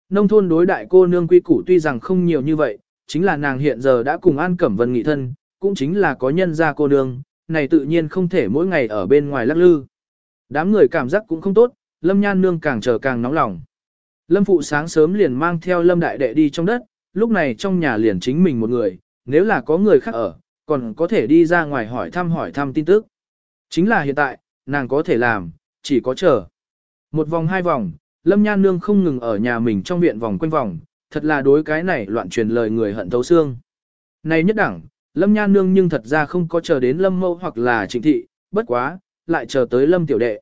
Nông thôn đối đại cô nương quy củ tuy rằng không nhiều như vậy, chính là nàng hiện giờ đã cùng An Cẩm Vân nghị thân, cũng chính là có nhân gia cô nương, này tự nhiên không thể mỗi ngày ở bên ngoài lắc lư. Đám người cảm giác cũng không tốt, Lâm Nhan Nương càng chờ càng nóng lòng. Lâm Phụ sáng sớm liền mang theo Lâm Đại Đệ đi trong đất, lúc này trong nhà liền chính mình một người, nếu là có người khác ở, còn có thể đi ra ngoài hỏi thăm hỏi thăm tin tức. Chính là hiện tại, nàng có thể làm, chỉ có chờ. Một vòng hai vòng, Lâm Nhan Nương không ngừng ở nhà mình trong viện vòng quanh vòng, thật là đối cái này loạn truyền lời người hận thấu xương. Này nhất đẳng, Lâm Nhan Nương nhưng thật ra không có chờ đến Lâm Mâu hoặc là Trịnh Thị, bất quá, lại chờ tới Lâm Tiểu Đệ.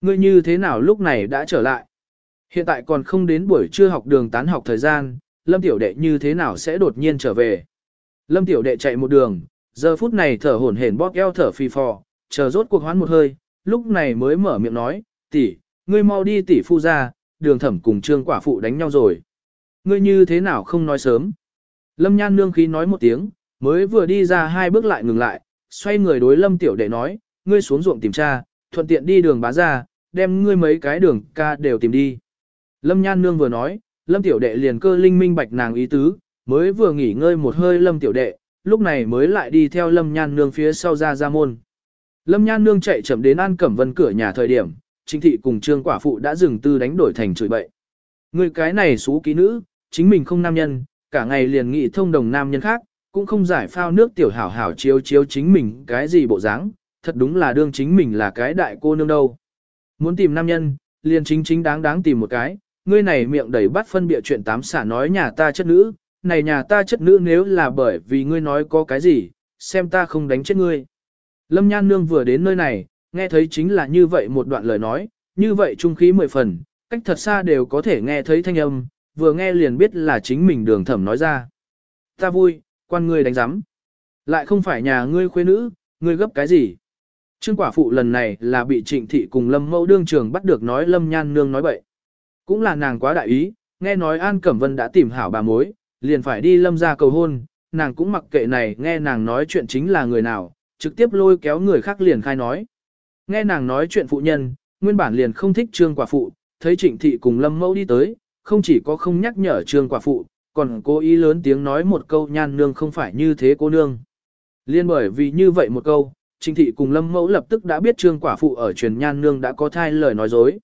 Ngươi như thế nào lúc này đã trở lại? Hiện tại còn không đến buổi trưa học đường tán học thời gian, Lâm Tiểu Đệ như thế nào sẽ đột nhiên trở về? Lâm Tiểu Đệ chạy một đường, giờ phút này thở hổn hển bóp eo thở phì phò, chờ rốt cuộc hoán một hơi, lúc này mới mở miệng nói, tỷ, ngươi mau đi tỷ phu ra, đường thẩm cùng trương quả phụ đánh nhau rồi. Ngươi như thế nào không nói sớm? Lâm Nhan nương khí nói một tiếng, mới vừa đi ra hai bước lại ngừng lại, xoay người đối Lâm Tiểu Đệ nói, ngươi xuống ruộng tìm cha, thuận tiện đi đường bá ra, đem ngươi mấy cái đường ca đều tìm đi. Lâm Nhan Nương vừa nói, Lâm Tiểu Đệ liền cơ linh minh bạch nàng ý tứ, mới vừa nghỉ ngơi một hơi Lâm Tiểu Đệ, lúc này mới lại đi theo Lâm Nhan Nương phía sau ra ra môn. Lâm Nhan Nương chạy chậm đến An Cẩm Vân cửa nhà thời điểm, Trinh Thị cùng Trương Quả Phụ đã dừng tư đánh đổi thành chửi bậy. Người cái này xú ký nữ, chính mình không nam nhân, cả ngày liền nghị thông đồng nam nhân khác, cũng không giải phao nước tiểu hảo hảo chiếu chiếu chính mình cái gì bộ dáng, thật đúng là đương chính mình là cái đại cô nương đâu. Muốn tìm nam nhân, liền chính chính đáng đáng tìm một cái, ngươi này miệng đầy bắt phân bịa chuyện tám xả nói nhà ta chất nữ, này nhà ta chất nữ nếu là bởi vì ngươi nói có cái gì, xem ta không đánh chết ngươi. Lâm Nhan Nương vừa đến nơi này, nghe thấy chính là như vậy một đoạn lời nói, như vậy trung khí mười phần, cách thật xa đều có thể nghe thấy thanh âm, vừa nghe liền biết là chính mình đường thẩm nói ra. Ta vui, quan ngươi đánh giám. Lại không phải nhà ngươi khuê nữ, ngươi gấp cái gì? Trương quả phụ lần này là bị trịnh thị cùng lâm mẫu đương trường bắt được nói lâm nhan nương nói bậy. Cũng là nàng quá đại ý, nghe nói An Cẩm Vân đã tìm hảo bà mối, liền phải đi lâm ra cầu hôn, nàng cũng mặc kệ này nghe nàng nói chuyện chính là người nào, trực tiếp lôi kéo người khác liền khai nói. Nghe nàng nói chuyện phụ nhân, nguyên bản liền không thích trương quả phụ, thấy trịnh thị cùng lâm mẫu đi tới, không chỉ có không nhắc nhở trương quả phụ, còn cố ý lớn tiếng nói một câu nhan nương không phải như thế cô nương. Liên bởi vì như vậy một câu, trịnh thị cùng lâm mẫu lập tức đã biết trương quả phụ ở truyền nhan nương đã có thai lời nói dối.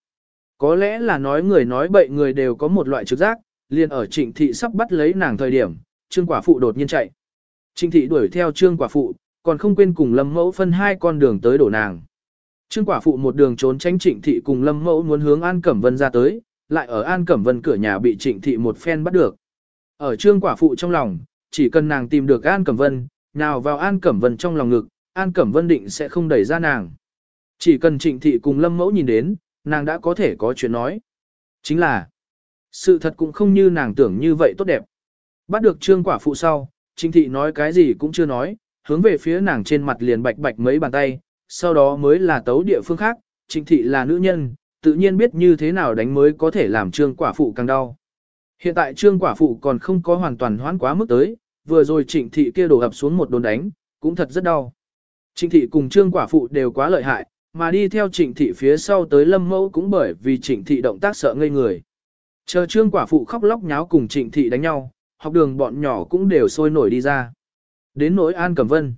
Có lẽ là nói người nói bậy người đều có một loại trực giác, liền ở trịnh thị sắp bắt lấy nàng thời điểm, trương quả phụ đột nhiên chạy. Trịnh thị đuổi theo trương quả phụ, còn không quên cùng lâm mẫu phân hai con đường tới đổ nàng. Trương quả phụ một đường trốn tránh trịnh thị cùng lâm mẫu muốn hướng An Cẩm Vân ra tới, lại ở An Cẩm Vân cửa nhà bị trịnh thị một phen bắt được. Ở trương quả phụ trong lòng, chỉ cần nàng tìm được An Cẩm Vân, nào vào An Cẩm Vân trong lòng ngực, An Cẩm Vân định sẽ không đẩy ra nàng. Chỉ cần trịnh thị cùng lâm mẫu nhìn đến, nàng đã có thể có chuyện nói. Chính là, sự thật cũng không như nàng tưởng như vậy tốt đẹp. Bắt được trương quả phụ sau, trịnh thị nói cái gì cũng chưa nói, hướng về phía nàng trên mặt liền bạch bạch mấy bàn tay, sau đó mới là tấu địa phương khác, trịnh thị là nữ nhân, tự nhiên biết như thế nào đánh mới có thể làm trương quả phụ càng đau. Hiện tại trương quả phụ còn không có hoàn toàn hoãn quá mức tới, vừa rồi trịnh thị kia đổ ập xuống một đồn đánh, cũng thật rất đau. Trịnh thị cùng trương quả phụ đều quá lợi hại, mà đi theo trịnh thị phía sau tới lâm mẫu cũng bởi vì trịnh thị động tác sợ ngây người. Chờ trương quả phụ khóc lóc nháo cùng trịnh thị đánh nhau, học đường bọn nhỏ cũng đều sôi nổi đi ra. Đến nỗi An Cẩm Vân.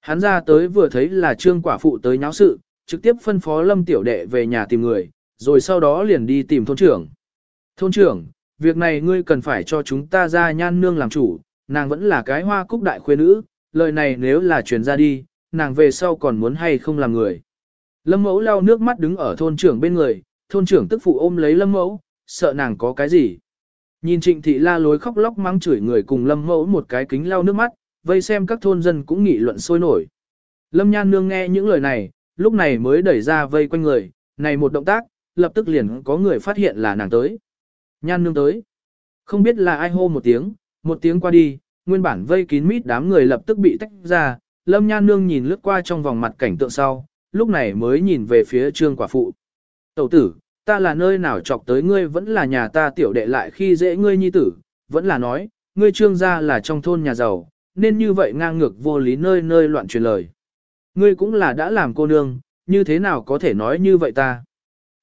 Hắn ra tới vừa thấy là trương quả phụ tới nháo sự, trực tiếp phân phó lâm tiểu đệ về nhà tìm người, rồi sau đó liền đi tìm thôn trưởng. Thôn trưởng, việc này ngươi cần phải cho chúng ta ra nhan nương làm chủ, nàng vẫn là cái hoa cúc đại khuê nữ, lời này nếu là truyền ra đi, nàng về sau còn muốn hay không làm người. Lâm mẫu lau nước mắt đứng ở thôn trưởng bên người, thôn trưởng tức phụ ôm lấy lâm mẫu, sợ nàng có cái gì. Nhìn trịnh thị la lối khóc lóc mắng chửi người cùng lâm mẫu một cái kính lau nước mắt, vây xem các thôn dân cũng nghị luận sôi nổi. Lâm nhan nương nghe những lời này, lúc này mới đẩy ra vây quanh người, này một động tác, lập tức liền có người phát hiện là nàng tới. Nhan nương tới. Không biết là ai hô một tiếng, một tiếng qua đi, nguyên bản vây kín mít đám người lập tức bị tách ra, lâm nhan nương nhìn lướt qua trong vòng mặt cảnh tượng sau, lúc này mới nhìn về phía trương quả phụ. Tẩu tử, ta là nơi nào chọc tới ngươi vẫn là nhà ta tiểu đệ lại khi dễ ngươi nhi tử, vẫn là nói, ngươi trương gia là trong thôn nhà giàu, nên như vậy ngang ngược vô lý nơi nơi loạn truyền lời. Ngươi cũng là đã làm cô nương, như thế nào có thể nói như vậy ta?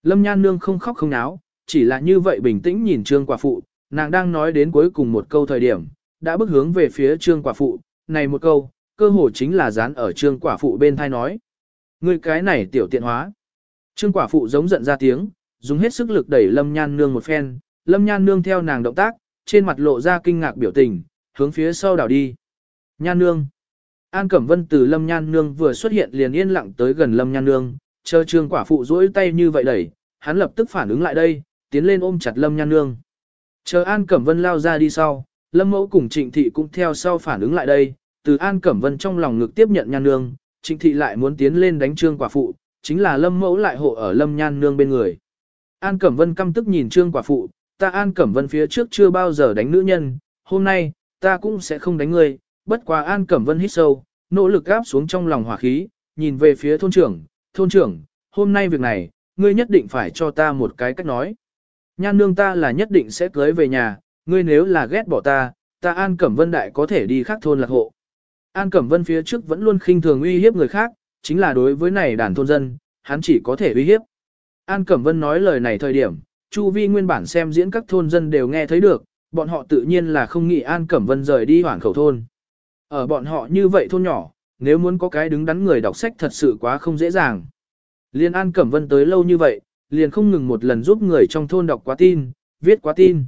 Lâm nhan nương không khóc không náo, chỉ là như vậy bình tĩnh nhìn trương quả phụ, nàng đang nói đến cuối cùng một câu thời điểm, đã bước hướng về phía trương quả phụ, này một câu, cơ hồ chính là dán ở trương quả phụ bên thai nói. người cái này tiểu tiện hóa. Trương quả phụ giống giận ra tiếng, dùng hết sức lực đẩy lâm nhan nương một phen, lâm nhan nương theo nàng động tác, trên mặt lộ ra kinh ngạc biểu tình, hướng phía sau đảo đi. Nhan nương. An Cẩm Vân từ Lâm Nhan Nương vừa xuất hiện liền yên lặng tới gần Lâm Nhan Nương, chờ trương quả phụ duỗi tay như vậy đẩy, hắn lập tức phản ứng lại đây, tiến lên ôm chặt Lâm Nhan Nương. Chờ An Cẩm Vân lao ra đi sau, Lâm Mẫu cùng Trịnh Thị cũng theo sau phản ứng lại đây, từ An Cẩm Vân trong lòng ngực tiếp nhận Nhan Nương, Trịnh Thị lại muốn tiến lên đánh trương quả phụ, chính là Lâm Mẫu lại hộ ở Lâm Nhan Nương bên người. An Cẩm Vân căm tức nhìn trương quả phụ, ta An Cẩm Vân phía trước chưa bao giờ đánh nữ nhân, hôm nay, ta cũng sẽ không đánh ngươi, bất quá An Cẩm Vân hít sâu, nỗ lực gáp xuống trong lòng hỏa khí, nhìn về phía thôn trưởng, thôn trưởng, hôm nay việc này, ngươi nhất định phải cho ta một cái cách nói. Nhan nương ta là nhất định sẽ cưới về nhà, ngươi nếu là ghét bỏ ta, ta An Cẩm Vân đại có thể đi khác thôn lạc hộ. An Cẩm Vân phía trước vẫn luôn khinh thường uy hiếp người khác, chính là đối với này đàn thôn dân, hắn chỉ có thể uy hiếp. An Cẩm Vân nói lời này thời điểm, Chu Vi nguyên bản xem diễn các thôn dân đều nghe thấy được, bọn họ tự nhiên là không nghĩ An Cẩm Vân rời đi hoảng khẩu thôn. Ở bọn họ như vậy thôn nhỏ, nếu muốn có cái đứng đắn người đọc sách thật sự quá không dễ dàng. Liên An Cẩm Vân tới lâu như vậy, liền không ngừng một lần giúp người trong thôn đọc quá tin, viết quá tin.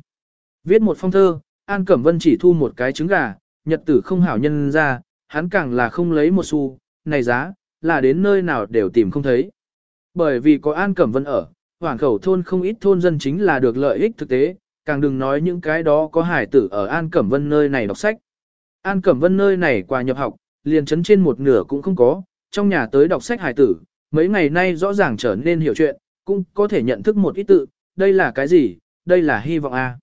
Viết một phong thơ, An Cẩm Vân chỉ thu một cái trứng gà, nhật tử không hảo nhân ra, hắn càng là không lấy một xu, này giá, là đến nơi nào đều tìm không thấy. Bởi vì có An Cẩm Vân ở, hoàn khẩu thôn không ít thôn dân chính là được lợi ích thực tế, càng đừng nói những cái đó có hải tử ở An Cẩm Vân nơi này đọc sách. An Cẩm Vân nơi này qua nhập học, liền chấn trên một nửa cũng không có, trong nhà tới đọc sách hải tử, mấy ngày nay rõ ràng trở nên hiểu chuyện, cũng có thể nhận thức một ít tự, đây là cái gì, đây là hy vọng a.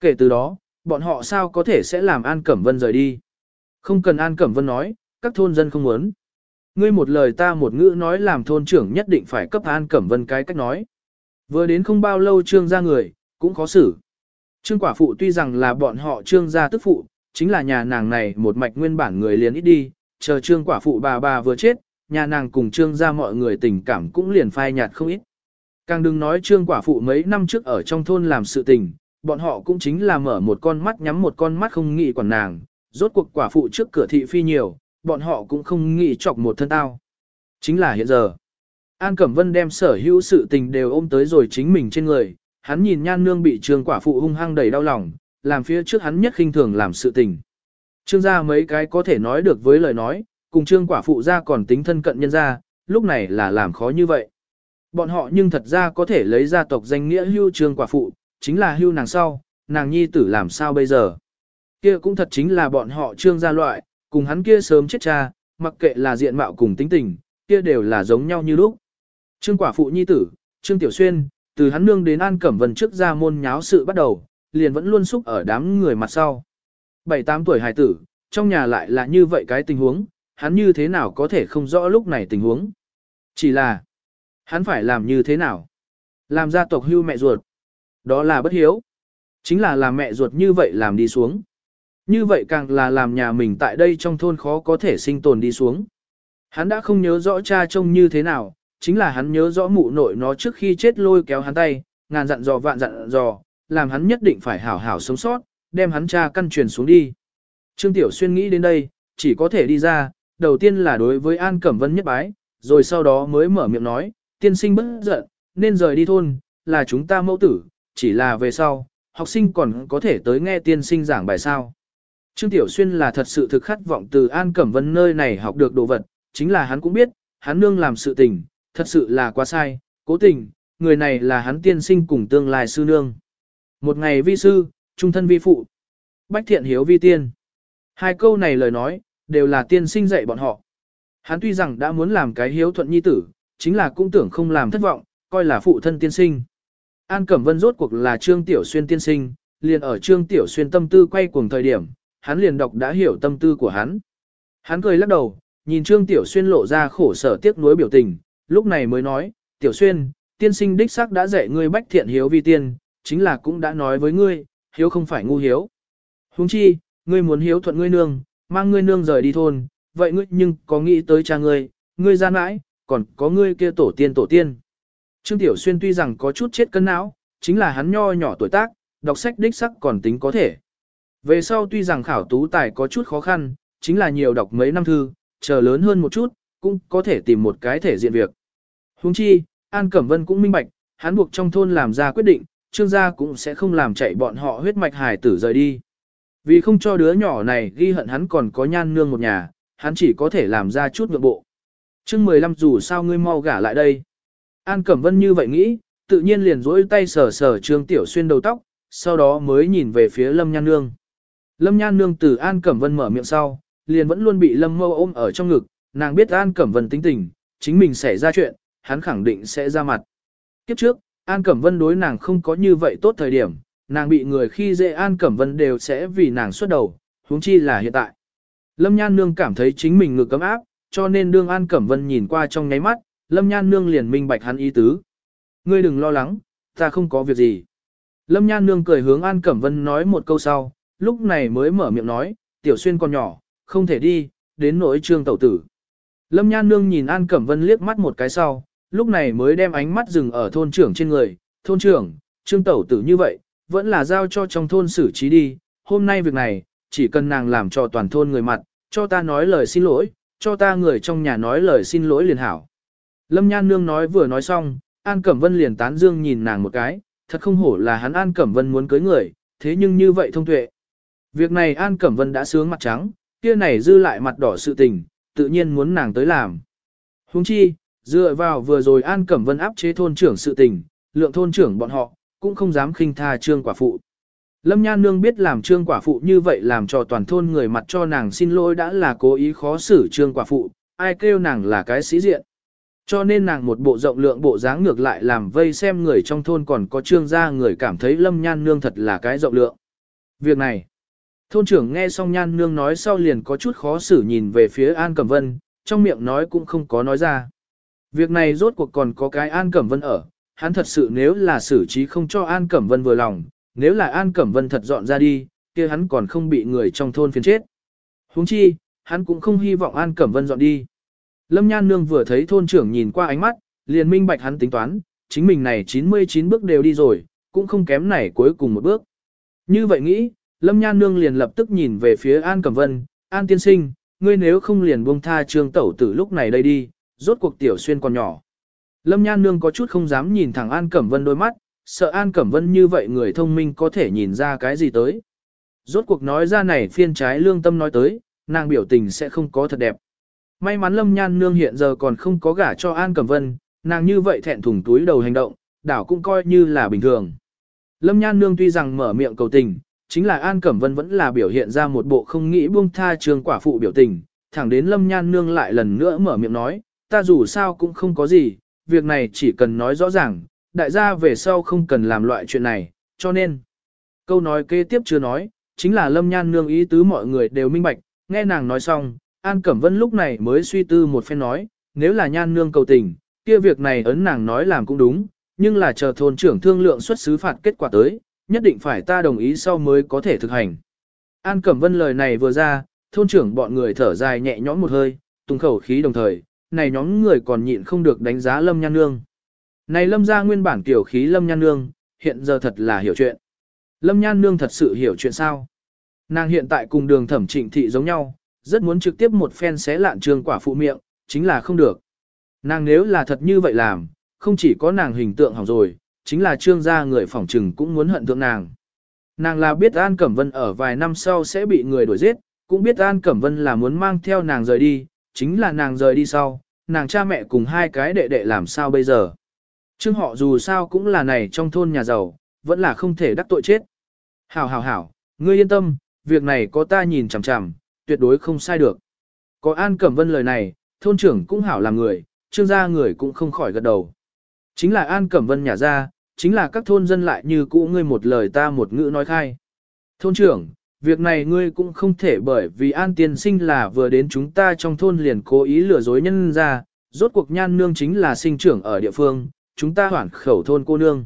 Kể từ đó, bọn họ sao có thể sẽ làm An Cẩm Vân rời đi. Không cần An Cẩm Vân nói, các thôn dân không muốn. Ngươi một lời ta một ngữ nói làm thôn trưởng nhất định phải cấp An Cẩm Vân cái cách nói. Vừa đến không bao lâu trương gia người, cũng khó xử. Trương quả phụ tuy rằng là bọn họ trương gia tức phụ, chính là nhà nàng này một mạch nguyên bản người liền ít đi, chờ trương quả phụ bà bà vừa chết, nhà nàng cùng trương gia mọi người tình cảm cũng liền phai nhạt không ít. Càng đừng nói trương quả phụ mấy năm trước ở trong thôn làm sự tình, bọn họ cũng chính là mở một con mắt nhắm một con mắt không nghĩ quản nàng, rốt cuộc quả phụ trước cửa thị phi nhiều, bọn họ cũng không nghĩ chọc một thân tao. Chính là hiện giờ. An Cẩm Vân đem sở hữu sự tình đều ôm tới rồi chính mình trên người, hắn nhìn nhan nương bị trương quả phụ hung hăng đầy đau lòng, làm phía trước hắn nhất khinh thường làm sự tình. Trương gia mấy cái có thể nói được với lời nói, cùng trương quả phụ ra còn tính thân cận nhân gia, lúc này là làm khó như vậy. Bọn họ nhưng thật ra có thể lấy gia tộc danh nghĩa hưu trương quả phụ, chính là hưu nàng sau, nàng nhi tử làm sao bây giờ. Kia cũng thật chính là bọn họ trương gia loại, cùng hắn kia sớm chết cha, mặc kệ là diện mạo cùng tính tình, kia đều là giống nhau như lúc. Trương quả phụ nhi tử, Trương Tiểu Xuyên, từ hắn nương đến An Cẩm Vân trước ra môn nháo sự bắt đầu, liền vẫn luôn xúc ở đám người mặt sau. Bảy tám tuổi hài tử, trong nhà lại là như vậy cái tình huống, hắn như thế nào có thể không rõ lúc này tình huống. Chỉ là, hắn phải làm như thế nào? Làm gia tộc hưu mẹ ruột. Đó là bất hiếu. Chính là làm mẹ ruột như vậy làm đi xuống. Như vậy càng là làm nhà mình tại đây trong thôn khó có thể sinh tồn đi xuống. Hắn đã không nhớ rõ cha trông như thế nào, chính là hắn nhớ rõ mụ nội nó trước khi chết lôi kéo hắn tay, ngàn dặn dò vạn dặn dò, làm hắn nhất định phải hảo hảo sống sót, đem hắn cha căn truyền xuống đi. Trương Tiểu Xuyên nghĩ đến đây, chỉ có thể đi ra, đầu tiên là đối với An Cẩm Vân nhất bái, rồi sau đó mới mở miệng nói, tiên sinh bất giận, nên rời đi thôn, là chúng ta mẫu tử, chỉ là về sau, học sinh còn có thể tới nghe tiên sinh giảng bài sao. Trương Tiểu Xuyên là thật sự thực khát vọng từ An Cẩm Vân nơi này học được đồ vật, chính là hắn cũng biết, hắn nương làm sự tình, thật sự là quá sai, cố tình, người này là hắn tiên sinh cùng tương lai sư nương. Một ngày vi sư, trung thân vi phụ, bách thiện hiếu vi tiên. Hai câu này lời nói, đều là tiên sinh dạy bọn họ. Hắn tuy rằng đã muốn làm cái hiếu thuận nhi tử, chính là cũng tưởng không làm thất vọng, coi là phụ thân tiên sinh. An Cẩm Vân rốt cuộc là Trương Tiểu Xuyên tiên sinh, liền ở Trương Tiểu Xuyên tâm tư quay cuồng thời điểm, hắn liền đọc đã hiểu tâm tư của hắn. Hắn cười lắc đầu, nhìn Trương Tiểu Xuyên lộ ra khổ sở tiếc nuối biểu tình, lúc này mới nói, Tiểu Xuyên, tiên sinh đích xác đã dạy ngươi bách thiện hiếu vi tiên, chính là cũng đã nói với ngươi, hiếu không phải ngu hiếu. Huống chi, ngươi muốn hiếu thuận ngươi nương, mang ngươi nương rời đi thôn, vậy ngươi nhưng có nghĩ tới cha ngươi, ngươi gian mãi, còn có ngươi kia tổ tiên tổ tiên. Trương Tiểu Xuyên tuy rằng có chút chết cân não, chính là hắn nho nhỏ tuổi tác, đọc sách đích sắc còn tính có thể. Về sau tuy rằng khảo tú tài có chút khó khăn, chính là nhiều đọc mấy năm thư, chờ lớn hơn một chút, cũng có thể tìm một cái thể diện việc. Huống chi, An Cẩm Vân cũng minh bạch, hắn buộc trong thôn làm ra quyết định, trương gia cũng sẽ không làm chạy bọn họ huyết mạch hài tử rời đi. Vì không cho đứa nhỏ này ghi hận hắn còn có nhan nương một nhà, hắn chỉ có thể làm ra chút ngược bộ chương 15 dù sao ngươi mau gả lại đây. An Cẩm Vân như vậy nghĩ, tự nhiên liền rỗi tay sờ sờ Trương Tiểu Xuyên đầu tóc, sau đó mới nhìn về phía Lâm Nhan Nương. Lâm Nhan Nương từ An Cẩm Vân mở miệng sau, liền vẫn luôn bị Lâm Mâu ôm ở trong ngực, nàng biết An Cẩm Vân tính tình, chính mình sẽ ra chuyện, hắn khẳng định sẽ ra mặt. Kiếp trước, An Cẩm Vân đối nàng không có như vậy tốt thời điểm, nàng bị người khi dễ An Cẩm Vân đều sẽ vì nàng xuất đầu, huống chi là hiện tại. Lâm Nhan Nương cảm thấy chính mình ngực cấm áp, cho nên đương An Cẩm Vân nhìn qua trong nháy mắt, Lâm Nhan Nương liền minh bạch hắn ý tứ. Ngươi đừng lo lắng, ta không có việc gì. Lâm Nhan Nương cười hướng An Cẩm Vân nói một câu sau, lúc này mới mở miệng nói, Tiểu Xuyên còn nhỏ, không thể đi, đến nỗi trương tẩu tử. Lâm Nhan Nương nhìn An Cẩm Vân liếc mắt một cái sau, lúc này mới đem ánh mắt dừng ở thôn trưởng trên người, thôn trưởng, trương tẩu tử như vậy, vẫn là giao cho trong thôn xử trí đi, hôm nay việc này, chỉ cần nàng làm cho toàn thôn người mặt, cho ta nói lời xin lỗi, cho ta người trong nhà nói lời xin lỗi liền hảo. Lâm Nhan Nương nói vừa nói xong, An Cẩm Vân liền tán dương nhìn nàng một cái, thật không hổ là hắn An Cẩm Vân muốn cưới người, thế nhưng như vậy thông tuệ. Việc này An Cẩm Vân đã sướng mặt trắng, kia này dư lại mặt đỏ sự tình, tự nhiên muốn nàng tới làm. Huống chi, dựa vào vừa rồi An Cẩm Vân áp chế thôn trưởng sự tình, lượng thôn trưởng bọn họ, cũng không dám khinh tha trương quả phụ. Lâm Nhan Nương biết làm trương quả phụ như vậy làm cho toàn thôn người mặt cho nàng xin lỗi đã là cố ý khó xử trương quả phụ, ai kêu nàng là cái sĩ diện. Cho nên nàng một bộ rộng lượng bộ dáng ngược lại làm vây xem người trong thôn còn có trương gia người cảm thấy Lâm Nhan Nương thật là cái rộng lượng. Việc này, thôn trưởng nghe xong Nhan Nương nói sau liền có chút khó xử nhìn về phía An Cẩm Vân, trong miệng nói cũng không có nói ra. Việc này rốt cuộc còn có cái An Cẩm Vân ở, hắn thật sự nếu là xử trí không cho An Cẩm Vân vừa lòng, nếu là An Cẩm Vân thật dọn ra đi, kia hắn còn không bị người trong thôn phiền chết. Huống chi, hắn cũng không hy vọng An Cẩm Vân dọn đi. Lâm Nhan Nương vừa thấy thôn trưởng nhìn qua ánh mắt, liền minh bạch hắn tính toán, chính mình này 99 bước đều đi rồi, cũng không kém này cuối cùng một bước. Như vậy nghĩ, Lâm Nhan Nương liền lập tức nhìn về phía An Cẩm Vân, An Tiên Sinh, ngươi nếu không liền buông tha trương tẩu tử lúc này đây đi, rốt cuộc tiểu xuyên còn nhỏ. Lâm Nhan Nương có chút không dám nhìn thẳng An Cẩm Vân đôi mắt, sợ An Cẩm Vân như vậy người thông minh có thể nhìn ra cái gì tới. Rốt cuộc nói ra này phiên trái lương tâm nói tới, nàng biểu tình sẽ không có thật đẹp. May mắn Lâm Nhan Nương hiện giờ còn không có gả cho An Cẩm Vân, nàng như vậy thẹn thùng túi đầu hành động, đảo cũng coi như là bình thường. Lâm Nhan Nương tuy rằng mở miệng cầu tình, chính là An Cẩm Vân vẫn là biểu hiện ra một bộ không nghĩ buông tha trường quả phụ biểu tình, thẳng đến Lâm Nhan Nương lại lần nữa mở miệng nói, ta dù sao cũng không có gì, việc này chỉ cần nói rõ ràng, đại gia về sau không cần làm loại chuyện này, cho nên. Câu nói kế tiếp chưa nói, chính là Lâm Nhan Nương ý tứ mọi người đều minh bạch, nghe nàng nói xong, An Cẩm Vân lúc này mới suy tư một phen nói, nếu là Nhan Nương cầu tình, kia việc này ấn nàng nói làm cũng đúng, nhưng là chờ thôn trưởng thương lượng xuất xứ phạt kết quả tới, nhất định phải ta đồng ý sau mới có thể thực hành. An Cẩm Vân lời này vừa ra, thôn trưởng bọn người thở dài nhẹ nhõm một hơi, tung khẩu khí đồng thời, này nhóm người còn nhịn không được đánh giá Lâm Nhan Nương. Này Lâm ra nguyên bản tiểu khí Lâm Nhan Nương, hiện giờ thật là hiểu chuyện. Lâm Nhan Nương thật sự hiểu chuyện sao? Nàng hiện tại cùng đường thẩm trịnh thị giống nhau, rất muốn trực tiếp một phen xé lạn trường quả phụ miệng, chính là không được. Nàng nếu là thật như vậy làm, không chỉ có nàng hình tượng hỏng rồi, chính là trương gia người phỏng trừng cũng muốn hận thượng nàng. Nàng là biết An Cẩm Vân ở vài năm sau sẽ bị người đuổi giết, cũng biết An Cẩm Vân là muốn mang theo nàng rời đi, chính là nàng rời đi sau, nàng cha mẹ cùng hai cái đệ đệ làm sao bây giờ. Trương họ dù sao cũng là này trong thôn nhà giàu, vẫn là không thể đắc tội chết. Hảo hảo hảo, ngươi yên tâm, việc này có ta nhìn chằm chằm, tuyệt đối không sai được. Có An Cẩm Vân lời này, thôn trưởng cũng hảo làm người, trương gia người cũng không khỏi gật đầu. Chính là An Cẩm Vân nhà ra, chính là các thôn dân lại như cũ ngươi một lời ta một ngữ nói khai. Thôn trưởng, việc này ngươi cũng không thể bởi vì An Tiên Sinh là vừa đến chúng ta trong thôn liền cố ý lừa dối nhân ra, rốt cuộc nhan nương chính là sinh trưởng ở địa phương, chúng ta hoảng khẩu thôn cô nương.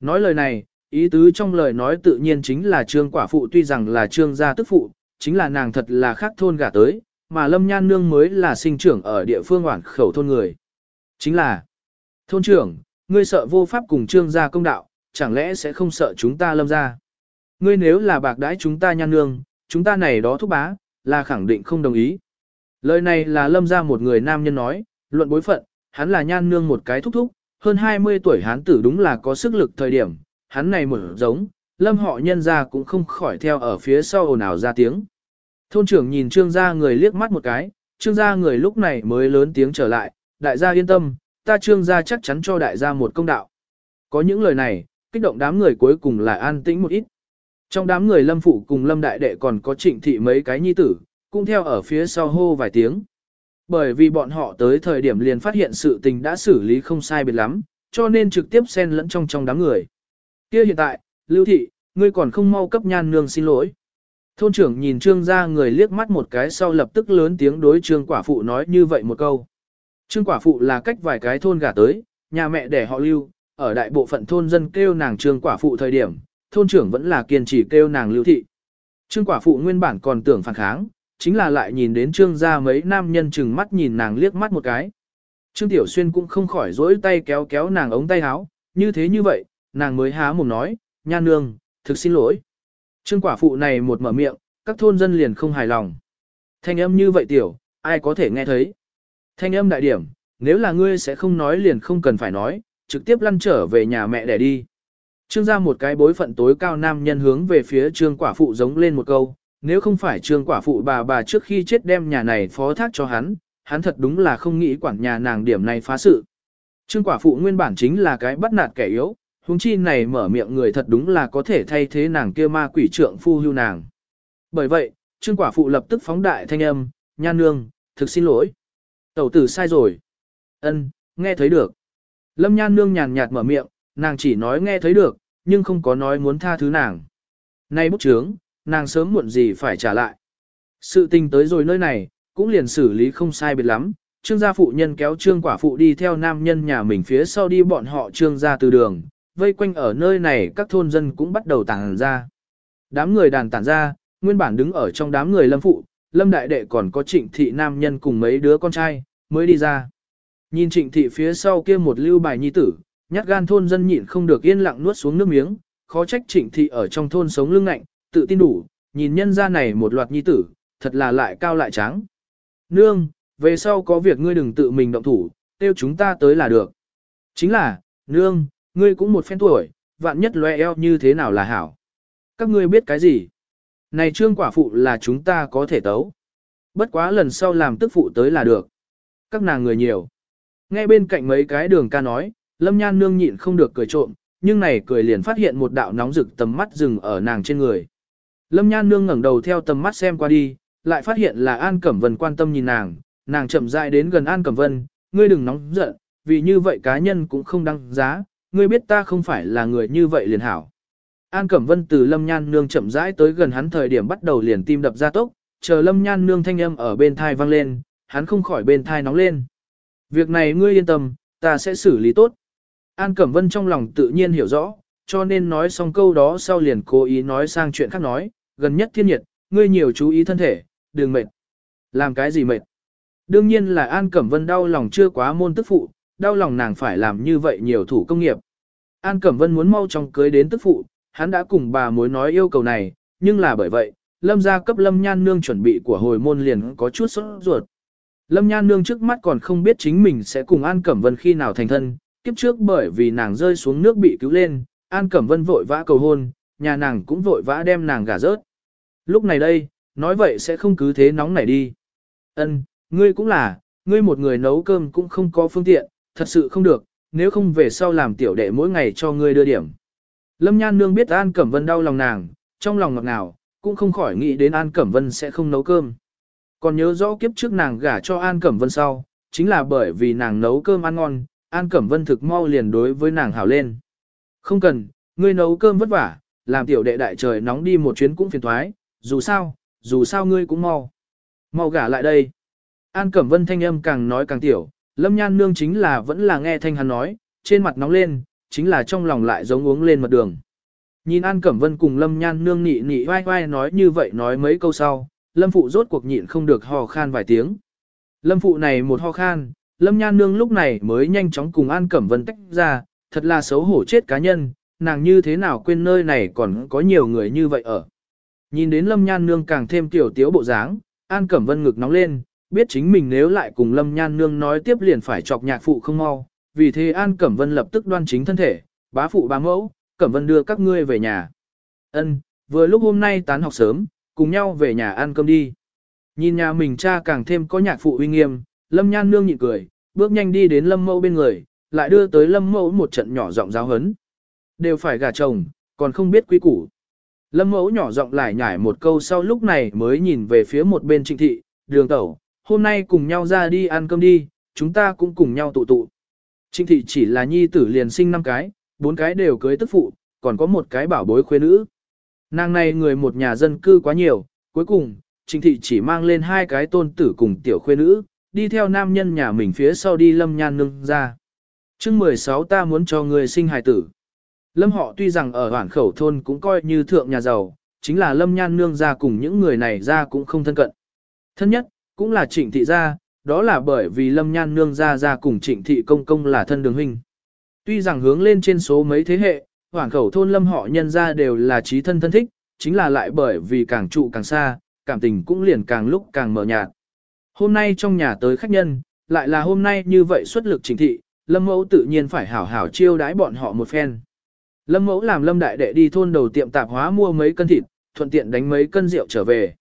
Nói lời này, ý tứ trong lời nói tự nhiên chính là trương quả phụ tuy rằng là trương gia tức phụ, chính là nàng thật là khác thôn gả tới, mà lâm nhan nương mới là sinh trưởng ở địa phương hoảng khẩu thôn người. Chính là, thôn trưởng, ngươi sợ vô pháp cùng trương gia công đạo, chẳng lẽ sẽ không sợ chúng ta lâm gia? Ngươi nếu là bạc đãi chúng ta nhan nương, chúng ta này đó thúc bá, là khẳng định không đồng ý. Lời này là lâm gia một người nam nhân nói, luận bối phận, hắn là nhan nương một cái thúc thúc, hơn 20 tuổi hán tử đúng là có sức lực thời điểm, hắn này một giống, lâm họ nhân ra cũng không khỏi theo ở phía sau ồn ào ra tiếng. Thôn trưởng nhìn trương gia người liếc mắt một cái, trương gia người lúc này mới lớn tiếng trở lại, đại gia yên tâm, ta trương gia chắc chắn cho đại gia một công đạo. Có những lời này, kích động đám người cuối cùng là an tĩnh một ít. Trong đám người lâm phụ cùng lâm đại đệ còn có trịnh thị mấy cái nhi tử, cũng theo ở phía sau hô vài tiếng. Bởi vì bọn họ tới thời điểm liền phát hiện sự tình đã xử lý không sai biệt lắm, cho nên trực tiếp xen lẫn trong trong đám người. Kia hiện tại, Lưu Thị, ngươi còn không mau cấp nhan nương xin lỗi. Thôn trưởng nhìn trương gia người liếc mắt một cái sau lập tức lớn tiếng đối trương quả phụ nói như vậy một câu. Trương quả phụ là cách vài cái thôn gả tới, nhà mẹ để họ lưu, ở đại bộ phận thôn dân kêu nàng trương quả phụ thời điểm, thôn trưởng vẫn là kiên trì kêu nàng lưu thị. Trương quả phụ nguyên bản còn tưởng phản kháng, chính là lại nhìn đến trương gia mấy nam nhân chừng mắt nhìn nàng liếc mắt một cái. Trương Tiểu Xuyên cũng không khỏi rỗi tay kéo kéo nàng ống tay áo, như thế như vậy, nàng mới há mồm nói, nha nương, thực xin lỗi. Trương quả phụ này một mở miệng, các thôn dân liền không hài lòng. Thanh âm như vậy tiểu, ai có thể nghe thấy. Thanh âm đại điểm, nếu là ngươi sẽ không nói liền không cần phải nói, trực tiếp lăn trở về nhà mẹ để đi. Trương gia một cái bối phận tối cao nam nhân hướng về phía trương quả phụ giống lên một câu, nếu không phải trương quả phụ bà bà trước khi chết đem nhà này phó thác cho hắn, hắn thật đúng là không nghĩ quản nhà nàng điểm này phá sự. Trương quả phụ nguyên bản chính là cái bắt nạt kẻ yếu, huống chi này mở miệng người thật đúng là có thể thay thế nàng kia ma quỷ trượng phu hưu nàng. Bởi vậy, trương quả phụ lập tức phóng đại thanh âm, nhan nương, thực xin lỗi. Tẩu tử sai rồi. ân nghe thấy được. Lâm nhan nương nhàn nhạt mở miệng, nàng chỉ nói nghe thấy được, nhưng không có nói muốn tha thứ nàng. Nay bút trướng, nàng sớm muộn gì phải trả lại. Sự tình tới rồi nơi này, cũng liền xử lý không sai biệt lắm. Trương gia phụ nhân kéo trương quả phụ đi theo nam nhân nhà mình phía sau đi bọn họ trương gia từ đường, vây quanh ở nơi này các thôn dân cũng bắt đầu tản ra. Đám người đàn tản ra, nguyên bản đứng ở trong đám người lâm phụ, lâm đại đệ còn có trịnh thị nam nhân cùng mấy đứa con trai, mới đi ra. Nhìn trịnh thị phía sau kia một lưu bài nhi tử, nhát gan thôn dân nhịn không được yên lặng nuốt xuống nước miếng, khó trách trịnh thị ở trong thôn sống lưng lạnh, tự tin đủ, nhìn nhân ra này một loạt nhi tử, thật là lại cao lại trắng. Nương, về sau có việc ngươi đừng tự mình động thủ, tiêu chúng ta tới là được. Chính là, nương, ngươi cũng một phen tuổi, vạn nhất loe eo như thế nào là hảo. Các ngươi biết cái gì? Này trương quả phụ là chúng ta có thể tấu. Bất quá lần sau làm tức phụ tới là được. Các nàng người nhiều. Ngay bên cạnh mấy cái đường ca nói, lâm nhan nương nhịn không được cười trộm, nhưng này cười liền phát hiện một đạo nóng rực tầm mắt dừng ở nàng trên người. Lâm nhan nương ngẩng đầu theo tầm mắt xem qua đi, lại phát hiện là An Cẩm Vân quan tâm nhìn nàng, nàng chậm rãi đến gần An Cẩm Vân, ngươi đừng nóng giận, vì như vậy cá nhân cũng không đăng giá, ngươi biết ta không phải là người như vậy liền hảo. An Cẩm Vân từ Lâm Nhan Nương chậm rãi tới gần hắn thời điểm bắt đầu liền tim đập ra tốc, chờ Lâm Nhan Nương thanh âm ở bên thai vang lên, hắn không khỏi bên thai nóng lên. Việc này ngươi yên tâm, ta sẽ xử lý tốt. An Cẩm Vân trong lòng tự nhiên hiểu rõ, cho nên nói xong câu đó sau liền cố ý nói sang chuyện khác nói, gần nhất thiên nhiệt, ngươi nhiều chú ý thân thể, đừng mệt. Làm cái gì mệt? Đương nhiên là An Cẩm Vân đau lòng chưa quá môn tức phụ, đau lòng nàng phải làm như vậy nhiều thủ công nghiệp. An Cẩm Vân muốn mau chóng cưới đến tức phụ, hắn đã cùng bà mối nói yêu cầu này, nhưng là bởi vậy, Lâm gia cấp Lâm Nhan Nương chuẩn bị của hồi môn liền có chút sốt ruột. Lâm Nhan Nương trước mắt còn không biết chính mình sẽ cùng An Cẩm Vân khi nào thành thân, kiếp trước bởi vì nàng rơi xuống nước bị cứu lên, An Cẩm Vân vội vã cầu hôn, nhà nàng cũng vội vã đem nàng gả rớt. Lúc này đây, nói vậy sẽ không cứ thế nóng nảy đi. Ân, ngươi cũng là, ngươi một người nấu cơm cũng không có phương tiện, thật sự không được, nếu không về sau làm tiểu đệ mỗi ngày cho ngươi đưa điểm. Lâm Nhan Nương biết An Cẩm Vân đau lòng nàng, trong lòng ngọt ngào, cũng không khỏi nghĩ đến An Cẩm Vân sẽ không nấu cơm. Còn nhớ rõ kiếp trước nàng gả cho An Cẩm Vân sau, chính là bởi vì nàng nấu cơm ăn ngon, An Cẩm Vân thực mau liền đối với nàng hảo lên. Không cần, ngươi nấu cơm vất vả, làm tiểu đệ đại trời nóng đi một chuyến cũng phiền thoái, dù sao, dù sao ngươi cũng mau. Mau gả lại đây. An Cẩm Vân thanh âm càng nói càng tiểu, Lâm Nhan Nương chính là vẫn là nghe thanh hắn nói, trên mặt nóng lên, chính là trong lòng lại giống uống lên mật đường. Nhìn An Cẩm Vân cùng Lâm Nhan Nương nị nị vai vai nói như vậy nói mấy câu sau, Lâm Phụ rốt cuộc nhịn không được ho khan vài tiếng. Lâm Phụ này một ho khan, Lâm Nhan Nương lúc này mới nhanh chóng cùng An Cẩm Vân tách ra, thật là xấu hổ chết cá nhân, nàng như thế nào quên nơi này còn có nhiều người như vậy ở. Nhìn đến Lâm Nhan Nương càng thêm tiểu tiếu bộ dáng, An Cẩm Vân ngực nóng lên, biết chính mình nếu lại cùng Lâm Nhan Nương nói tiếp liền phải chọc nhạc phụ không mau, vì thế An Cẩm Vân lập tức đoan chính thân thể, bá phụ bá mẫu, Cẩm Vân đưa các ngươi về nhà. Ân, vừa lúc hôm nay tán học sớm, cùng nhau về nhà ăn cơm đi. Nhìn nhà mình cha càng thêm có nhạc phụ uy nghiêm, Lâm Nhan Nương nhịn cười, bước nhanh đi đến Lâm Mẫu bên người, lại đưa tới Lâm Mẫu một trận nhỏ giọng giáo hấn. Đều phải gả chồng, còn không biết quy củ. Lâm Mẫu nhỏ giọng lại nhải một câu sau lúc này mới nhìn về phía một bên trịnh thị, đường tẩu, hôm nay cùng nhau ra đi ăn cơm đi, chúng ta cũng cùng nhau tụ tụ. Trịnh thị chỉ là nhi tử liền sinh năm cái, bốn cái đều cưới tức phụ, còn có một cái bảo bối khuê nữ. Nàng này người một nhà dân cư quá nhiều, cuối cùng, trịnh thị chỉ mang lên hai cái tôn tử cùng tiểu khuê nữ, đi theo nam nhân nhà mình phía sau đi lâm nhan nương ra. chương 16 ta muốn cho người sinh hài tử. Lâm họ tuy rằng ở hoảng khẩu thôn cũng coi như thượng nhà giàu, chính là lâm nhan nương ra cùng những người này ra cũng không thân cận. Thân nhất, cũng là trịnh thị ra, đó là bởi vì lâm nhan nương ra ra cùng trịnh thị công công là thân đường huynh. Tuy rằng hướng lên trên số mấy thế hệ, hoảng khẩu thôn lâm họ nhân ra đều là trí thân thân thích, chính là lại bởi vì càng trụ càng xa, cảm tình cũng liền càng lúc càng mở nhạt. Hôm nay trong nhà tới khách nhân, lại là hôm nay như vậy xuất lực trịnh thị, lâm mẫu tự nhiên phải hảo hảo chiêu đãi bọn họ một phen. Lâm mẫu làm lâm đại đệ đi thôn đầu tiệm tạp hóa mua mấy cân thịt, thuận tiện đánh mấy cân rượu trở về.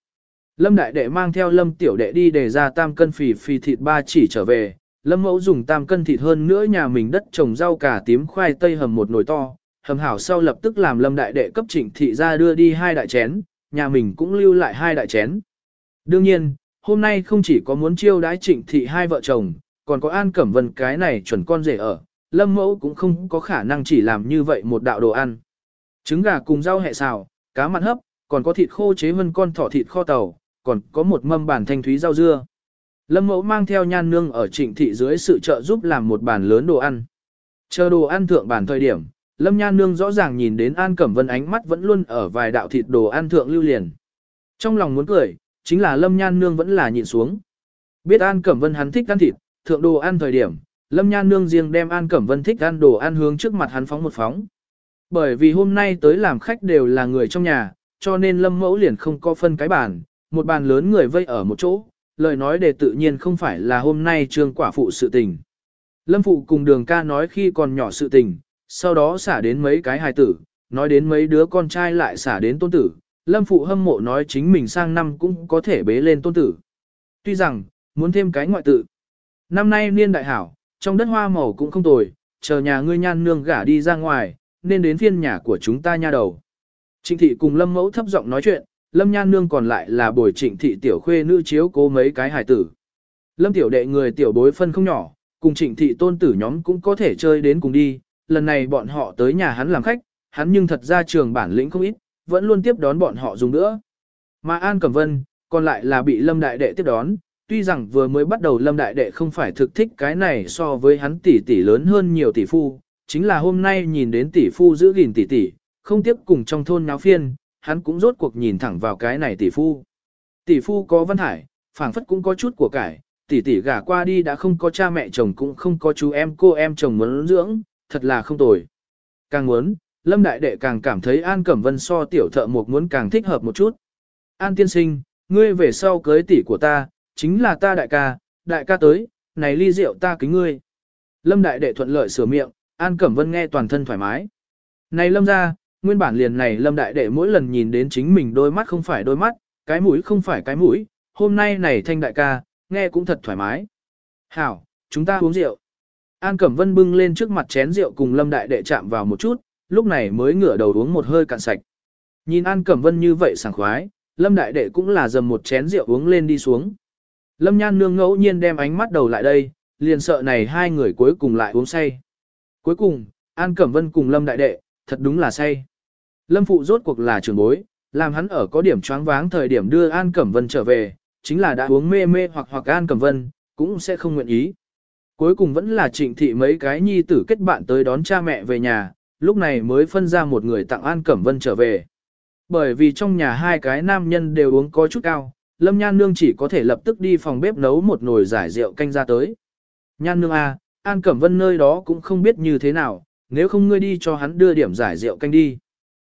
Lâm đại đệ mang theo lâm tiểu đệ đi để ra tam cân phì phì thịt ba chỉ trở về, Lâm Mẫu dùng tam cân thịt hơn nữa nhà mình đất trồng rau cà tím khoai tây hầm một nồi to, hầm hảo sau lập tức làm Lâm đại đệ cấp Trịnh thị ra đưa đi hai đại chén, nhà mình cũng lưu lại hai đại chén. Đương nhiên, hôm nay không chỉ có muốn chiêu đãi Trịnh thị hai vợ chồng, còn có An Cẩm Vân cái này chuẩn con rể ở, Lâm Mẫu cũng không có khả năng chỉ làm như vậy một đạo đồ ăn. Trứng gà cùng rau hẹ xào, cá mặn hấp, còn có thịt khô chế vân con thỏ thịt kho tàu, còn có một mâm bản thanh thúy rau dưa. Lâm mẫu mang theo nhan nương ở trịnh thị dưới sự trợ giúp làm một bàn lớn đồ ăn. Chờ đồ ăn thượng bàn thời điểm, Lâm nhan nương rõ ràng nhìn đến An Cẩm Vân ánh mắt vẫn luôn ở vài đạo thịt đồ ăn thượng lưu liền. Trong lòng muốn cười, chính là Lâm nhan nương vẫn là nhìn xuống. Biết An Cẩm Vân hắn thích ăn thịt, thượng đồ ăn thời điểm, Lâm nhan nương riêng đem An Cẩm Vân thích ăn đồ ăn hướng trước mặt hắn phóng một phóng. Bởi vì hôm nay tới làm khách đều là người trong nhà, cho nên Lâm mẫu liền không có phân cái bàn, một bàn lớn người vây ở một chỗ, lời nói để tự nhiên không phải là hôm nay trương quả phụ sự tình. Lâm phụ cùng đường ca nói khi còn nhỏ sự tình, sau đó xả đến mấy cái hài tử, nói đến mấy đứa con trai lại xả đến tôn tử, lâm phụ hâm mộ nói chính mình sang năm cũng có thể bế lên tôn tử. Tuy rằng, muốn thêm cái ngoại tự. Năm nay niên đại hảo, trong đất hoa màu cũng không tồi, chờ nhà ngươi nhan nương gả đi ra ngoài, nên đến phiên nhà của chúng ta nha đầu. Trịnh thị cùng lâm mẫu thấp giọng nói chuyện, Lâm Nhan Nương còn lại là bồi trịnh thị tiểu khuê nữ chiếu cố mấy cái hài tử. Lâm tiểu đệ người tiểu bối phân không nhỏ, cùng trịnh thị tôn tử nhóm cũng có thể chơi đến cùng đi, lần này bọn họ tới nhà hắn làm khách, hắn nhưng thật ra trường bản lĩnh không ít, vẫn luôn tiếp đón bọn họ dùng nữa. Mà An Cẩm Vân, còn lại là bị Lâm Đại Đệ tiếp đón, tuy rằng vừa mới bắt đầu Lâm Đại Đệ không phải thực thích cái này so với hắn tỷ tỷ lớn hơn nhiều tỷ phu, chính là hôm nay nhìn đến tỷ phu giữ gìn tỷ tỷ, không tiếp cùng trong thôn náo phiên, hắn cũng rốt cuộc nhìn thẳng vào cái này tỷ phu. Tỷ phu có văn hải, phảng phất cũng có chút của cải, tỷ tỷ gả qua đi đã không có cha mẹ chồng cũng không có chú em cô em chồng muốn dưỡng, thật là không tồi. Càng muốn, Lâm Đại Đệ càng cảm thấy An Cẩm Vân so tiểu thợ một muốn càng thích hợp một chút. An tiên sinh, ngươi về sau cưới tỷ của ta, chính là ta đại ca, đại ca tới, này ly rượu ta kính ngươi. Lâm Đại Đệ thuận lợi sửa miệng, An Cẩm Vân nghe toàn thân thoải mái. Này Lâm ra, nguyên bản liền này lâm đại đệ mỗi lần nhìn đến chính mình đôi mắt không phải đôi mắt, cái mũi không phải cái mũi, hôm nay này thanh đại ca, nghe cũng thật thoải mái. Hảo, chúng ta uống rượu. An Cẩm Vân bưng lên trước mặt chén rượu cùng lâm đại đệ chạm vào một chút, lúc này mới ngửa đầu uống một hơi cạn sạch. Nhìn An Cẩm Vân như vậy sảng khoái, lâm đại đệ cũng là dầm một chén rượu uống lên đi xuống. Lâm nhan nương ngẫu nhiên đem ánh mắt đầu lại đây, liền sợ này hai người cuối cùng lại uống say. Cuối cùng, An Cẩm Vân cùng lâm đại đệ, thật đúng là say. Lâm Phụ rốt cuộc là trưởng bối, làm hắn ở có điểm choáng váng thời điểm đưa An Cẩm Vân trở về, chính là đã uống mê mê hoặc hoặc An Cẩm Vân, cũng sẽ không nguyện ý. Cuối cùng vẫn là trịnh thị mấy cái nhi tử kết bạn tới đón cha mẹ về nhà, lúc này mới phân ra một người tặng An Cẩm Vân trở về. Bởi vì trong nhà hai cái nam nhân đều uống có chút cao, Lâm Nhan Nương chỉ có thể lập tức đi phòng bếp nấu một nồi giải rượu canh ra tới. Nhan Nương A, à, An Cẩm Vân nơi đó cũng không biết như thế nào, nếu không ngươi đi cho hắn đưa điểm giải rượu canh đi.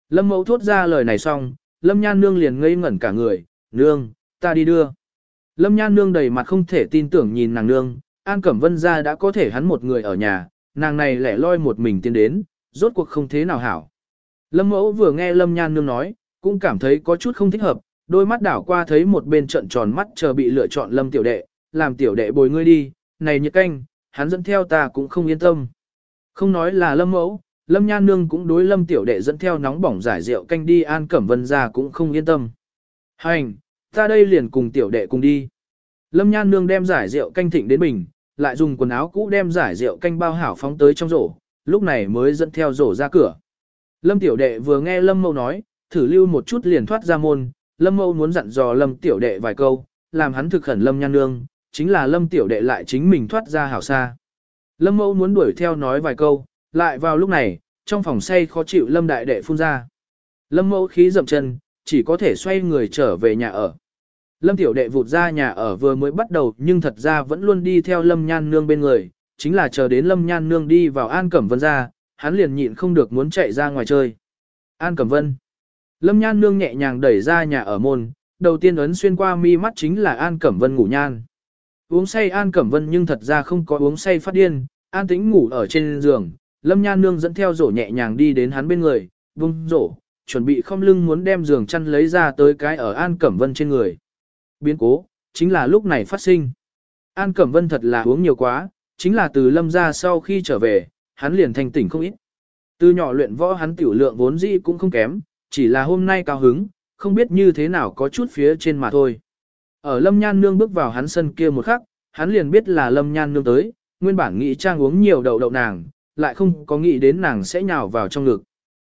Lâm mẫu thốt ra lời này xong, Lâm nhan nương liền ngây ngẩn cả người, nương, ta đi đưa. Lâm nhan nương đầy mặt không thể tin tưởng nhìn nàng nương, An Cẩm Vân ra đã có thể hắn một người ở nhà, nàng này lẻ loi một mình tiến đến, rốt cuộc không thế nào hảo. Lâm mẫu vừa nghe Lâm nhan nương nói, cũng cảm thấy có chút không thích hợp, đôi mắt đảo qua thấy một bên trận tròn mắt chờ bị lựa chọn Lâm tiểu đệ, làm tiểu đệ bồi ngươi đi, này nhiệt canh, hắn dẫn theo ta cũng không yên tâm. Không nói là Lâm mẫu, Lâm Nhan Nương cũng đối Lâm Tiểu Đệ dẫn theo nóng bỏng giải rượu canh đi An Cẩm Vân ra cũng không yên tâm. Hành, ta đây liền cùng Tiểu Đệ cùng đi. Lâm Nhan Nương đem giải rượu canh thịnh đến bình, lại dùng quần áo cũ đem giải rượu canh bao hảo phóng tới trong rổ, lúc này mới dẫn theo rổ ra cửa. Lâm Tiểu Đệ vừa nghe Lâm Mâu nói, thử lưu một chút liền thoát ra môn, Lâm Mâu muốn dặn dò Lâm Tiểu Đệ vài câu, làm hắn thực khẩn Lâm Nhan Nương, chính là Lâm Tiểu Đệ lại chính mình thoát ra hảo xa. Lâm Mâu muốn đuổi theo nói vài câu, lại vào lúc này, trong phòng say khó chịu Lâm Đại Đệ phun ra. Lâm mẫu khí dậm chân, chỉ có thể xoay người trở về nhà ở. Lâm Tiểu Đệ vụt ra nhà ở vừa mới bắt đầu nhưng thật ra vẫn luôn đi theo Lâm Nhan Nương bên người, chính là chờ đến Lâm Nhan Nương đi vào An Cẩm Vân ra, hắn liền nhịn không được muốn chạy ra ngoài chơi. An Cẩm Vân. Lâm Nhan Nương nhẹ nhàng đẩy ra nhà ở môn, đầu tiên ấn xuyên qua mi mắt chính là An Cẩm Vân ngủ nhan. Uống say An Cẩm Vân nhưng thật ra không có uống say phát điên, an tĩnh ngủ ở trên giường, Lâm Nhan Nương dẫn theo rổ nhẹ nhàng đi đến hắn bên người, vung rổ, chuẩn bị không lưng muốn đem giường chăn lấy ra tới cái ở An Cẩm Vân trên người. Biến cố, chính là lúc này phát sinh. An Cẩm Vân thật là uống nhiều quá, chính là từ lâm ra sau khi trở về, hắn liền thành tỉnh không ít. Từ nhỏ luyện võ hắn tiểu lượng vốn dĩ cũng không kém, chỉ là hôm nay cao hứng, không biết như thế nào có chút phía trên mà thôi. Ở lâm nhan nương bước vào hắn sân kia một khắc, hắn liền biết là lâm nhan nương tới, nguyên bản nghĩ trang uống nhiều đậu đậu nàng, lại không có nghĩ đến nàng sẽ nhào vào trong ngực.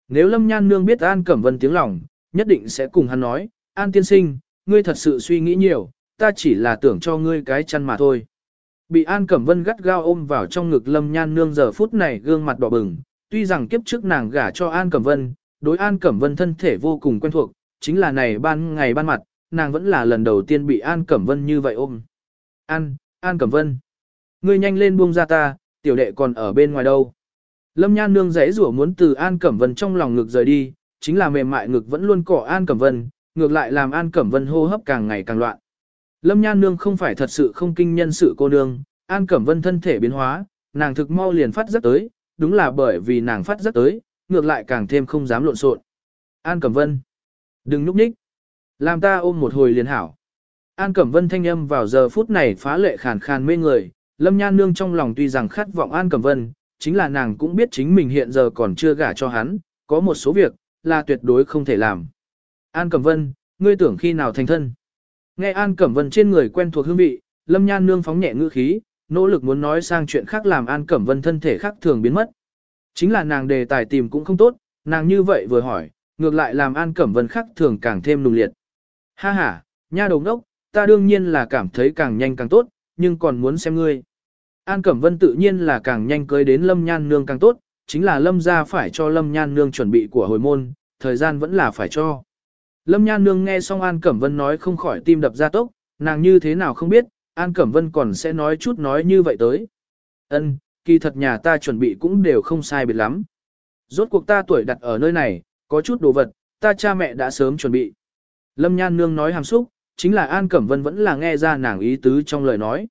Nếu lâm nhan nương biết An Cẩm Vân tiếng lòng, nhất định sẽ cùng hắn nói, An tiên sinh, ngươi thật sự suy nghĩ nhiều, ta chỉ là tưởng cho ngươi cái chăn mà thôi. Bị An Cẩm Vân gắt gao ôm vào trong ngực lâm nhan nương giờ phút này gương mặt đỏ bừng, tuy rằng kiếp trước nàng gả cho An Cẩm Vân, đối An Cẩm Vân thân thể vô cùng quen thuộc, chính là này ban ngày ban mặt, nàng vẫn là lần đầu tiên bị An Cẩm Vân như vậy ôm. An, An Cẩm Vân. Ngươi nhanh lên buông ra ta, tiểu đệ còn ở bên ngoài đâu. Lâm Nhan Nương giấy rủa muốn từ An Cẩm Vân trong lòng ngực rời đi, chính là mềm mại ngực vẫn luôn cỏ An Cẩm Vân, ngược lại làm An Cẩm Vân hô hấp càng ngày càng loạn. Lâm Nhan Nương không phải thật sự không kinh nhân sự cô nương, An Cẩm Vân thân thể biến hóa, nàng thực mau liền phát rất tới, đúng là bởi vì nàng phát rất tới, ngược lại càng thêm không dám lộn xộn. An Cẩm Vân, đừng núp ních, làm ta ôm một hồi liền hảo. An Cẩm Vân thanh âm vào giờ phút này phá lệ khàn khàn mê người, Lâm Nhan Nương trong lòng tuy rằng khát vọng An Cẩm Vân, chính là nàng cũng biết chính mình hiện giờ còn chưa gả cho hắn, có một số việc, là tuyệt đối không thể làm. An Cẩm Vân, ngươi tưởng khi nào thành thân? Nghe An Cẩm Vân trên người quen thuộc hương vị, Lâm Nhan Nương phóng nhẹ ngữ khí, nỗ lực muốn nói sang chuyện khác làm An Cẩm Vân thân thể khác thường biến mất. Chính là nàng đề tài tìm cũng không tốt, nàng như vậy vừa hỏi, ngược lại làm An Cẩm Vân khác thường càng thêm nùng liệt. Ha ha, nha đồng đốc, ta đương nhiên là cảm thấy càng nhanh càng tốt, nhưng còn muốn xem ngươi. An Cẩm Vân tự nhiên là càng nhanh cưới đến Lâm Nhan Nương càng tốt, chính là Lâm ra phải cho Lâm Nhan Nương chuẩn bị của hồi môn, thời gian vẫn là phải cho. Lâm Nhan Nương nghe xong An Cẩm Vân nói không khỏi tim đập ra tốc, nàng như thế nào không biết, An Cẩm Vân còn sẽ nói chút nói như vậy tới. Ân, kỳ thật nhà ta chuẩn bị cũng đều không sai biệt lắm. Rốt cuộc ta tuổi đặt ở nơi này, có chút đồ vật, ta cha mẹ đã sớm chuẩn bị. Lâm Nhan Nương nói hàm xúc, chính là An Cẩm Vân vẫn là nghe ra nàng ý tứ trong lời nói.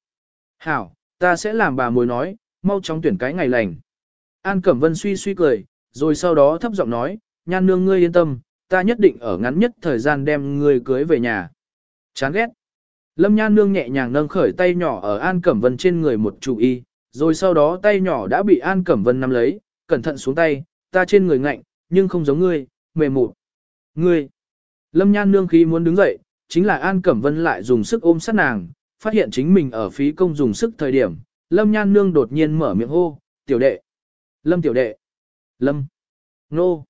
Hảo, ta sẽ làm bà mối nói, mau chóng tuyển cái ngày lành. An Cẩm Vân suy suy cười, rồi sau đó thấp giọng nói, Nhan Nương ngươi yên tâm, ta nhất định ở ngắn nhất thời gian đem ngươi cưới về nhà. Chán ghét. Lâm Nhan Nương nhẹ nhàng nâng khởi tay nhỏ ở An Cẩm Vân trên người một chủ y, rồi sau đó tay nhỏ đã bị An Cẩm Vân nắm lấy, cẩn thận xuống tay, ta trên người ngạnh, nhưng không giống ngươi, mềm mụn. Ngươi. Lâm Nhan Nương khi muốn đứng dậy, chính là An Cẩm Vân lại dùng sức ôm sát nàng, phát hiện chính mình ở phí công dùng sức thời điểm, Lâm Nhan Nương đột nhiên mở miệng hô, tiểu đệ. Lâm tiểu đệ. Lâm. Nô.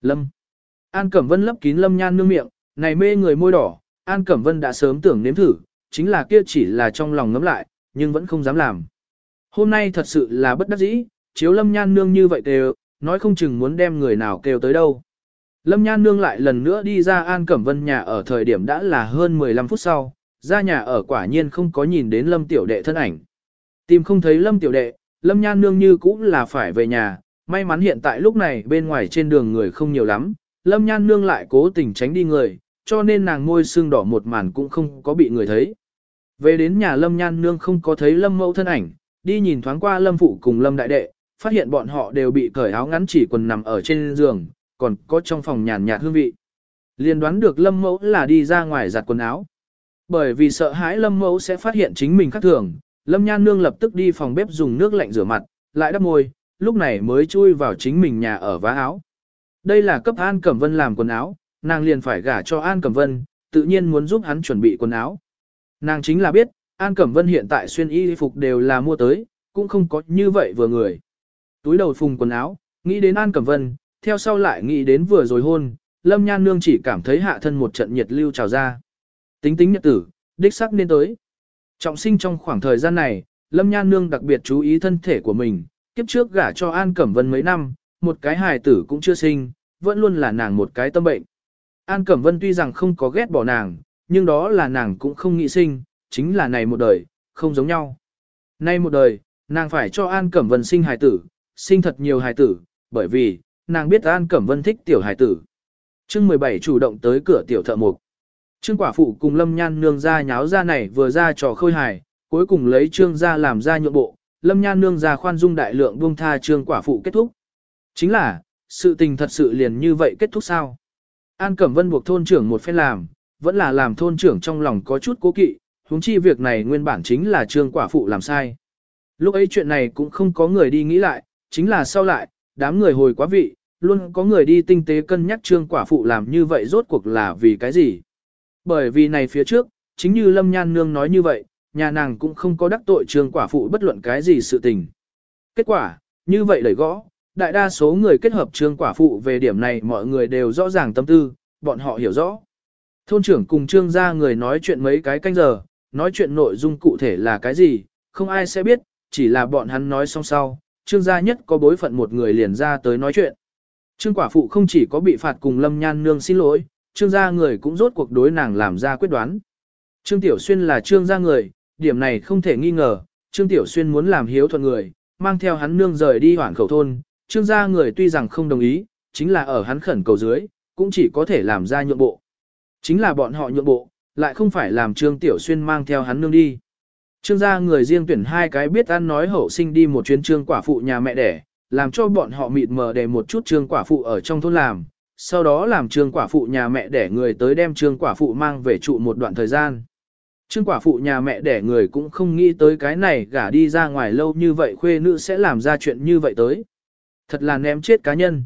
Lâm. An Cẩm Vân lấp kín Lâm Nhan Nương miệng, này mê người môi đỏ, An Cẩm Vân đã sớm tưởng nếm thử, chính là kia chỉ là trong lòng ngấm lại, nhưng vẫn không dám làm. Hôm nay thật sự là bất đắc dĩ, chiếu Lâm Nhan Nương như vậy kêu, nói không chừng muốn đem người nào kêu tới đâu. Lâm Nhan Nương lại lần nữa đi ra An Cẩm Vân nhà ở thời điểm đã là hơn 15 phút sau, ra nhà ở quả nhiên không có nhìn đến Lâm Tiểu Đệ thân ảnh. Tìm không thấy Lâm Tiểu Đệ, Lâm Nhan Nương như cũng là phải về nhà, may mắn hiện tại lúc này bên ngoài trên đường người không nhiều lắm, Lâm Nhan Nương lại cố tình tránh đi người, cho nên nàng môi xương đỏ một màn cũng không có bị người thấy. Về đến nhà Lâm Nhan Nương không có thấy Lâm Mẫu thân ảnh, đi nhìn thoáng qua Lâm Phụ cùng Lâm Đại Đệ, phát hiện bọn họ đều bị cởi áo ngắn chỉ quần nằm ở trên giường, còn có trong phòng nhàn nhạt hương vị. Liên đoán được Lâm Mẫu là đi ra ngoài giặt quần áo. Bởi vì sợ hãi Lâm Mẫu sẽ phát hiện chính mình khác thường, Lâm Nhan Nương lập tức đi phòng bếp dùng nước lạnh rửa mặt, lại đắp môi, lúc này mới chui vào chính mình nhà ở vá áo. Đây là cấp An Cẩm Vân làm quần áo, nàng liền phải gả cho An Cẩm Vân, tự nhiên muốn giúp hắn chuẩn bị quần áo. Nàng chính là biết, An Cẩm Vân hiện tại xuyên y phục đều là mua tới, cũng không có như vậy vừa người. Túi đầu phùng quần áo, nghĩ đến An Cẩm Vân, theo sau lại nghĩ đến vừa rồi hôn, Lâm Nhan Nương chỉ cảm thấy hạ thân một trận nhiệt lưu trào ra. Tính tính nhật tử, đích sắc nên tới. Trọng sinh trong khoảng thời gian này, Lâm Nhan Nương đặc biệt chú ý thân thể của mình, kiếp trước gả cho An Cẩm Vân mấy năm, một cái hài tử cũng chưa sinh, vẫn luôn là nàng một cái tâm bệnh. An Cẩm Vân tuy rằng không có ghét bỏ nàng, nhưng đó là nàng cũng không nghĩ sinh, chính là này một đời, không giống nhau. Nay một đời, nàng phải cho An Cẩm Vân sinh hài tử, sinh thật nhiều hài tử, bởi vì, nàng biết An Cẩm Vân thích tiểu hài tử. chương 17 chủ động tới cửa tiểu thợ mục. Trương quả phụ cùng Lâm Nhan nương ra nháo ra này vừa ra trò khôi hài, cuối cùng lấy Trương ra làm ra nhượng bộ, Lâm Nhan nương ra khoan dung đại lượng buông tha Trương quả phụ kết thúc. Chính là, sự tình thật sự liền như vậy kết thúc sao? An Cẩm Vân buộc thôn trưởng một phen làm, vẫn là làm thôn trưởng trong lòng có chút cố kỵ, huống chi việc này nguyên bản chính là Trương quả phụ làm sai. Lúc ấy chuyện này cũng không có người đi nghĩ lại, chính là sau lại, đám người hồi quá vị, luôn có người đi tinh tế cân nhắc trương quả phụ làm như vậy rốt cuộc là vì cái gì. Bởi vì này phía trước, chính như Lâm Nhan Nương nói như vậy, nhà nàng cũng không có đắc tội trương quả phụ bất luận cái gì sự tình. Kết quả, như vậy lời gõ, đại đa số người kết hợp trương quả phụ về điểm này mọi người đều rõ ràng tâm tư, bọn họ hiểu rõ. Thôn trưởng cùng trương gia người nói chuyện mấy cái canh giờ, nói chuyện nội dung cụ thể là cái gì, không ai sẽ biết, chỉ là bọn hắn nói xong sau, trương gia nhất có bối phận một người liền ra tới nói chuyện. Trương quả phụ không chỉ có bị phạt cùng lâm nhan nương xin lỗi, trương gia người cũng rốt cuộc đối nàng làm ra quyết đoán. Trương Tiểu Xuyên là trương gia người, điểm này không thể nghi ngờ, trương Tiểu Xuyên muốn làm hiếu thuận người, mang theo hắn nương rời đi hoảng khẩu thôn, trương gia người tuy rằng không đồng ý, chính là ở hắn khẩn cầu dưới, cũng chỉ có thể làm ra nhượng bộ. Chính là bọn họ nhượng bộ, lại không phải làm trương Tiểu Xuyên mang theo hắn nương đi. Trương gia người riêng tuyển hai cái biết ăn nói hậu sinh đi một chuyến trương quả phụ nhà mẹ đẻ, làm cho bọn họ mịt mờ để một chút trương quả phụ ở trong thôn làm, sau đó làm trương quả phụ nhà mẹ đẻ người tới đem trương quả phụ mang về trụ một đoạn thời gian. Trương quả phụ nhà mẹ đẻ người cũng không nghĩ tới cái này gả đi ra ngoài lâu như vậy khuê nữ sẽ làm ra chuyện như vậy tới. Thật là ném chết cá nhân.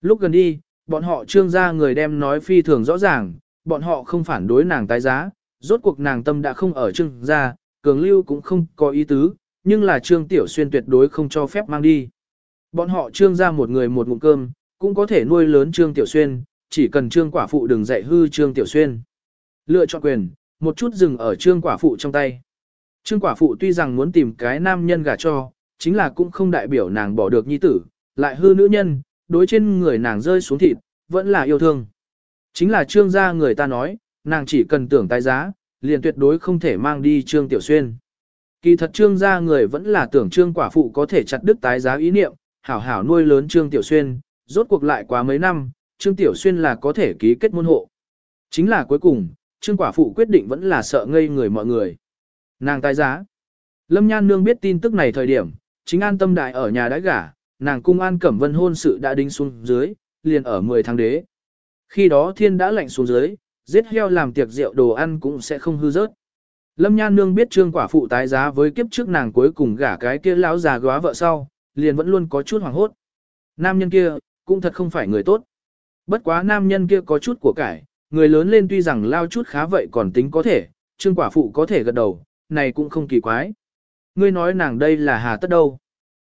Lúc gần đi, bọn họ trương gia người đem nói phi thường rõ ràng, bọn họ không phản đối nàng tái giá, rốt cuộc nàng tâm đã không ở trương gia, cường lưu cũng không có ý tứ, nhưng là trương tiểu xuyên tuyệt đối không cho phép mang đi. Bọn họ trương ra một người một ngụm cơm, cũng có thể nuôi lớn trương tiểu xuyên, chỉ cần trương quả phụ đừng dạy hư trương tiểu xuyên. Lựa chọn quyền, một chút dừng ở trương quả phụ trong tay. Trương quả phụ tuy rằng muốn tìm cái nam nhân gả cho, chính là cũng không đại biểu nàng bỏ được nhi tử, lại hư nữ nhân, đối trên người nàng rơi xuống thịt, vẫn là yêu thương. Chính là trương gia người ta nói, nàng chỉ cần tưởng tái giá, liền tuyệt đối không thể mang đi Trương Tiểu Xuyên. Kỳ thật Trương gia người vẫn là tưởng Trương quả phụ có thể chặt đứt tái giá ý niệm, hảo hảo nuôi lớn Trương Tiểu Xuyên, rốt cuộc lại quá mấy năm, Trương Tiểu Xuyên là có thể ký kết môn hộ. Chính là cuối cùng, Trương quả phụ quyết định vẫn là sợ ngây người mọi người. Nàng tái giá. Lâm Nhan Nương biết tin tức này thời điểm, chính an tâm đại ở nhà đã gả, nàng cung an cẩm vân hôn sự đã đính xuống dưới, liền ở 10 tháng đế. Khi đó thiên đã lạnh xuống dưới, giết heo làm tiệc rượu đồ ăn cũng sẽ không hư rớt. Lâm Nhan Nương biết trương quả phụ tái giá với kiếp trước nàng cuối cùng gả cái kia lão già góa vợ sau, liền vẫn luôn có chút hoảng hốt. Nam nhân kia, cũng thật không phải người tốt. Bất quá nam nhân kia có chút của cải, người lớn lên tuy rằng lao chút khá vậy còn tính có thể, trương quả phụ có thể gật đầu, này cũng không kỳ quái. Ngươi nói nàng đây là hà tất đâu.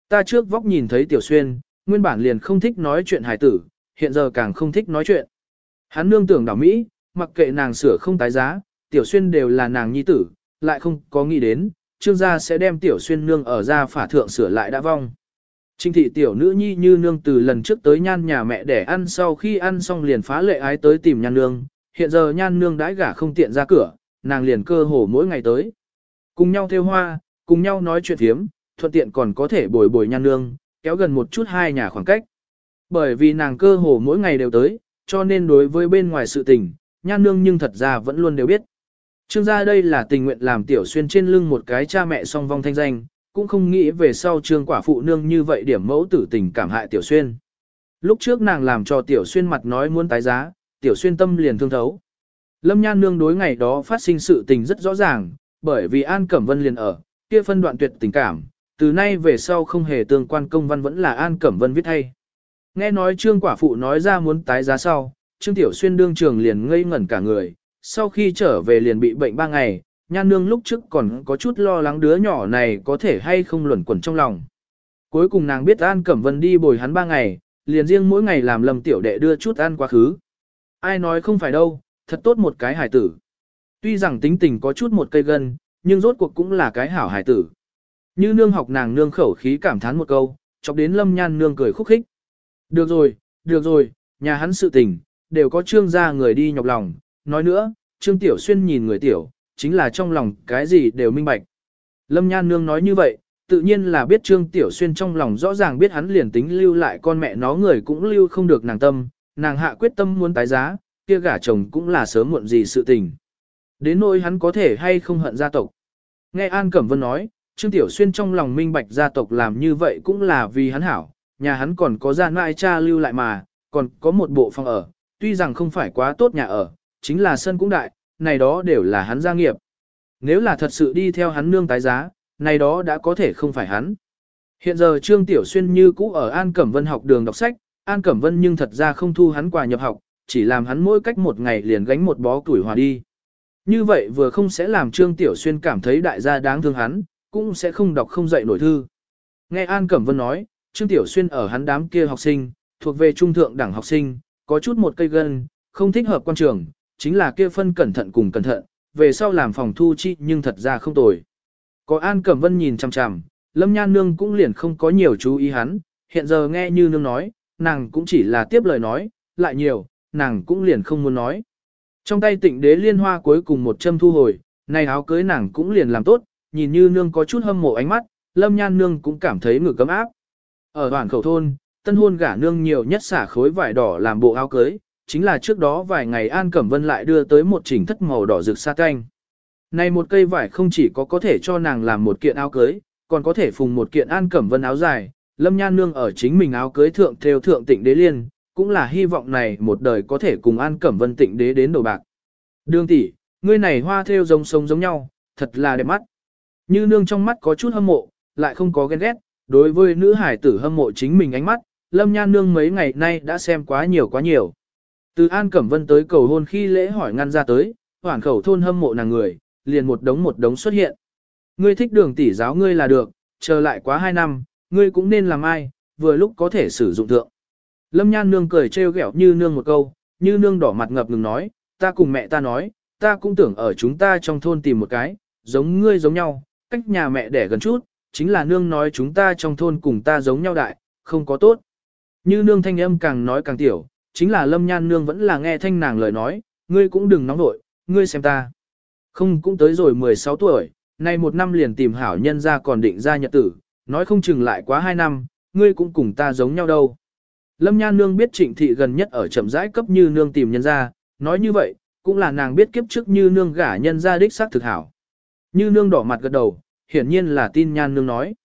Ta trước vóc nhìn thấy tiểu xuyên, nguyên bản liền không thích nói chuyện hài tử, hiện giờ càng không thích nói chuyện. Hắn nương tưởng đảo Mỹ, mặc kệ nàng sửa không tái giá, tiểu xuyên đều là nàng nhi tử, lại không có nghĩ đến, trương gia sẽ đem tiểu xuyên nương ở ra phả thượng sửa lại đã vong. Trinh thị tiểu nữ nhi như nương từ lần trước tới nhan nhà mẹ để ăn sau khi ăn xong liền phá lệ ái tới tìm nhan nương, hiện giờ nhan nương đãi gả không tiện ra cửa, nàng liền cơ hồ mỗi ngày tới. Cùng nhau theo hoa, cùng nhau nói chuyện thiếm, thuận tiện còn có thể bồi bồi nhan nương, kéo gần một chút hai nhà khoảng cách. Bởi vì nàng cơ hồ mỗi ngày đều tới, cho nên đối với bên ngoài sự tình, nhan nương nhưng thật ra vẫn luôn đều biết. Trương gia đây là tình nguyện làm tiểu xuyên trên lưng một cái cha mẹ song vong thanh danh, cũng không nghĩ về sau trương quả phụ nương như vậy điểm mẫu tử tình cảm hại tiểu xuyên. Lúc trước nàng làm cho tiểu xuyên mặt nói muốn tái giá, tiểu xuyên tâm liền thương thấu. Lâm nhan nương đối ngày đó phát sinh sự tình rất rõ ràng, bởi vì An Cẩm Vân liền ở, kia phân đoạn tuyệt tình cảm, từ nay về sau không hề tương quan công văn vẫn là An Cẩm Vân viết thay. Nghe nói trương quả phụ nói ra muốn tái giá sau, Trương Tiểu Xuyên đương trường liền ngây ngẩn cả người, sau khi trở về liền bị bệnh ba ngày, nhan nương lúc trước còn có chút lo lắng đứa nhỏ này có thể hay không luẩn quẩn trong lòng. Cuối cùng nàng biết An Cẩm Vân đi bồi hắn ba ngày, liền riêng mỗi ngày làm lầm tiểu đệ đưa chút ăn quá khứ. Ai nói không phải đâu, thật tốt một cái hải tử. Tuy rằng tính tình có chút một cây gân, nhưng rốt cuộc cũng là cái hảo hải tử. Như nương học nàng nương khẩu khí cảm thán một câu, chọc đến lâm nhan nương cười khúc khích. Được rồi, được rồi, nhà hắn sự tình, đều có trương gia người đi nhọc lòng. Nói nữa, trương tiểu xuyên nhìn người tiểu, chính là trong lòng cái gì đều minh bạch. Lâm Nhan Nương nói như vậy, tự nhiên là biết Trương Tiểu Xuyên trong lòng rõ ràng biết hắn liền tính lưu lại con mẹ nó người cũng lưu không được nàng tâm, nàng hạ quyết tâm muốn tái giá, kia gả chồng cũng là sớm muộn gì sự tình. Đến nỗi hắn có thể hay không hận gia tộc. Nghe An Cẩm Vân nói, Trương Tiểu Xuyên trong lòng minh bạch gia tộc làm như vậy cũng là vì hắn hảo, nhà hắn còn có gia nại cha lưu lại mà, còn có một bộ phòng ở, tuy rằng không phải quá tốt nhà ở, chính là sân cũng đại, này đó đều là hắn gia nghiệp. Nếu là thật sự đi theo hắn nương tái giá, này đó đã có thể không phải hắn. Hiện giờ Trương Tiểu Xuyên như cũ ở An Cẩm Vân học đường đọc sách, An Cẩm Vân nhưng thật ra không thu hắn quà nhập học, chỉ làm hắn mỗi cách một ngày liền gánh một bó tuổi hòa đi. Như vậy vừa không sẽ làm Trương Tiểu Xuyên cảm thấy đại gia đáng thương hắn, cũng sẽ không đọc không dạy nổi thư. Nghe An Cẩm Vân nói, Trương Tiểu Xuyên ở hắn đám kia học sinh, thuộc về trung thượng đẳng học sinh, có chút một cây gân, không thích hợp quan trường, chính là kia phân cẩn thận cùng cẩn thận, về sau làm phòng thu chi nhưng thật ra không tồi. Có An Cẩm Vân nhìn chằm chằm, Lâm Nhan Nương cũng liền không có nhiều chú ý hắn, hiện giờ nghe như Nương nói, nàng cũng chỉ là tiếp lời nói, lại nhiều, nàng cũng liền không muốn nói. Trong tay tịnh đế liên hoa cuối cùng một châm thu hồi, này áo cưới nàng cũng liền làm tốt, nhìn như Nương có chút hâm mộ ánh mắt, Lâm Nhan Nương cũng cảm thấy ngực cấm áp. Ở đoàn khẩu thôn, tân hôn gả nương nhiều nhất xả khối vải đỏ làm bộ áo cưới, chính là trước đó vài ngày An Cẩm Vân lại đưa tới một chỉnh thất màu đỏ rực sa canh. Này một cây vải không chỉ có có thể cho nàng làm một kiện áo cưới, còn có thể phùng một kiện An Cẩm Vân áo dài, Lâm Nhan Nương ở chính mình áo cưới thượng theo thượng tịnh đế liên, cũng là hy vọng này một đời có thể cùng An Cẩm Vân tịnh đế đến đầu bạc. Đường tỷ, ngươi này hoa theo giống sống giống nhau, thật là đẹp mắt. Như nương trong mắt có chút hâm mộ, lại không có ghen ghét, đối với nữ hải tử hâm mộ chính mình ánh mắt, Lâm Nhan Nương mấy ngày nay đã xem quá nhiều quá nhiều. Từ An Cẩm Vân tới cầu hôn khi lễ hỏi ngăn ra tới, hoảng khẩu thôn hâm mộ nàng người, liền một đống một đống xuất hiện. Ngươi thích đường tỷ giáo ngươi là được, chờ lại quá hai năm, ngươi cũng nên làm ai, vừa lúc có thể sử dụng thượng. Lâm Nhan Nương cười trêu ghẹo như nương một câu, như nương đỏ mặt ngập ngừng nói, ta cùng mẹ ta nói, ta cũng tưởng ở chúng ta trong thôn tìm một cái, giống ngươi giống nhau, cách nhà mẹ đẻ gần chút, chính là nương nói chúng ta trong thôn cùng ta giống nhau đại, không có tốt. Như nương thanh âm càng nói càng tiểu, chính là lâm nhan nương vẫn là nghe thanh nàng lời nói, ngươi cũng đừng nóng nội, ngươi xem ta. Không cũng tới rồi 16 tuổi, nay một năm liền tìm hảo nhân ra còn định ra nhật tử, nói không chừng lại quá hai năm, ngươi cũng cùng ta giống nhau đâu. Lâm nhan nương biết trịnh thị gần nhất ở chậm rãi cấp như nương tìm nhân ra, nói như vậy, cũng là nàng biết kiếp trước như nương gả nhân ra đích xác thực hảo. Như nương đỏ mặt gật đầu, hiển nhiên là tin nhan nương nói.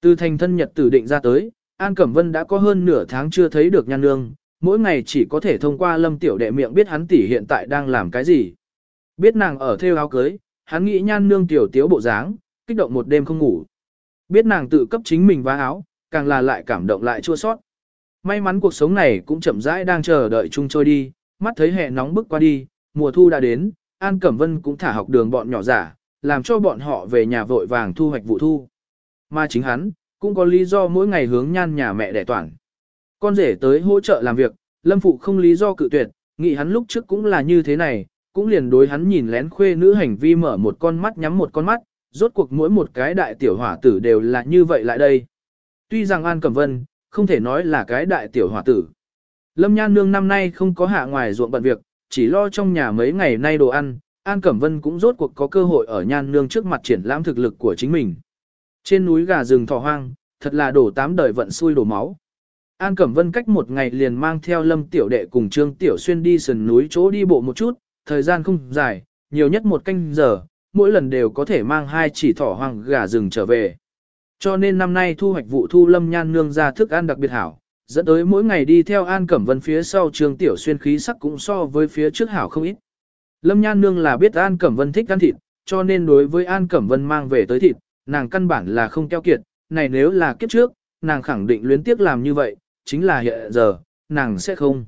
Từ thành thân nhật tử định ra tới, An Cẩm Vân đã có hơn nửa tháng chưa thấy được nhan nương, mỗi ngày chỉ có thể thông qua lâm tiểu đệ miệng biết hắn tỷ hiện tại đang làm cái gì. Biết nàng ở theo áo cưới, hắn nghĩ nhan nương tiểu tiếu bộ dáng, kích động một đêm không ngủ. Biết nàng tự cấp chính mình vá áo, càng là lại cảm động lại chua sót. May mắn cuộc sống này cũng chậm rãi đang chờ đợi chung trôi đi, mắt thấy hè nóng bức qua đi, mùa thu đã đến, An Cẩm Vân cũng thả học đường bọn nhỏ giả, làm cho bọn họ về nhà vội vàng thu hoạch vụ thu. Mà chính hắn, cũng có lý do mỗi ngày hướng nhan nhà mẹ đẻ toàn. Con rể tới hỗ trợ làm việc, lâm phụ không lý do cự tuyệt, nghĩ hắn lúc trước cũng là như thế này, cũng liền đối hắn nhìn lén khuê nữ hành vi mở một con mắt nhắm một con mắt, rốt cuộc mỗi một cái đại tiểu hỏa tử đều là như vậy lại đây. Tuy rằng An Cẩm Vân, không thể nói là cái đại tiểu hỏa tử. Lâm Nhan Nương năm nay không có hạ ngoài ruộng bận việc, chỉ lo trong nhà mấy ngày nay đồ ăn, An Cẩm Vân cũng rốt cuộc có cơ hội ở nhan nương trước mặt triển lãm thực lực của chính mình. Trên núi gà rừng thỏ hoang, thật là đổ tám đời vận xui đổ máu. An Cẩm Vân cách một ngày liền mang theo Lâm Tiểu Đệ cùng Trương Tiểu Xuyên đi sườn núi chỗ đi bộ một chút, thời gian không dài, nhiều nhất một canh giờ, mỗi lần đều có thể mang hai chỉ thỏ hoang gà rừng trở về. Cho nên năm nay thu hoạch vụ thu Lâm Nhan nương ra thức ăn đặc biệt hảo, dẫn tới mỗi ngày đi theo An Cẩm Vân phía sau Trương Tiểu Xuyên khí sắc cũng so với phía trước hảo không ít. Lâm Nhan Nương là biết An Cẩm Vân thích ăn thịt, cho nên đối với An Cẩm Vân mang về tới thịt, nàng căn bản là không keo kiệt, này nếu là kiếp trước, nàng khẳng định luyến tiếc làm như vậy, chính là hiện giờ, nàng sẽ không.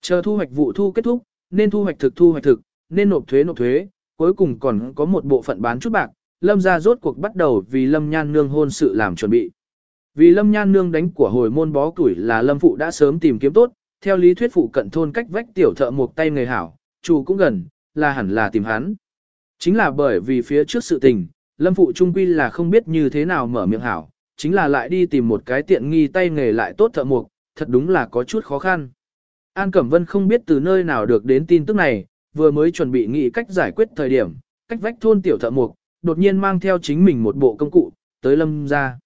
Chờ thu hoạch vụ thu kết thúc, nên thu hoạch thực thu hoạch thực, nên nộp thuế nộp thuế, cuối cùng còn có một bộ phận bán chút bạc, Lâm ra rốt cuộc bắt đầu vì Lâm Nhan Nương hôn sự làm chuẩn bị. Vì Lâm Nhan Nương đánh của hồi môn bó tuổi là Lâm Phụ đã sớm tìm kiếm tốt, theo lý thuyết phụ cận thôn cách vách tiểu thợ một tay người hảo, chủ cũng gần, là hẳn là tìm hắn. Chính là bởi vì phía trước sự tình, Lâm Phụ Trung Quy là không biết như thế nào mở miệng hảo, chính là lại đi tìm một cái tiện nghi tay nghề lại tốt thợ mộc, thật đúng là có chút khó khăn. An Cẩm Vân không biết từ nơi nào được đến tin tức này, vừa mới chuẩn bị nghĩ cách giải quyết thời điểm, cách vách thôn tiểu thợ mộc, đột nhiên mang theo chính mình một bộ công cụ, tới Lâm ra.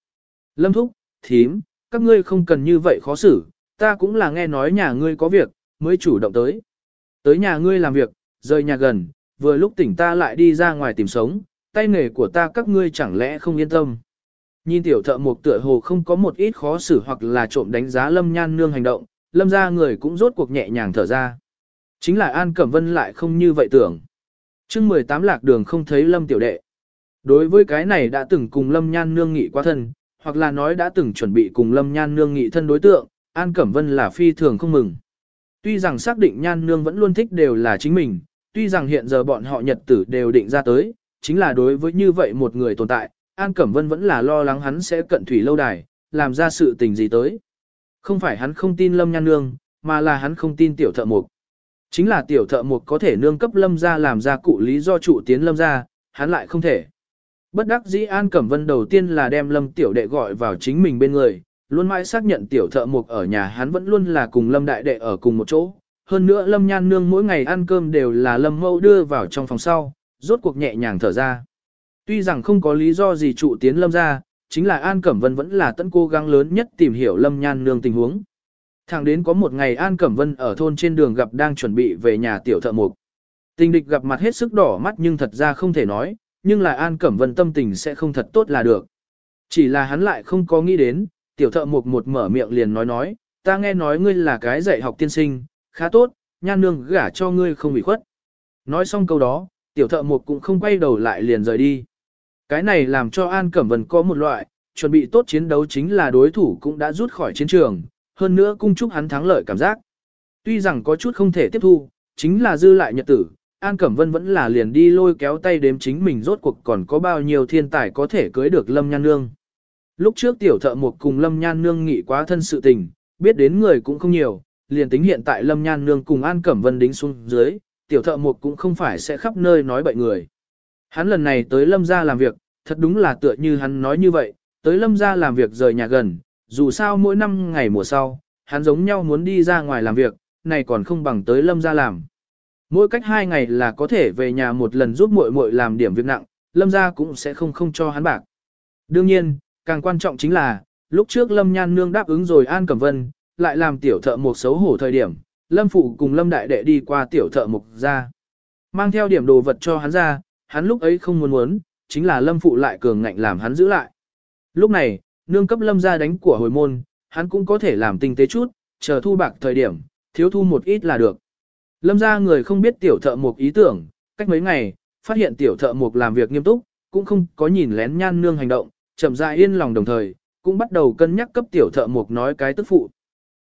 Lâm Thúc, thím, các ngươi không cần như vậy khó xử, ta cũng là nghe nói nhà ngươi có việc, mới chủ động tới. Tới nhà ngươi làm việc, rời nhà gần, vừa lúc tỉnh ta lại đi ra ngoài tìm sống, tay nghề của ta các ngươi chẳng lẽ không yên tâm. Nhìn tiểu thợ mộc tựa hồ không có một ít khó xử hoặc là trộm đánh giá lâm nhan nương hành động, lâm ra người cũng rốt cuộc nhẹ nhàng thở ra. Chính là An Cẩm Vân lại không như vậy tưởng. chương 18 lạc đường không thấy lâm tiểu đệ. Đối với cái này đã từng cùng Lâm Nhan Nương nghị qua thân, hoặc là nói đã từng chuẩn bị cùng Lâm Nhan Nương nghị thân đối tượng, An Cẩm Vân là phi thường không mừng. Tuy rằng xác định Nhan Nương vẫn luôn thích đều là chính mình, tuy rằng hiện giờ bọn họ nhật tử đều định ra tới, chính là đối với như vậy một người tồn tại, An Cẩm Vân vẫn là lo lắng hắn sẽ cận thủy lâu đài, làm ra sự tình gì tới. Không phải hắn không tin Lâm Nhan Nương, mà là hắn không tin tiểu thợ mục. Chính là tiểu thợ mục có thể nương cấp Lâm ra làm ra cụ lý do trụ tiến Lâm ra, hắn lại không thể. Bất đắc dĩ An Cẩm Vân đầu tiên là đem Lâm tiểu đệ gọi vào chính mình bên người, luôn mãi xác nhận tiểu thợ mục ở nhà hắn vẫn luôn là cùng Lâm đại đệ ở cùng một chỗ. Hơn nữa Lâm Nhan Nương mỗi ngày ăn cơm đều là Lâm Mẫu đưa vào trong phòng sau, rốt cuộc nhẹ nhàng thở ra. Tuy rằng không có lý do gì trụ tiến Lâm ra, chính là An Cẩm Vân vẫn là tận cố gắng lớn nhất tìm hiểu Lâm Nhan Nương tình huống. Thẳng đến có một ngày An Cẩm Vân ở thôn trên đường gặp đang chuẩn bị về nhà tiểu thợ mục. Tình địch gặp mặt hết sức đỏ mắt nhưng thật ra không thể nói, nhưng là An Cẩm Vân tâm tình sẽ không thật tốt là được. Chỉ là hắn lại không có nghĩ đến, tiểu thợ mục một mở miệng liền nói nói, ta nghe nói ngươi là cái dạy học tiên sinh, khá tốt, nhan nương gả cho ngươi không bị khuất. Nói xong câu đó, tiểu thợ một cũng không quay đầu lại liền rời đi. Cái này làm cho An Cẩm Vân có một loại, chuẩn bị tốt chiến đấu chính là đối thủ cũng đã rút khỏi chiến trường, hơn nữa cung chúc hắn thắng lợi cảm giác. Tuy rằng có chút không thể tiếp thu, chính là dư lại nhật tử, An Cẩm Vân vẫn là liền đi lôi kéo tay đếm chính mình rốt cuộc còn có bao nhiêu thiên tài có thể cưới được Lâm Nhan Nương. Lúc trước tiểu thợ một cùng Lâm Nhan Nương nghị quá thân sự tình, biết đến người cũng không nhiều, liền tính hiện tại Lâm Nhan Nương cùng An Cẩm Vân đính xuống dưới, tiểu thợ một cũng không phải sẽ khắp nơi nói bậy người. Hắn lần này tới Lâm ra làm việc, thật đúng là tựa như hắn nói như vậy, tới Lâm ra làm việc rời nhà gần, dù sao mỗi năm ngày mùa sau, hắn giống nhau muốn đi ra ngoài làm việc, này còn không bằng tới Lâm ra làm. Mỗi cách hai ngày là có thể về nhà một lần giúp muội muội làm điểm việc nặng, Lâm ra cũng sẽ không không cho hắn bạc. Đương nhiên, càng quan trọng chính là, lúc trước Lâm Nhan Nương đáp ứng rồi An Cẩm Vân, lại làm tiểu thợ mộc xấu hổ thời điểm, Lâm Phụ cùng Lâm Đại Đệ đi qua tiểu thợ mục ra. Mang theo điểm đồ vật cho hắn ra, hắn lúc ấy không muốn muốn, chính là Lâm Phụ lại cường ngạnh làm hắn giữ lại. Lúc này, nương cấp Lâm ra đánh của hồi môn, hắn cũng có thể làm tinh tế chút, chờ thu bạc thời điểm, thiếu thu một ít là được. Lâm ra người không biết tiểu thợ mục ý tưởng, cách mấy ngày, phát hiện tiểu thợ mục làm việc nghiêm túc, cũng không có nhìn lén nhan nương hành động, chậm rãi yên lòng đồng thời, cũng bắt đầu cân nhắc cấp tiểu thợ mục nói cái tức phụ.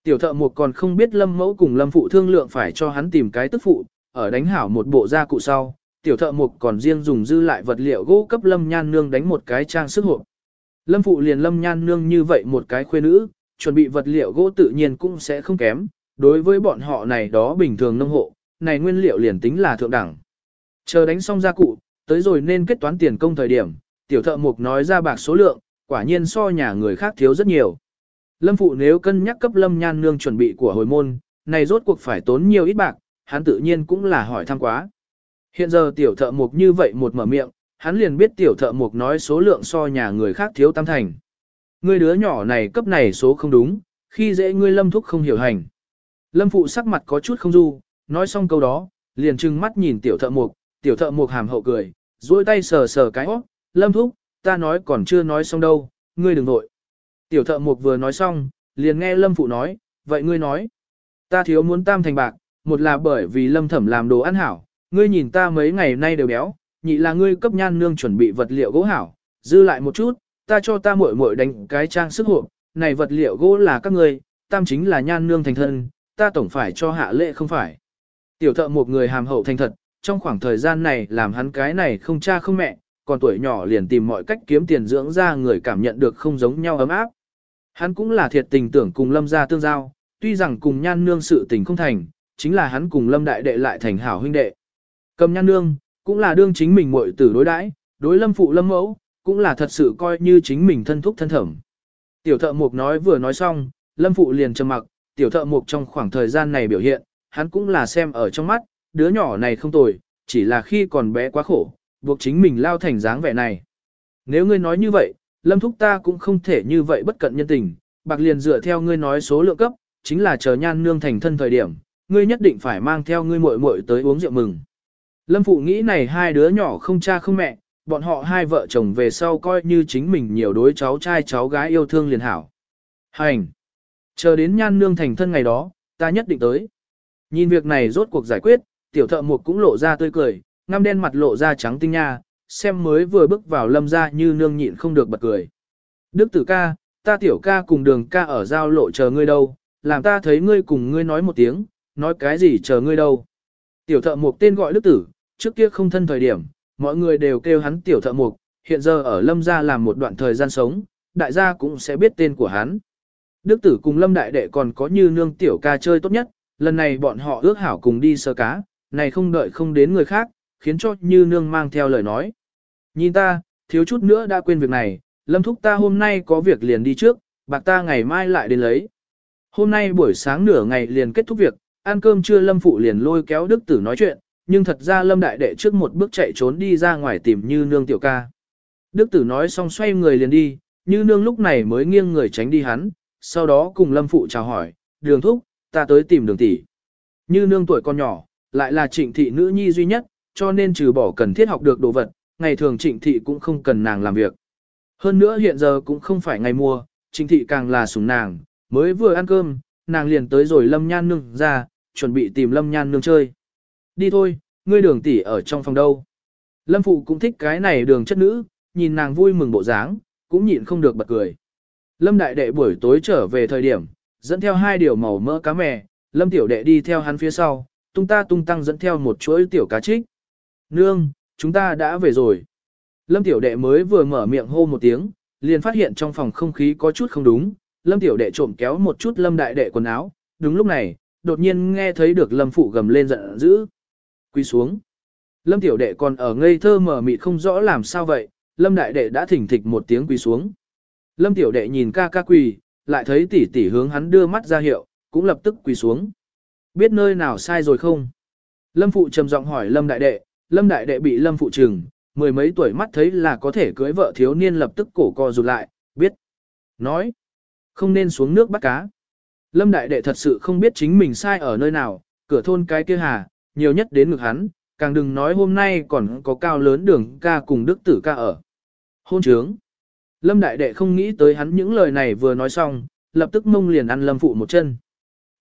Tiểu thợ mục còn không biết lâm mẫu cùng lâm phụ thương lượng phải cho hắn tìm cái tức phụ, ở đánh hảo một bộ gia cụ sau, tiểu thợ mục còn riêng dùng dư lại vật liệu gỗ cấp lâm nhan nương đánh một cái trang sức hộp. Lâm phụ liền lâm nhan nương như vậy một cái khuê nữ, chuẩn bị vật liệu gỗ tự nhiên cũng sẽ không kém, đối với bọn họ này đó bình thường nông hộ, này nguyên liệu liền tính là thượng đẳng. Chờ đánh xong gia cụ, tới rồi nên kết toán tiền công thời điểm, tiểu thợ mục nói ra bạc số lượng, quả nhiên so nhà người khác thiếu rất nhiều. Lâm phụ nếu cân nhắc cấp lâm nhan nương chuẩn bị của hồi môn, này rốt cuộc phải tốn nhiều ít bạc, hắn tự nhiên cũng là hỏi thăm quá. Hiện giờ tiểu thợ mục như vậy một mở miệng, hắn liền biết tiểu thợ mục nói số lượng so nhà người khác thiếu tam thành. Ngươi đứa nhỏ này cấp này số không đúng, khi dễ ngươi lâm thúc không hiểu hành. Lâm phụ sắc mặt có chút không du, nói xong câu đó, liền trừng mắt nhìn tiểu thợ mục, tiểu thợ mục hàm hậu cười, duỗi tay sờ sờ cái óc, lâm thúc, ta nói còn chưa nói xong đâu, ngươi đừng vội. Tiểu thợ mục vừa nói xong, liền nghe lâm phụ nói, vậy ngươi nói, ta thiếu muốn tam thành bạc, một là bởi vì lâm thẩm làm đồ ăn hảo, ngươi nhìn ta mấy ngày nay đều béo, nhị là ngươi cấp nhan nương chuẩn bị vật liệu gỗ hảo, dư lại một chút, ta cho ta muội muội đánh cái trang sức hộp, này vật liệu gỗ là các ngươi, tam chính là nhan nương thành thân, ta tổng phải cho hạ lệ không phải. Tiểu thợ một người hàm hậu thành thật, trong khoảng thời gian này làm hắn cái này không cha không mẹ, còn tuổi nhỏ liền tìm mọi cách kiếm tiền dưỡng ra người cảm nhận được không giống nhau ấm áp. Hắn cũng là thiệt tình tưởng cùng lâm gia tương giao, tuy rằng cùng nhan nương sự tình không thành, chính là hắn cùng lâm đại đệ lại thành hảo huynh đệ. Cầm nhan nương, cũng là đương chính mình muội tử đối đãi, đối lâm phụ lâm mẫu, cũng là thật sự coi như chính mình thân thúc thân thẩm. Tiểu thợ mục nói vừa nói xong, lâm phụ liền trầm mặc, tiểu thợ mục trong khoảng thời gian này biểu hiện, hắn cũng là xem ở trong mắt, đứa nhỏ này không tồi, chỉ là khi còn bé quá khổ, buộc chính mình lao thành dáng vẻ này. Nếu ngươi nói như vậy, lâm thúc ta cũng không thể như vậy bất cận nhân tình, bạc liền dựa theo ngươi nói số lượng cấp, chính là chờ nhan nương thành thân thời điểm, ngươi nhất định phải mang theo ngươi muội muội tới uống rượu mừng. Lâm phụ nghĩ này hai đứa nhỏ không cha không mẹ, bọn họ hai vợ chồng về sau coi như chính mình nhiều đối cháu trai cháu gái yêu thương liền hảo. Hành! Chờ đến nhan nương thành thân ngày đó, ta nhất định tới. Nhìn việc này rốt cuộc giải quyết, tiểu thợ mục cũng lộ ra tươi cười, ngăm đen mặt lộ ra trắng tinh nha, xem mới vừa bước vào lâm ra như nương nhịn không được bật cười. Đức tử ca, ta tiểu ca cùng đường ca ở giao lộ chờ ngươi đâu, làm ta thấy ngươi cùng ngươi nói một tiếng, nói cái gì chờ ngươi đâu. Tiểu thợ mục tên gọi đức tử, trước kia không thân thời điểm, mọi người đều kêu hắn tiểu thợ mục, hiện giờ ở lâm gia làm một đoạn thời gian sống, đại gia cũng sẽ biết tên của hắn. Đức tử cùng lâm đại đệ còn có như nương tiểu ca chơi tốt nhất, lần này bọn họ ước hảo cùng đi sơ cá, này không đợi không đến người khác, khiến cho như nương mang theo lời nói. Nhìn ta, thiếu chút nữa đã quên việc này, lâm thúc ta hôm nay có việc liền đi trước, bạc ta ngày mai lại đến lấy. Hôm nay buổi sáng nửa ngày liền kết thúc việc, ăn cơm trưa lâm phụ liền lôi kéo đức tử nói chuyện, nhưng thật ra lâm đại đệ trước một bước chạy trốn đi ra ngoài tìm như nương tiểu ca. Đức tử nói xong xoay người liền đi, như nương lúc này mới nghiêng người tránh đi hắn, sau đó cùng lâm phụ chào hỏi, đường thúc, ta tới tìm đường tỷ. Như nương tuổi con nhỏ, lại là trịnh thị nữ nhi duy nhất, cho nên trừ bỏ cần thiết học được đồ vật, ngày thường trịnh thị cũng không cần nàng làm việc. Hơn nữa hiện giờ cũng không phải ngày mua, trịnh thị càng là sủng nàng, mới vừa ăn cơm, nàng liền tới rồi lâm nhan nương ra, chuẩn bị tìm lâm nhan nương chơi. Đi thôi, ngươi đường tỷ ở trong phòng đâu. Lâm phụ cũng thích cái này đường chất nữ, nhìn nàng vui mừng bộ dáng, cũng nhịn không được bật cười. Lâm đại đệ buổi tối trở về thời điểm, dẫn theo hai điều màu mỡ cá mè, lâm tiểu đệ đi theo hắn phía sau, tung ta tung tăng dẫn theo một chuỗi tiểu cá trích. Nương, chúng ta đã về rồi. Lâm tiểu đệ mới vừa mở miệng hô một tiếng, liền phát hiện trong phòng không khí có chút không đúng. Lâm tiểu đệ trộm kéo một chút lâm đại đệ quần áo, đúng lúc này, đột nhiên nghe thấy được lâm phụ gầm lên giận dữ. Quy xuống. Lâm tiểu đệ còn ở ngây thơ mở mịt không rõ làm sao vậy, lâm đại đệ đã thỉnh thịch một tiếng quỳ xuống. Lâm tiểu đệ nhìn ca ca quỳ, lại thấy tỷ tỷ hướng hắn đưa mắt ra hiệu, cũng lập tức quỳ xuống. Biết nơi nào sai rồi không? Lâm phụ trầm giọng hỏi lâm đại đệ, lâm đại đệ bị lâm phụ trừng, mười mấy tuổi mắt thấy là có thể cưới vợ thiếu niên lập tức cổ co rụt lại, biết. Nói, không nên xuống nước bắt cá. Lâm đại đệ thật sự không biết chính mình sai ở nơi nào, cửa thôn cái kia hà, nhiều nhất đến ngực hắn, càng đừng nói hôm nay còn có cao lớn đường ca cùng đức tử ca ở. Hôn trướng. Lâm đại đệ không nghĩ tới hắn những lời này vừa nói xong, lập tức mông liền ăn lâm phụ một chân.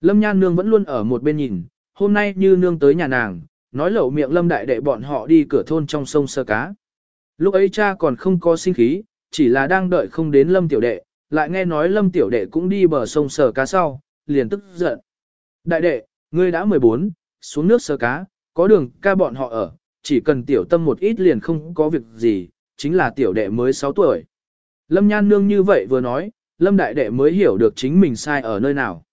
Lâm nhan nương vẫn luôn ở một bên nhìn, hôm nay như nương tới nhà nàng, nói lẩu miệng lâm đại đệ bọn họ đi cửa thôn trong sông sơ cá. Lúc ấy cha còn không có sinh khí, chỉ là đang đợi không đến lâm tiểu đệ, lại nghe nói lâm tiểu đệ cũng đi bờ sông sờ cá sau, liền tức giận. Đại đệ, ngươi đã 14, xuống nước sơ cá, có đường ca bọn họ ở, chỉ cần tiểu tâm một ít liền không có việc gì, chính là tiểu đệ mới 6 tuổi. Lâm nhan nương như vậy vừa nói, lâm đại đệ mới hiểu được chính mình sai ở nơi nào.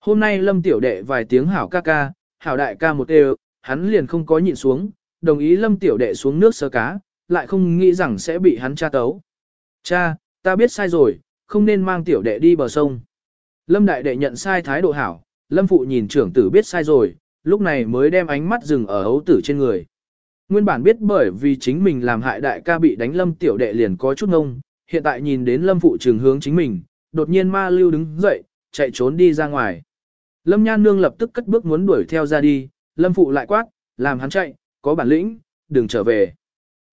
Hôm nay lâm tiểu đệ vài tiếng hảo ca ca, hảo đại ca một đều, hắn liền không có nhịn xuống, đồng ý lâm tiểu đệ xuống nước sơ cá, lại không nghĩ rằng sẽ bị hắn tra tấu. Cha, ta biết sai rồi, không nên mang tiểu đệ đi bờ sông. Lâm đại đệ nhận sai thái độ hảo, lâm phụ nhìn trưởng tử biết sai rồi, lúc này mới đem ánh mắt dừng ở hấu tử trên người. Nguyên bản biết bởi vì chính mình làm hại đại ca bị đánh lâm tiểu đệ liền có chút ngông, hiện tại nhìn đến lâm phụ trường hướng chính mình, đột nhiên ma lưu đứng dậy, chạy trốn đi ra ngoài. Lâm nhan nương lập tức cất bước muốn đuổi theo ra đi, lâm phụ lại quát, làm hắn chạy, có bản lĩnh, đừng trở về.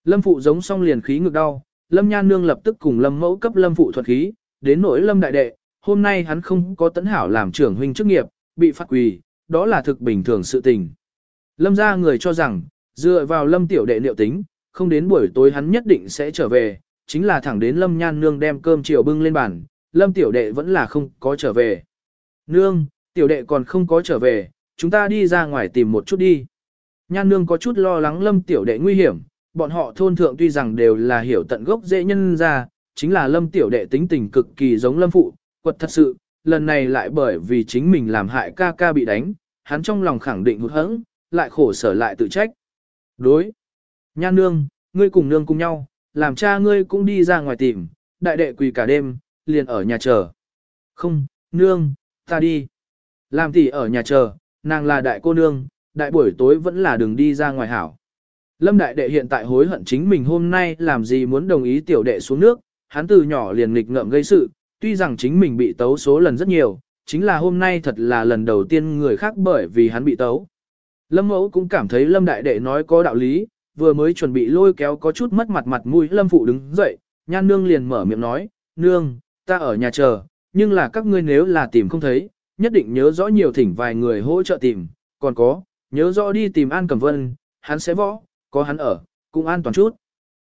Lâm phụ giống xong liền khí ngực đau, lâm nhan nương lập tức cùng lâm mẫu cấp lâm phụ thuật khí, đến nỗi lâm đại đệ, hôm nay hắn không có tấn hảo làm trưởng huynh chức nghiệp, bị phát quỳ, đó là thực bình thường sự tình. Lâm ra người cho rằng, dựa vào lâm tiểu đệ liệu tính, không đến buổi tối hắn nhất định sẽ trở về, chính là thẳng đến lâm nhan nương đem cơm chiều bưng lên bàn, lâm tiểu đệ vẫn là không có trở về. Nương, tiểu đệ còn không có trở về, chúng ta đi ra ngoài tìm một chút đi. Nhan nương có chút lo lắng lâm tiểu đệ nguy hiểm, bọn họ thôn thượng tuy rằng đều là hiểu tận gốc dễ nhân ra, chính là lâm tiểu đệ tính tình cực kỳ giống lâm phụ, quật thật sự, lần này lại bởi vì chính mình làm hại ca ca bị đánh, hắn trong lòng khẳng định hụt hẫng, lại khổ sở lại tự trách. Đối. Nhan nương, ngươi cùng nương cùng nhau, làm cha ngươi cũng đi ra ngoài tìm, đại đệ quỳ cả đêm, liền ở nhà chờ. Không, nương, ta đi. Làm tỷ ở nhà chờ, nàng là đại cô nương, đại buổi tối vẫn là đường đi ra ngoài hảo. Lâm đại đệ hiện tại hối hận chính mình hôm nay làm gì muốn đồng ý tiểu đệ xuống nước, hắn từ nhỏ liền nghịch ngợm gây sự, tuy rằng chính mình bị tấu số lần rất nhiều, chính là hôm nay thật là lần đầu tiên người khác bởi vì hắn bị tấu. Lâm mẫu cũng cảm thấy lâm đại đệ nói có đạo lý, vừa mới chuẩn bị lôi kéo có chút mất mặt mặt mũi lâm phụ đứng dậy, nhan nương liền mở miệng nói, nương, ta ở nhà chờ, nhưng là các ngươi nếu là tìm không thấy, nhất định nhớ rõ nhiều thỉnh vài người hỗ trợ tìm, còn có, nhớ rõ đi tìm An Cẩm Vân, hắn sẽ võ, có hắn ở, cũng an toàn chút.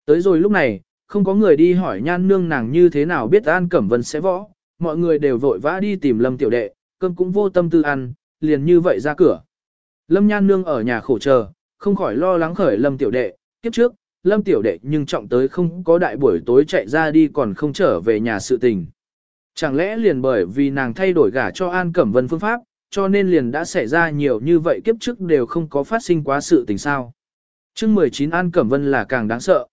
Tới rồi lúc này, không có người đi hỏi nhan nương nàng như thế nào biết An Cẩm Vân sẽ võ, mọi người đều vội vã đi tìm Lâm tiểu đệ, cơm cũng vô tâm tư ăn, liền như vậy ra cửa. Lâm nhan nương ở nhà khổ chờ, không khỏi lo lắng khởi Lâm tiểu đệ, kiếp trước, Lâm tiểu đệ nhưng trọng tới không có đại buổi tối chạy ra đi còn không trở về nhà sự tình. Chẳng lẽ liền bởi vì nàng thay đổi gả cho An Cẩm Vân phương pháp, cho nên liền đã xảy ra nhiều như vậy kiếp trước đều không có phát sinh quá sự tình sao. chương 19 An Cẩm Vân là càng đáng sợ.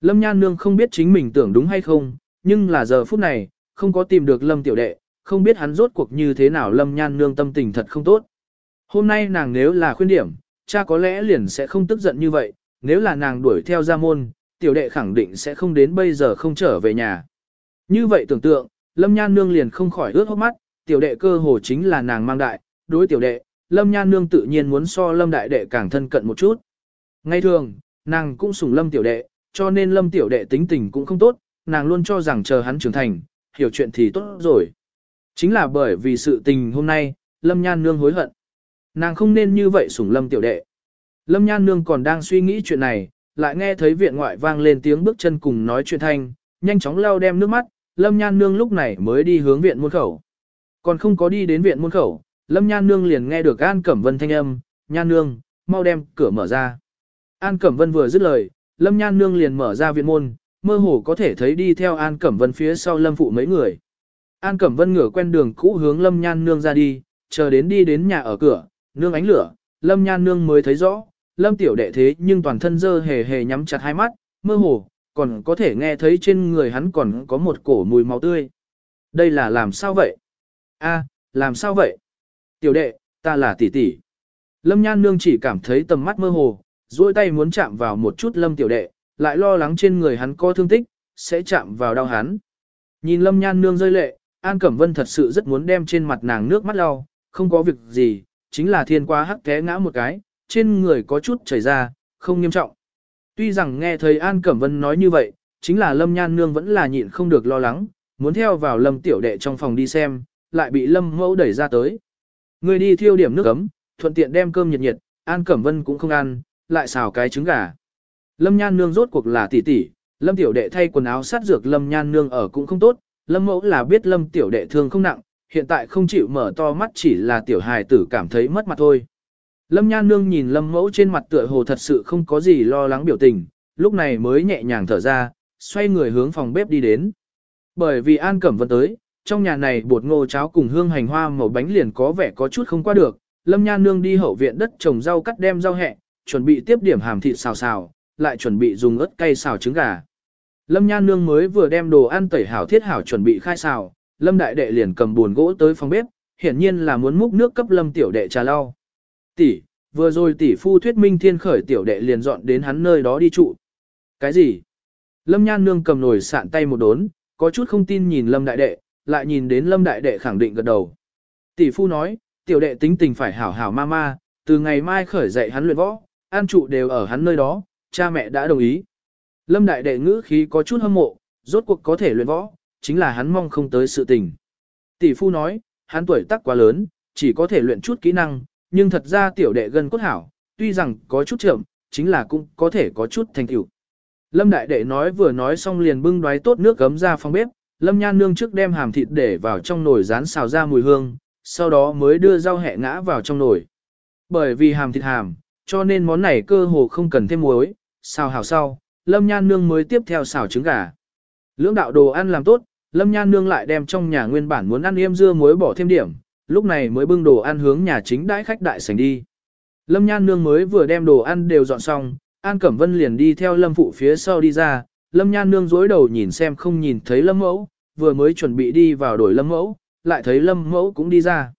Lâm Nhan Nương không biết chính mình tưởng đúng hay không, nhưng là giờ phút này, không có tìm được Lâm Tiểu Đệ, không biết hắn rốt cuộc như thế nào Lâm Nhan Nương tâm tình thật không tốt. Hôm nay nàng nếu là khuyên điểm, cha có lẽ liền sẽ không tức giận như vậy, nếu là nàng đuổi theo gia môn, Tiểu Đệ khẳng định sẽ không đến bây giờ không trở về nhà. Như vậy tưởng tượng, Lâm Nhan Nương liền không khỏi ướt hốc mắt, Tiểu Đệ cơ hồ chính là nàng mang đại, đối Tiểu Đệ, Lâm Nhan Nương tự nhiên muốn so Lâm Đại Đệ càng thân cận một chút. Ngay thường, nàng cũng sủng Lâm Tiểu Đệ, cho nên lâm tiểu đệ tính tình cũng không tốt, nàng luôn cho rằng chờ hắn trưởng thành, hiểu chuyện thì tốt rồi. Chính là bởi vì sự tình hôm nay, lâm nhan nương hối hận. Nàng không nên như vậy sủng lâm tiểu đệ. Lâm nhan nương còn đang suy nghĩ chuyện này, lại nghe thấy viện ngoại vang lên tiếng bước chân cùng nói chuyện thanh, nhanh chóng lau đem nước mắt, lâm nhan nương lúc này mới đi hướng viện môn khẩu. Còn không có đi đến viện môn khẩu, lâm nhan nương liền nghe được An Cẩm Vân thanh âm, nhan nương, mau đem cửa mở ra. An Cẩm Vân vừa dứt lời, Lâm Nhan Nương liền mở ra viện môn, mơ hồ có thể thấy đi theo An Cẩm Vân phía sau Lâm Phụ mấy người. An Cẩm Vân ngửa quen đường cũ hướng Lâm Nhan Nương ra đi, chờ đến đi đến nhà ở cửa, nương ánh lửa, Lâm Nhan Nương mới thấy rõ, Lâm Tiểu Đệ thế nhưng toàn thân dơ hề hề nhắm chặt hai mắt, mơ hồ, còn có thể nghe thấy trên người hắn còn có một cổ mùi máu tươi. Đây là làm sao vậy? A, làm sao vậy? Tiểu Đệ, ta là tỷ tỷ. Lâm Nhan Nương chỉ cảm thấy tầm mắt mơ hồ, duỗi tay muốn chạm vào một chút lâm tiểu đệ, lại lo lắng trên người hắn có thương tích, sẽ chạm vào đau hắn. Nhìn lâm nhan nương rơi lệ, An Cẩm Vân thật sự rất muốn đem trên mặt nàng nước mắt lau, không có việc gì, chính là thiên quá hắc té ngã một cái, trên người có chút chảy ra, không nghiêm trọng. Tuy rằng nghe thấy An Cẩm Vân nói như vậy, chính là lâm nhan nương vẫn là nhịn không được lo lắng, muốn theo vào lâm tiểu đệ trong phòng đi xem, lại bị lâm mẫu đẩy ra tới. Người đi thiêu điểm nước ấm, thuận tiện đem cơm nhiệt nhiệt, An Cẩm Vân cũng không ăn, lại xào cái trứng gà. Lâm Nhan Nương rốt cuộc là tỷ tỷ, Lâm Tiểu Đệ thay quần áo sát dược Lâm Nhan Nương ở cũng không tốt, Lâm Mẫu là biết Lâm Tiểu Đệ thương không nặng, hiện tại không chịu mở to mắt chỉ là Tiểu Hài tử cảm thấy mất mặt thôi. Lâm Nhan Nương nhìn Lâm Mẫu trên mặt tựa hồ thật sự không có gì lo lắng biểu tình, lúc này mới nhẹ nhàng thở ra, xoay người hướng phòng bếp đi đến. Bởi vì An Cẩm Vân tới, trong nhà này bột ngô cháo cùng hương hành hoa màu bánh liền có vẻ có chút không qua được, Lâm Nhan Nương đi hậu viện đất trồng rau cắt đem rau hẹ, chuẩn bị tiếp điểm hàm thịt xào xào, lại chuẩn bị dùng ớt cay xào trứng gà. Lâm Nhan Nương mới vừa đem đồ ăn tẩy hảo thiết hảo chuẩn bị khai xào, Lâm Đại Đệ liền cầm buồn gỗ tới phòng bếp, hiển nhiên là muốn múc nước cấp Lâm Tiểu Đệ trà lau. Tỷ, vừa rồi tỷ phu thuyết minh thiên khởi Tiểu Đệ liền dọn đến hắn nơi đó đi trụ. Cái gì? Lâm Nhan Nương cầm nồi sạn tay một đốn, có chút không tin nhìn Lâm Đại Đệ, lại nhìn đến Lâm Đại Đệ khẳng định gật đầu. Tỷ phu nói, Tiểu Đệ tính tình phải hảo hảo ma ma, từ ngày mai khởi dạy hắn luyện võ, an trụ đều ở hắn nơi đó, cha mẹ đã đồng ý. Lâm đại đệ ngữ khí có chút hâm mộ, rốt cuộc có thể luyện võ, chính là hắn mong không tới sự tình. Tỷ phu nói, hắn tuổi tác quá lớn, chỉ có thể luyện chút kỹ năng, nhưng thật ra tiểu đệ gần cốt hảo, tuy rằng có chút chậm, chính là cũng có thể có chút thành tựu. Lâm đại đệ nói vừa nói xong liền bưng đoái tốt nước gấm ra phòng bếp, Lâm Nhan nương trước đem hàm thịt để vào trong nồi rán xào ra mùi hương, sau đó mới đưa rau hẹ ngã vào trong nồi. Bởi vì hàm thịt hàm, cho nên món này cơ hồ không cần thêm muối, xào hảo sau, Lâm Nhan Nương mới tiếp theo xào trứng gà. Lưỡng đạo đồ ăn làm tốt, Lâm Nhan Nương lại đem trong nhà nguyên bản muốn ăn yêm dưa muối bỏ thêm điểm, lúc này mới bưng đồ ăn hướng nhà chính đãi khách đại sảnh đi. Lâm Nhan Nương mới vừa đem đồ ăn đều dọn xong, An Cẩm Vân liền đi theo Lâm Phụ phía sau đi ra, Lâm Nhan Nương dối đầu nhìn xem không nhìn thấy Lâm Mẫu, vừa mới chuẩn bị đi vào đổi Lâm Mẫu, lại thấy Lâm Mẫu cũng đi ra.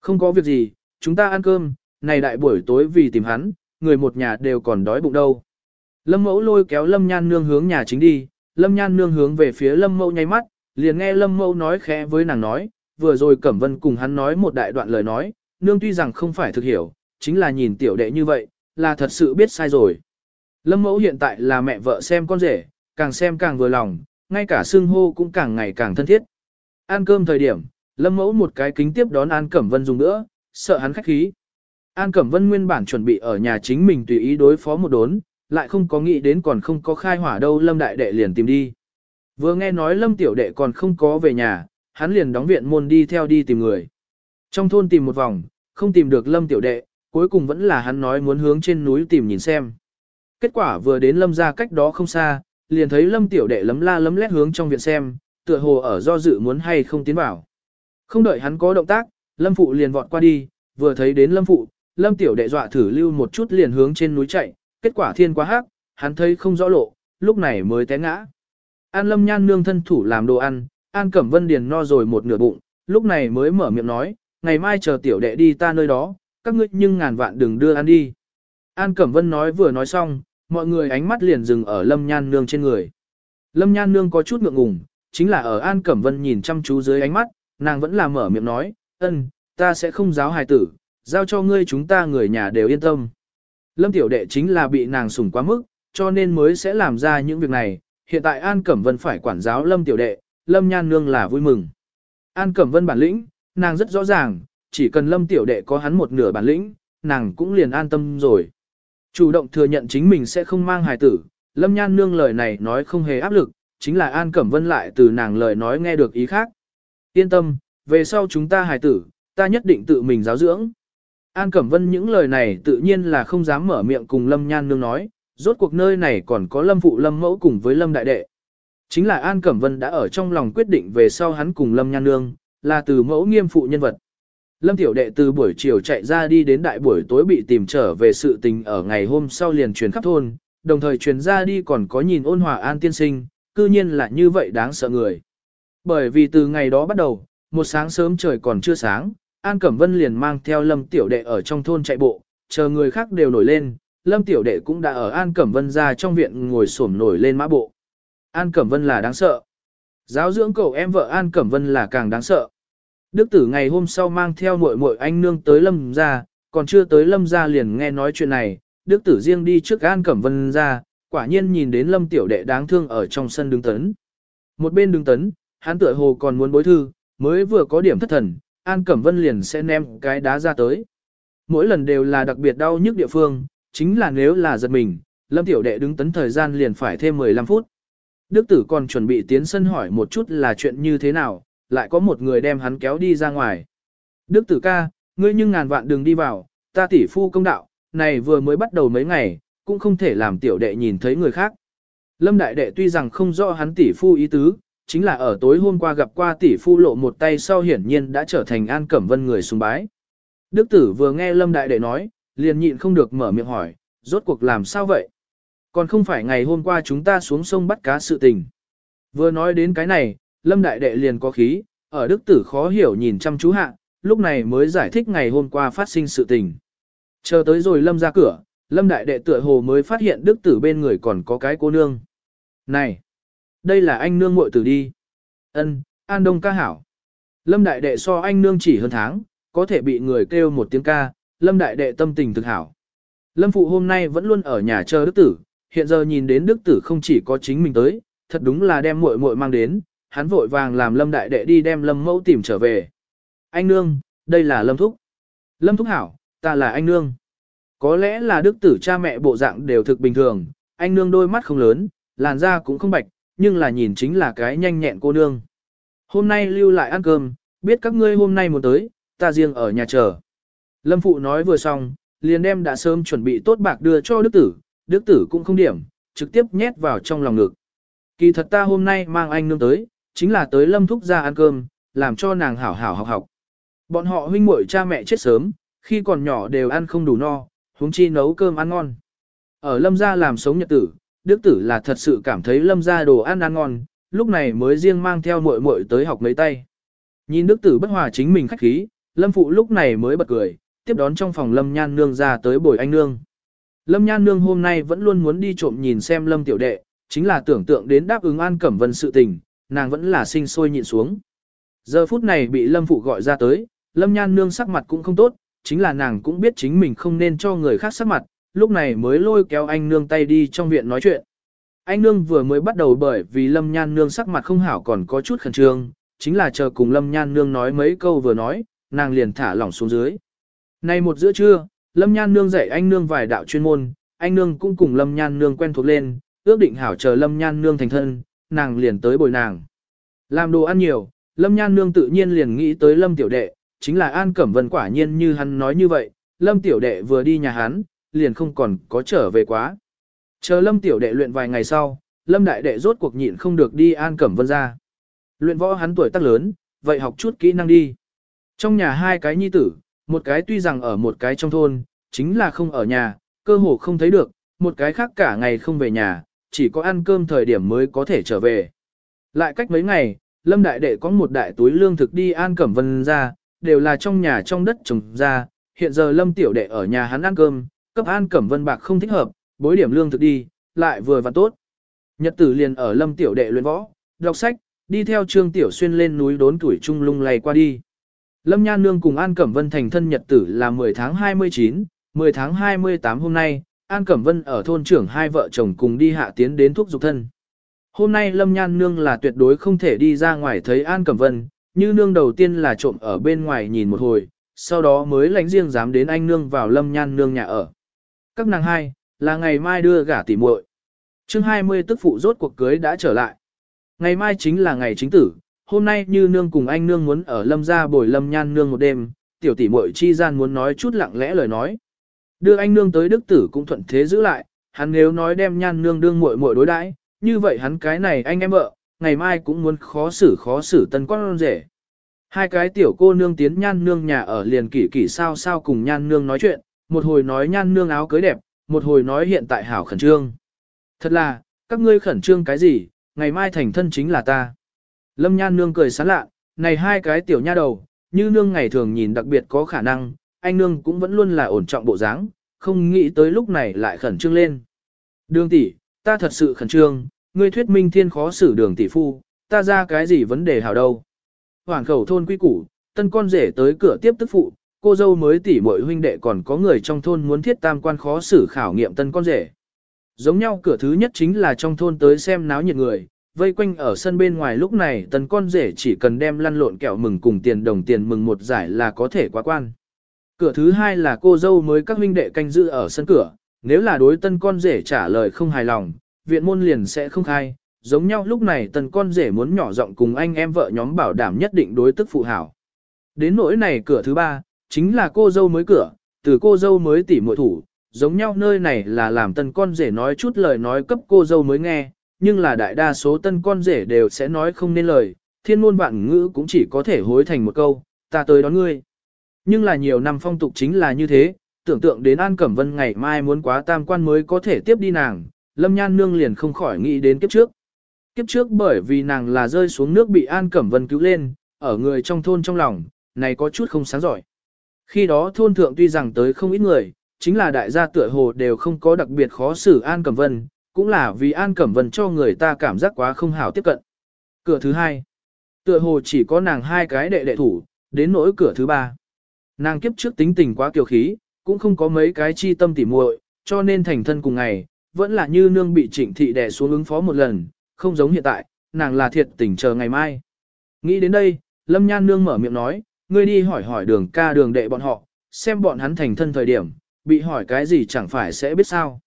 Không có việc gì, chúng ta ăn cơm, này đại buổi tối vì tìm hắn, người một nhà đều còn đói bụng đâu. Lâm mẫu lôi kéo Lâm nhan nương hướng nhà chính đi, Lâm nhan nương hướng về phía Lâm mẫu nháy mắt, liền nghe Lâm mẫu nói khẽ với nàng nói, vừa rồi Cẩm Vân cùng hắn nói một đại đoạn lời nói, nương tuy rằng không phải thực hiểu, chính là nhìn tiểu đệ như vậy, là thật sự biết sai rồi. Lâm mẫu hiện tại là mẹ vợ xem con rể, càng xem càng vừa lòng, ngay cả xương hô cũng càng ngày càng thân thiết. Ăn cơm thời điểm, Lâm mẫu một cái kính tiếp đón An Cẩm Vân dùng nữa, sợ hắn khách khí. An Cẩm Vân nguyên bản chuẩn bị ở nhà chính mình tùy ý đối phó một đốn, lại không có nghĩ đến còn không có khai hỏa đâu lâm đại đệ liền tìm đi. Vừa nghe nói lâm tiểu đệ còn không có về nhà, hắn liền đóng viện môn đi theo đi tìm người. Trong thôn tìm một vòng, không tìm được lâm tiểu đệ, cuối cùng vẫn là hắn nói muốn hướng trên núi tìm nhìn xem. Kết quả vừa đến lâm ra cách đó không xa, liền thấy lâm tiểu đệ lấm la lấm lét hướng trong viện xem, tựa hồ ở do dự muốn hay không tiến vào. Không đợi hắn có động tác, lâm phụ liền vọt qua đi, vừa thấy đến lâm phụ, lâm tiểu đệ dọa thử lưu một chút liền hướng trên núi chạy, kết quả thiên quá hắc, hắn thấy không rõ lộ, lúc này mới té ngã. An lâm nhan nương thân thủ làm đồ ăn, An Cẩm Vân Điền no rồi một nửa bụng, lúc này mới mở miệng nói, ngày mai chờ tiểu đệ đi ta nơi đó, các ngươi nhưng ngàn vạn đừng đưa ăn đi. An Cẩm Vân nói vừa nói xong, mọi người ánh mắt liền dừng ở Lâm Nhan Nương trên người. Lâm Nhan Nương có chút ngượng ngùng, chính là ở An Cẩm Vân nhìn chăm chú dưới ánh mắt, nàng vẫn là mở miệng nói, ân, ta sẽ không giáo hài tử, giao cho ngươi chúng ta người nhà đều yên tâm. Lâm Tiểu Đệ chính là bị nàng sủng quá mức, cho nên mới sẽ làm ra những việc này, hiện tại An Cẩm Vân phải quản giáo Lâm Tiểu Đệ, Lâm Nhan Nương là vui mừng. An Cẩm Vân bản lĩnh, nàng rất rõ ràng, chỉ cần Lâm Tiểu Đệ có hắn một nửa bản lĩnh, nàng cũng liền an tâm rồi. Chủ động thừa nhận chính mình sẽ không mang hài tử, Lâm Nhan Nương lời này nói không hề áp lực, chính là An Cẩm Vân lại từ nàng lời nói nghe được ý khác. Yên tâm, về sau chúng ta hài tử, ta nhất định tự mình giáo dưỡng. An Cẩm Vân những lời này tự nhiên là không dám mở miệng cùng Lâm Nhan Nương nói, rốt cuộc nơi này còn có Lâm Phụ Lâm Mẫu cùng với Lâm Đại Đệ. Chính là An Cẩm Vân đã ở trong lòng quyết định về sau hắn cùng Lâm Nhan Nương, là từ mẫu nghiêm phụ nhân vật. Lâm Tiểu Đệ từ buổi chiều chạy ra đi đến đại buổi tối bị tìm trở về sự tình ở ngày hôm sau liền truyền khắp thôn, đồng thời truyền ra đi còn có nhìn ôn hòa an tiên sinh, cư nhiên là như vậy đáng sợ người. Bởi vì từ ngày đó bắt đầu, một sáng sớm trời còn chưa sáng, An Cẩm Vân liền mang theo Lâm Tiểu Đệ ở trong thôn chạy bộ, chờ người khác đều nổi lên, Lâm Tiểu Đệ cũng đã ở An Cẩm Vân ra trong viện ngồi xổm nổi lên mã bộ. An Cẩm Vân là đáng sợ. Giáo dưỡng cậu em vợ An Cẩm Vân là càng đáng sợ. Đức tử ngày hôm sau mang theo muội muội anh nương tới lâm ra, còn chưa tới lâm ra liền nghe nói chuyện này, đức tử riêng đi trước An Cẩm Vân ra, quả nhiên nhìn đến lâm tiểu đệ đáng thương ở trong sân đứng tấn. Một bên đứng tấn, hắn tựa hồ còn muốn bối thư, mới vừa có điểm thất thần, An Cẩm Vân liền sẽ ném cái đá ra tới. Mỗi lần đều là đặc biệt đau nhức địa phương, chính là nếu là giật mình, lâm tiểu đệ đứng tấn thời gian liền phải thêm 15 phút. Đức tử còn chuẩn bị tiến sân hỏi một chút là chuyện như thế nào, lại có một người đem hắn kéo đi ra ngoài. Đức tử ca, ngươi nhưng ngàn vạn đừng đi vào, ta tỷ phu công đạo, này vừa mới bắt đầu mấy ngày, cũng không thể làm tiểu đệ nhìn thấy người khác. Lâm đại đệ tuy rằng không rõ hắn tỷ phu ý tứ, chính là ở tối hôm qua gặp qua tỷ phu lộ một tay sau hiển nhiên đã trở thành an cẩm vân người sùng bái. Đức tử vừa nghe Lâm đại đệ nói, liền nhịn không được mở miệng hỏi, rốt cuộc làm sao vậy? Còn không phải ngày hôm qua chúng ta xuống sông bắt cá sự tình. Vừa nói đến cái này, Lâm Đại Đệ liền có khí, ở đức tử khó hiểu nhìn chăm chú hạ, lúc này mới giải thích ngày hôm qua phát sinh sự tình. Chờ tới rồi Lâm ra cửa, Lâm Đại Đệ tựa hồ mới phát hiện đức tử bên người còn có cái cô nương. Này! Đây là anh nương muội tử đi. Ân, An Đông ca hảo. Lâm Đại Đệ so anh nương chỉ hơn tháng, có thể bị người kêu một tiếng ca, Lâm Đại Đệ tâm tình thực hảo. Lâm Phụ hôm nay vẫn luôn ở nhà chờ đức tử, hiện giờ nhìn đến đức tử không chỉ có chính mình tới, thật đúng là đem muội muội mang đến, hắn vội vàng làm Lâm đại đệ đi đem Lâm mẫu tìm trở về. Anh nương, đây là Lâm thúc. Lâm thúc hảo, ta là anh nương. Có lẽ là đức tử cha mẹ bộ dạng đều thực bình thường, anh nương đôi mắt không lớn, làn da cũng không bạch, nhưng là nhìn chính là cái nhanh nhẹn cô nương. Hôm nay lưu lại ăn cơm, biết các ngươi hôm nay muốn tới, ta riêng ở nhà chờ. Lâm phụ nói vừa xong, liền đem đã sớm chuẩn bị tốt bạc đưa cho đức tử, đức tử cũng không điểm, trực tiếp nhét vào trong lòng ngực. Kỳ thật ta hôm nay mang anh nương tới, chính là tới lâm thúc ra ăn cơm, làm cho nàng hảo hảo học học. Bọn họ huynh muội cha mẹ chết sớm, khi còn nhỏ đều ăn không đủ no, huống chi nấu cơm ăn ngon. Ở lâm gia làm sống nhật tử, đức tử là thật sự cảm thấy lâm gia đồ ăn ăn ngon, lúc này mới riêng mang theo muội muội tới học mấy tay. Nhìn đức tử bất hòa chính mình khách khí, lâm phụ lúc này mới bật cười, tiếp đón trong phòng lâm nhan nương ra tới bồi anh nương. Lâm nhan nương hôm nay vẫn luôn muốn đi trộm nhìn xem lâm tiểu đệ, chính là tưởng tượng đến đáp ứng an cẩm vân sự tình, nàng vẫn là sinh sôi nhịn xuống. Giờ phút này bị Lâm Phụ gọi ra tới, Lâm Nhan Nương sắc mặt cũng không tốt, chính là nàng cũng biết chính mình không nên cho người khác sắc mặt, lúc này mới lôi kéo anh Nương tay đi trong viện nói chuyện. Anh Nương vừa mới bắt đầu bởi vì Lâm Nhan Nương sắc mặt không hảo còn có chút khẩn trương, chính là chờ cùng Lâm Nhan Nương nói mấy câu vừa nói, nàng liền thả lỏng xuống dưới. Nay một giữa trưa, Lâm Nhan Nương dạy anh Nương vài đạo chuyên môn, anh nương cũng cùng lâm nhan nương quen thuộc lên, ước định hảo chờ lâm nhan nương thành thân, nàng liền tới bồi nàng. Làm đồ ăn nhiều, lâm nhan nương tự nhiên liền nghĩ tới lâm tiểu đệ, chính là An Cẩm Vân quả nhiên như hắn nói như vậy, lâm tiểu đệ vừa đi nhà hắn, liền không còn có trở về quá. Chờ lâm tiểu đệ luyện vài ngày sau, lâm đại đệ rốt cuộc nhịn không được đi An Cẩm Vân ra. Luyện võ hắn tuổi tác lớn, vậy học chút kỹ năng đi. Trong nhà hai cái nhi tử, một cái tuy rằng ở một cái trong thôn, chính là không ở nhà, cơ hồ không thấy được, một cái khác cả ngày không về nhà, chỉ có ăn cơm thời điểm mới có thể trở về. Lại cách mấy ngày, Lâm Đại Đệ có một đại túi lương thực đi An Cẩm Vân ra, đều là trong nhà trong đất trồng ra, hiện giờ Lâm Tiểu Đệ ở nhà hắn ăn cơm, cấp An Cẩm Vân bạc không thích hợp, bối điểm lương thực đi, lại vừa và tốt. Nhật tử liền ở Lâm Tiểu Đệ luyện võ, đọc sách, đi theo Trương Tiểu Xuyên lên núi đốn tuổi trung lung lay qua đi. Lâm Nhan Nương cùng An Cẩm Vân thành thân nhật tử là 10 tháng 29, 10 tháng 28 hôm nay, An Cẩm Vân ở thôn trưởng hai vợ chồng cùng đi hạ tiến đến thuốc dục thân. Hôm nay Lâm Nhan Nương là tuyệt đối không thể đi ra ngoài thấy An Cẩm Vân, như nương đầu tiên là trộm ở bên ngoài nhìn một hồi, sau đó mới lánh riêng dám đến anh nương vào Lâm Nhan Nương nhà ở. Các nàng hai, là ngày mai đưa gả tỉ muội. chương 20 tức phụ rốt cuộc cưới đã trở lại. Ngày mai chính là ngày chính tử, hôm nay như nương cùng anh nương muốn ở lâm gia bồi lâm nhan nương một đêm, tiểu tỷ muội chi gian muốn nói chút lặng lẽ lời nói. Đưa anh nương tới đức tử cũng thuận thế giữ lại, hắn nếu nói đem nhan nương đương muội muội đối đãi, như vậy hắn cái này anh em vợ, ngày mai cũng muốn khó xử khó xử tân quan rể. Hai cái tiểu cô nương tiến nhan nương nhà ở liền kỷ kỷ sao sao cùng nhan nương nói chuyện, một hồi nói nhan nương áo cưới đẹp, một hồi nói hiện tại hảo khẩn trương. Thật là, các ngươi khẩn trương cái gì, ngày mai thành thân chính là ta. Lâm Nhan Nương cười sán lạ, này hai cái tiểu nha đầu, như nương ngày thường nhìn đặc biệt có khả năng, anh nương cũng vẫn luôn là ổn trọng bộ dáng, không nghĩ tới lúc này lại khẩn trương lên. Đường tỷ, ta thật sự khẩn trương, ngươi thuyết minh thiên khó xử đường tỷ phu, ta ra cái gì vấn đề hảo đâu. Hoàng khẩu thôn quy củ, tân con rể tới cửa tiếp tức phụ, cô dâu mới tỷ muội huynh đệ còn có người trong thôn muốn thiết tam quan khó xử khảo nghiệm tân con rể. Giống nhau cửa thứ nhất chính là trong thôn tới xem náo nhiệt người, vây quanh ở sân bên ngoài lúc này tần con rể chỉ cần đem lăn lộn kẹo mừng cùng tiền đồng tiền mừng một giải là có thể quá quan. Cửa thứ hai là cô dâu mới các huynh đệ canh giữ ở sân cửa, nếu là đối tân con rể trả lời không hài lòng, viện môn liền sẽ không khai. Giống nhau lúc này tần con rể muốn nhỏ giọng cùng anh em vợ nhóm bảo đảm nhất định đối tức phụ hảo. Đến nỗi này cửa thứ ba, chính là cô dâu mới cửa, từ cô dâu mới tỉ muội thủ, giống nhau nơi này là làm tần con rể nói chút lời nói cấp cô dâu mới nghe, nhưng là đại đa số tân con rể đều sẽ nói không nên lời, thiên môn vạn ngữ cũng chỉ có thể hối thành một câu, ta tới đón ngươi. Nhưng là nhiều năm phong tục chính là như thế, tưởng tượng đến An Cẩm Vân ngày mai muốn quá tam quan mới có thể tiếp đi nàng, Lâm Nhan Nương liền không khỏi nghĩ đến kiếp trước. Kiếp trước bởi vì nàng là rơi xuống nước bị An Cẩm Vân cứu lên, ở người trong thôn trong lòng, này có chút không sáng giỏi. Khi đó thôn thượng tuy rằng tới không ít người, chính là đại gia tựa hồ đều không có đặc biệt khó xử An Cẩm Vân, cũng là vì An Cẩm Vân cho người ta cảm giác quá không hảo tiếp cận. Cửa thứ hai, tựa hồ chỉ có nàng hai cái đệ đệ thủ, đến nỗi cửa thứ ba. Nàng kiếp trước tính tình quá kiều khí, cũng không có mấy cái chi tâm tỉ muội, cho nên thành thân cùng ngày, vẫn là như nương bị trịnh thị đè xuống ứng phó một lần, không giống hiện tại, nàng là thiệt tình chờ ngày mai. Nghĩ đến đây, Lâm Nhan nương mở miệng nói, ngươi đi hỏi hỏi đường ca đường đệ bọn họ, xem bọn hắn thành thân thời điểm, bị hỏi cái gì chẳng phải sẽ biết sao.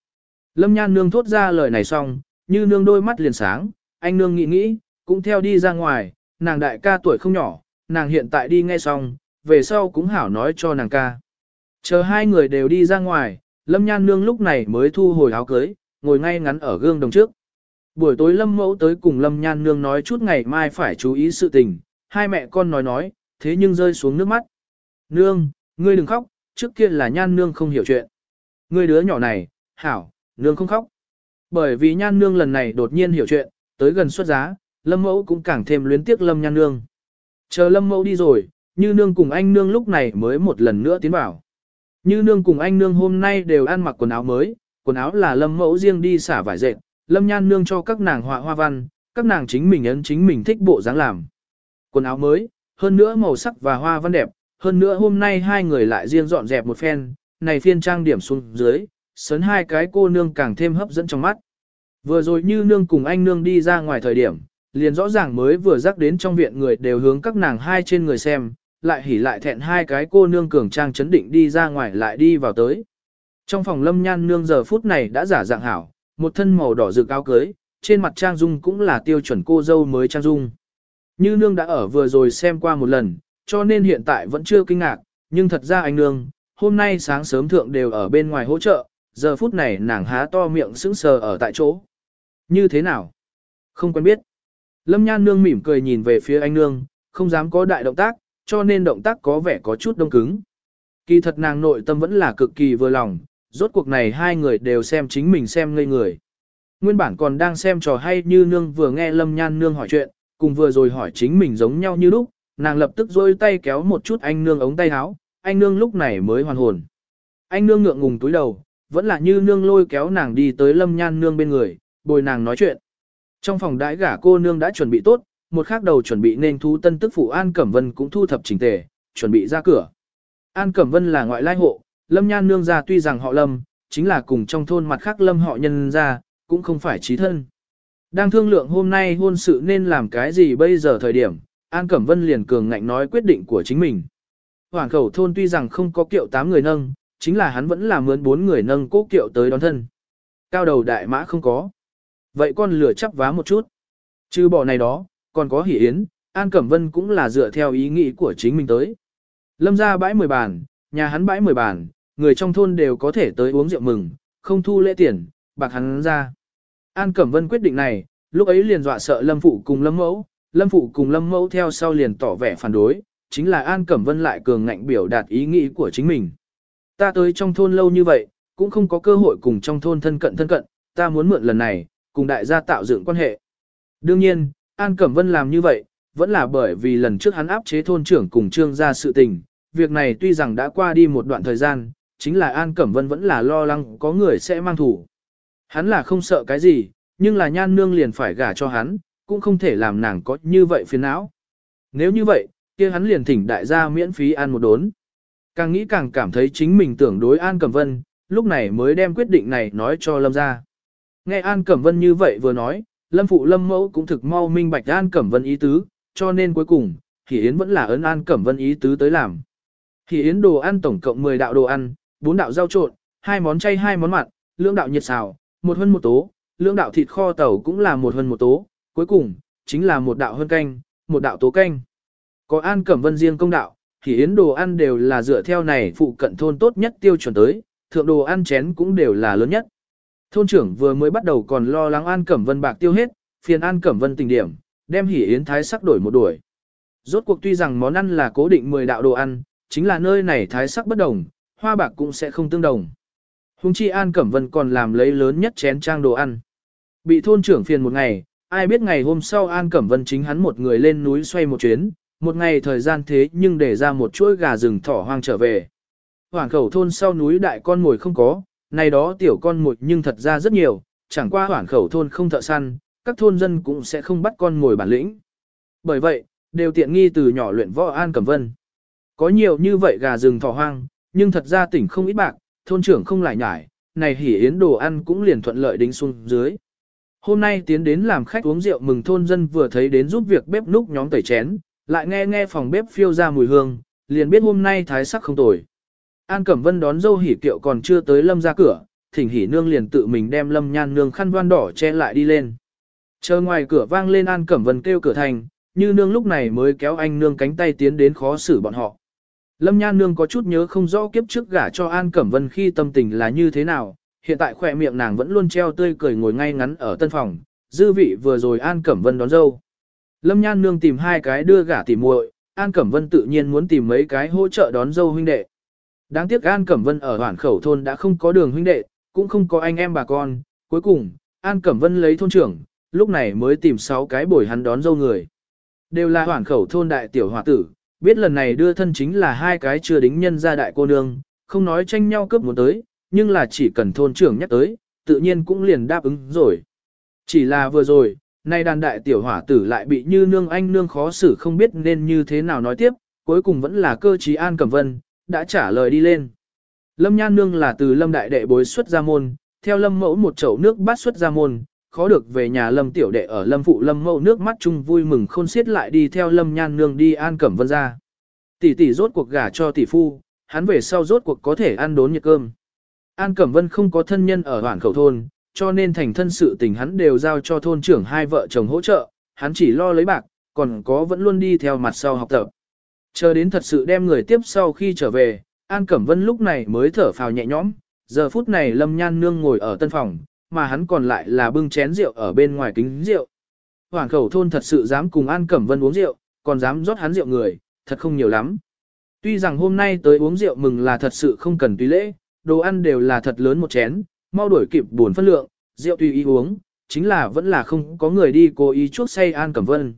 Lâm nhan nương thốt ra lời này xong, như nương đôi mắt liền sáng, anh nương nghĩ nghĩ, cũng theo đi ra ngoài, nàng đại ca tuổi không nhỏ, nàng hiện tại đi nghe xong, về sau cũng hảo nói cho nàng ca. Chờ hai người đều đi ra ngoài, Lâm nhan nương lúc này mới thu hồi áo cưới, ngồi ngay ngắn ở gương đồng trước. Buổi tối Lâm mẫu tới cùng Lâm nhan nương nói chút ngày mai phải chú ý sự tình, hai mẹ con nói nói, thế nhưng rơi xuống nước mắt. Nương, ngươi đừng khóc, trước kia là nhan nương không hiểu chuyện. Ngươi đứa nhỏ này, hảo, nương không khóc. Bởi vì nhan nương lần này đột nhiên hiểu chuyện, tới gần xuất giá, lâm mẫu cũng càng thêm luyến tiếc lâm nhan nương. Chờ lâm mẫu đi rồi, như nương cùng anh nương lúc này mới một lần nữa tiến vào. Như nương cùng anh nương hôm nay đều ăn mặc quần áo mới, quần áo là lâm mẫu riêng đi xả vải dệt, lâm nhan nương cho các nàng họa hoa văn, các nàng chính mình ấn chính mình thích bộ dáng làm. Quần áo mới, hơn nữa màu sắc và hoa văn đẹp, hơn nữa hôm nay hai người lại riêng dọn dẹp một phen, này phiên trang điểm xuống dưới, sấn hai cái cô nương càng thêm hấp dẫn trong mắt. Vừa rồi như nương cùng anh nương đi ra ngoài thời điểm, liền rõ ràng mới vừa rắc đến trong viện người đều hướng các nàng hai trên người xem, lại hỉ lại thẹn hai cái cô nương cường trang chấn định đi ra ngoài lại đi vào tới. Trong phòng lâm nhan nương giờ phút này đã giả dạng hảo, một thân màu đỏ rực áo cưới, trên mặt trang dung cũng là tiêu chuẩn cô dâu mới trang dung. Như nương đã ở vừa rồi xem qua một lần, cho nên hiện tại vẫn chưa kinh ngạc, nhưng thật ra anh nương, hôm nay sáng sớm thượng đều ở bên ngoài hỗ trợ, giờ phút này nàng há to miệng sững sờ ở tại chỗ. Như thế nào? Không quen biết. Lâm nhan nương mỉm cười nhìn về phía anh nương, không dám có đại động tác, cho nên động tác có vẻ có chút đông cứng. Kỳ thật nàng nội tâm vẫn là cực kỳ vừa lòng, rốt cuộc này hai người đều xem chính mình xem ngây người. Nguyên bản còn đang xem trò hay như nương vừa nghe lâm nhan nương hỏi chuyện, cùng vừa rồi hỏi chính mình giống nhau như lúc, nàng lập tức rôi tay kéo một chút anh nương ống tay áo, anh nương lúc này mới hoàn hồn. Anh nương ngượng ngùng túi đầu, vẫn là như nương lôi kéo nàng đi tới lâm nhan nương bên người, bồi nàng nói chuyện. Trong phòng đãi gả cô nương đã chuẩn bị tốt, một khác đầu chuẩn bị nên thu tân tức phụ An Cẩm Vân cũng thu thập chỉnh tề, chuẩn bị ra cửa. An Cẩm Vân là ngoại lai hộ, lâm nhan nương ra tuy rằng họ lâm, chính là cùng trong thôn mặt khác lâm họ nhân ra, cũng không phải trí thân. Đang thương lượng hôm nay hôn sự nên làm cái gì bây giờ thời điểm, An Cẩm Vân liền cường ngạnh nói quyết định của chính mình. Hoàng khẩu thôn tuy rằng không có kiệu 8 người nâng, chính là hắn vẫn là mướn bốn người nâng cố kiệu tới đón thân. Cao đầu đại mã không có. Vậy con lửa chắp vá một chút. Chứ bỏ này đó, còn có hỷ yến, An Cẩm Vân cũng là dựa theo ý nghĩ của chính mình tới. Lâm ra bãi 10 bàn, nhà hắn bãi 10 bàn, người trong thôn đều có thể tới uống rượu mừng, không thu lễ tiền, bạc hắn ra. An Cẩm Vân quyết định này, lúc ấy liền dọa sợ Lâm Phụ cùng Lâm Mẫu, Lâm Phụ cùng Lâm Mẫu theo sau liền tỏ vẻ phản đối, chính là An Cẩm Vân lại cường ngạnh biểu đạt ý nghĩ của chính mình. Ta tới trong thôn lâu như vậy, cũng không có cơ hội cùng trong thôn thân cận thân cận, ta muốn mượn lần này, cùng đại gia tạo dựng quan hệ. Đương nhiên, An Cẩm Vân làm như vậy, vẫn là bởi vì lần trước hắn áp chế thôn trưởng cùng trương gia sự tình, việc này tuy rằng đã qua đi một đoạn thời gian, chính là An Cẩm Vân vẫn là lo lắng có người sẽ mang thủ. Hắn là không sợ cái gì, nhưng là nhan nương liền phải gả cho hắn, cũng không thể làm nàng có như vậy phiền não. Nếu như vậy, kia hắn liền thỉnh đại gia miễn phí ăn một đốn. Càng nghĩ càng cảm thấy chính mình tưởng đối An Cẩm Vân, lúc này mới đem quyết định này nói cho Lâm ra. Nghe An Cẩm Vân như vậy vừa nói, Lâm Phụ Lâm Mẫu cũng thực mau minh bạch An Cẩm Vân ý tứ, cho nên cuối cùng, Hỷ Yến vẫn là ấn An Cẩm Vân ý tứ tới làm. Hỷ Yến đồ ăn tổng cộng 10 đạo đồ ăn, 4 đạo rau trộn, hai món chay hai món mặn, lưỡng đạo nhiệt xào, một hơn một tố, lưỡng đạo thịt kho tàu cũng là một hơn một tố, cuối cùng, chính là một đạo hơn canh, một đạo tố canh. Có An Cẩm Vân riêng công đạo, thì yến đồ ăn đều là dựa theo này phụ cận thôn tốt nhất tiêu chuẩn tới, thượng đồ ăn chén cũng đều là lớn nhất. Thôn trưởng vừa mới bắt đầu còn lo lắng An Cẩm Vân bạc tiêu hết, phiền An Cẩm Vân tình điểm, đem hỉ yến thái sắc đổi một đuổi. Rốt cuộc tuy rằng món ăn là cố định 10 đạo đồ ăn, chính là nơi này thái sắc bất đồng, hoa bạc cũng sẽ không tương đồng. Hùng chi An Cẩm Vân còn làm lấy lớn nhất chén trang đồ ăn. Bị thôn trưởng phiền một ngày, ai biết ngày hôm sau An Cẩm Vân chính hắn một người lên núi xoay một chuyến, một ngày thời gian thế nhưng để ra một chuỗi gà rừng thỏ hoang trở về. Hoàng khẩu thôn sau núi đại con mồi không có, này đó tiểu con mồi nhưng thật ra rất nhiều, chẳng qua hoàng khẩu thôn không thợ săn, các thôn dân cũng sẽ không bắt con mồi bản lĩnh. Bởi vậy, đều tiện nghi từ nhỏ luyện võ An Cẩm Vân. Có nhiều như vậy gà rừng thỏ hoang, nhưng thật ra tỉnh không ít bạc, thôn trưởng không lại nhải, này hỉ yến đồ ăn cũng liền thuận lợi đính xuống dưới. Hôm nay tiến đến làm khách uống rượu mừng thôn dân vừa thấy đến giúp việc bếp núc nhóm tẩy chén, lại nghe nghe phòng bếp phiêu ra mùi hương, liền biết hôm nay thái sắc không tồi. An Cẩm Vân đón dâu hỉ kiệu còn chưa tới lâm ra cửa, thỉnh hỉ nương liền tự mình đem lâm nhan nương khăn đoan đỏ che lại đi lên. Chờ ngoài cửa vang lên An Cẩm Vân kêu cửa thành, như nương lúc này mới kéo anh nương cánh tay tiến đến khó xử bọn họ. Lâm Nhan Nương có chút nhớ không rõ kiếp trước gả cho An Cẩm Vân khi tâm tình là như thế nào, hiện tại khỏe miệng nàng vẫn luôn treo tươi cười ngồi ngay ngắn ở tân phòng, dư vị vừa rồi An Cẩm Vân đón dâu. Lâm Nhan Nương tìm hai cái đưa gả tỉ muội, An Cẩm Vân tự nhiên muốn tìm mấy cái hỗ trợ đón dâu huynh đệ. Đáng tiếc An Cẩm Vân ở hoảng khẩu thôn đã không có đường huynh đệ, cũng không có anh em bà con, cuối cùng, An Cẩm Vân lấy thôn trưởng, lúc này mới tìm sáu cái bồi hắn đón dâu người. Đều là hoảng khẩu thôn đại tiểu hòa tử, biết lần này đưa thân chính là hai cái chưa đính nhân gia đại cô nương, không nói tranh nhau cướp muốn tới, nhưng là chỉ cần thôn trưởng nhắc tới, tự nhiên cũng liền đáp ứng rồi. Chỉ là vừa rồi, nay đàn đại tiểu hỏa tử lại bị như nương anh nương khó xử không biết nên như thế nào nói tiếp, cuối cùng vẫn là cơ trí an cẩm vân, đã trả lời đi lên. Lâm nhan nương là từ lâm đại đệ bối xuất ra môn, theo lâm mẫu một chậu nước bát xuất ra môn, khó được về nhà lâm tiểu đệ ở lâm phụ lâm mẫu nước mắt chung vui mừng khôn xiết lại đi theo lâm nhan nương đi an cẩm vân ra. Tỷ tỷ rốt cuộc gả cho tỷ phu, hắn về sau rốt cuộc có thể ăn đốn nhiệt cơm. An Cẩm Vân không có thân nhân ở hoảng khẩu thôn, cho nên thành thân sự tình hắn đều giao cho thôn trưởng hai vợ chồng hỗ trợ, hắn chỉ lo lấy bạc, còn có vẫn luôn đi theo mặt sau học tập. Chờ đến thật sự đem người tiếp sau khi trở về, An Cẩm Vân lúc này mới thở phào nhẹ nhõm, giờ phút này Lâm Nhan Nương ngồi ở tân phòng, mà hắn còn lại là bưng chén rượu ở bên ngoài kính rượu. Hoàng khẩu thôn thật sự dám cùng An Cẩm Vân uống rượu, còn dám rót hắn rượu người, thật không nhiều lắm. Tuy rằng hôm nay tới uống rượu mừng là thật sự không cần tùy lễ, đồ ăn đều là thật lớn một chén, mau đuổi kịp buồn phân lượng, rượu tùy ý uống, chính là vẫn là không có người đi cố ý chuốc say An Cẩm Vân.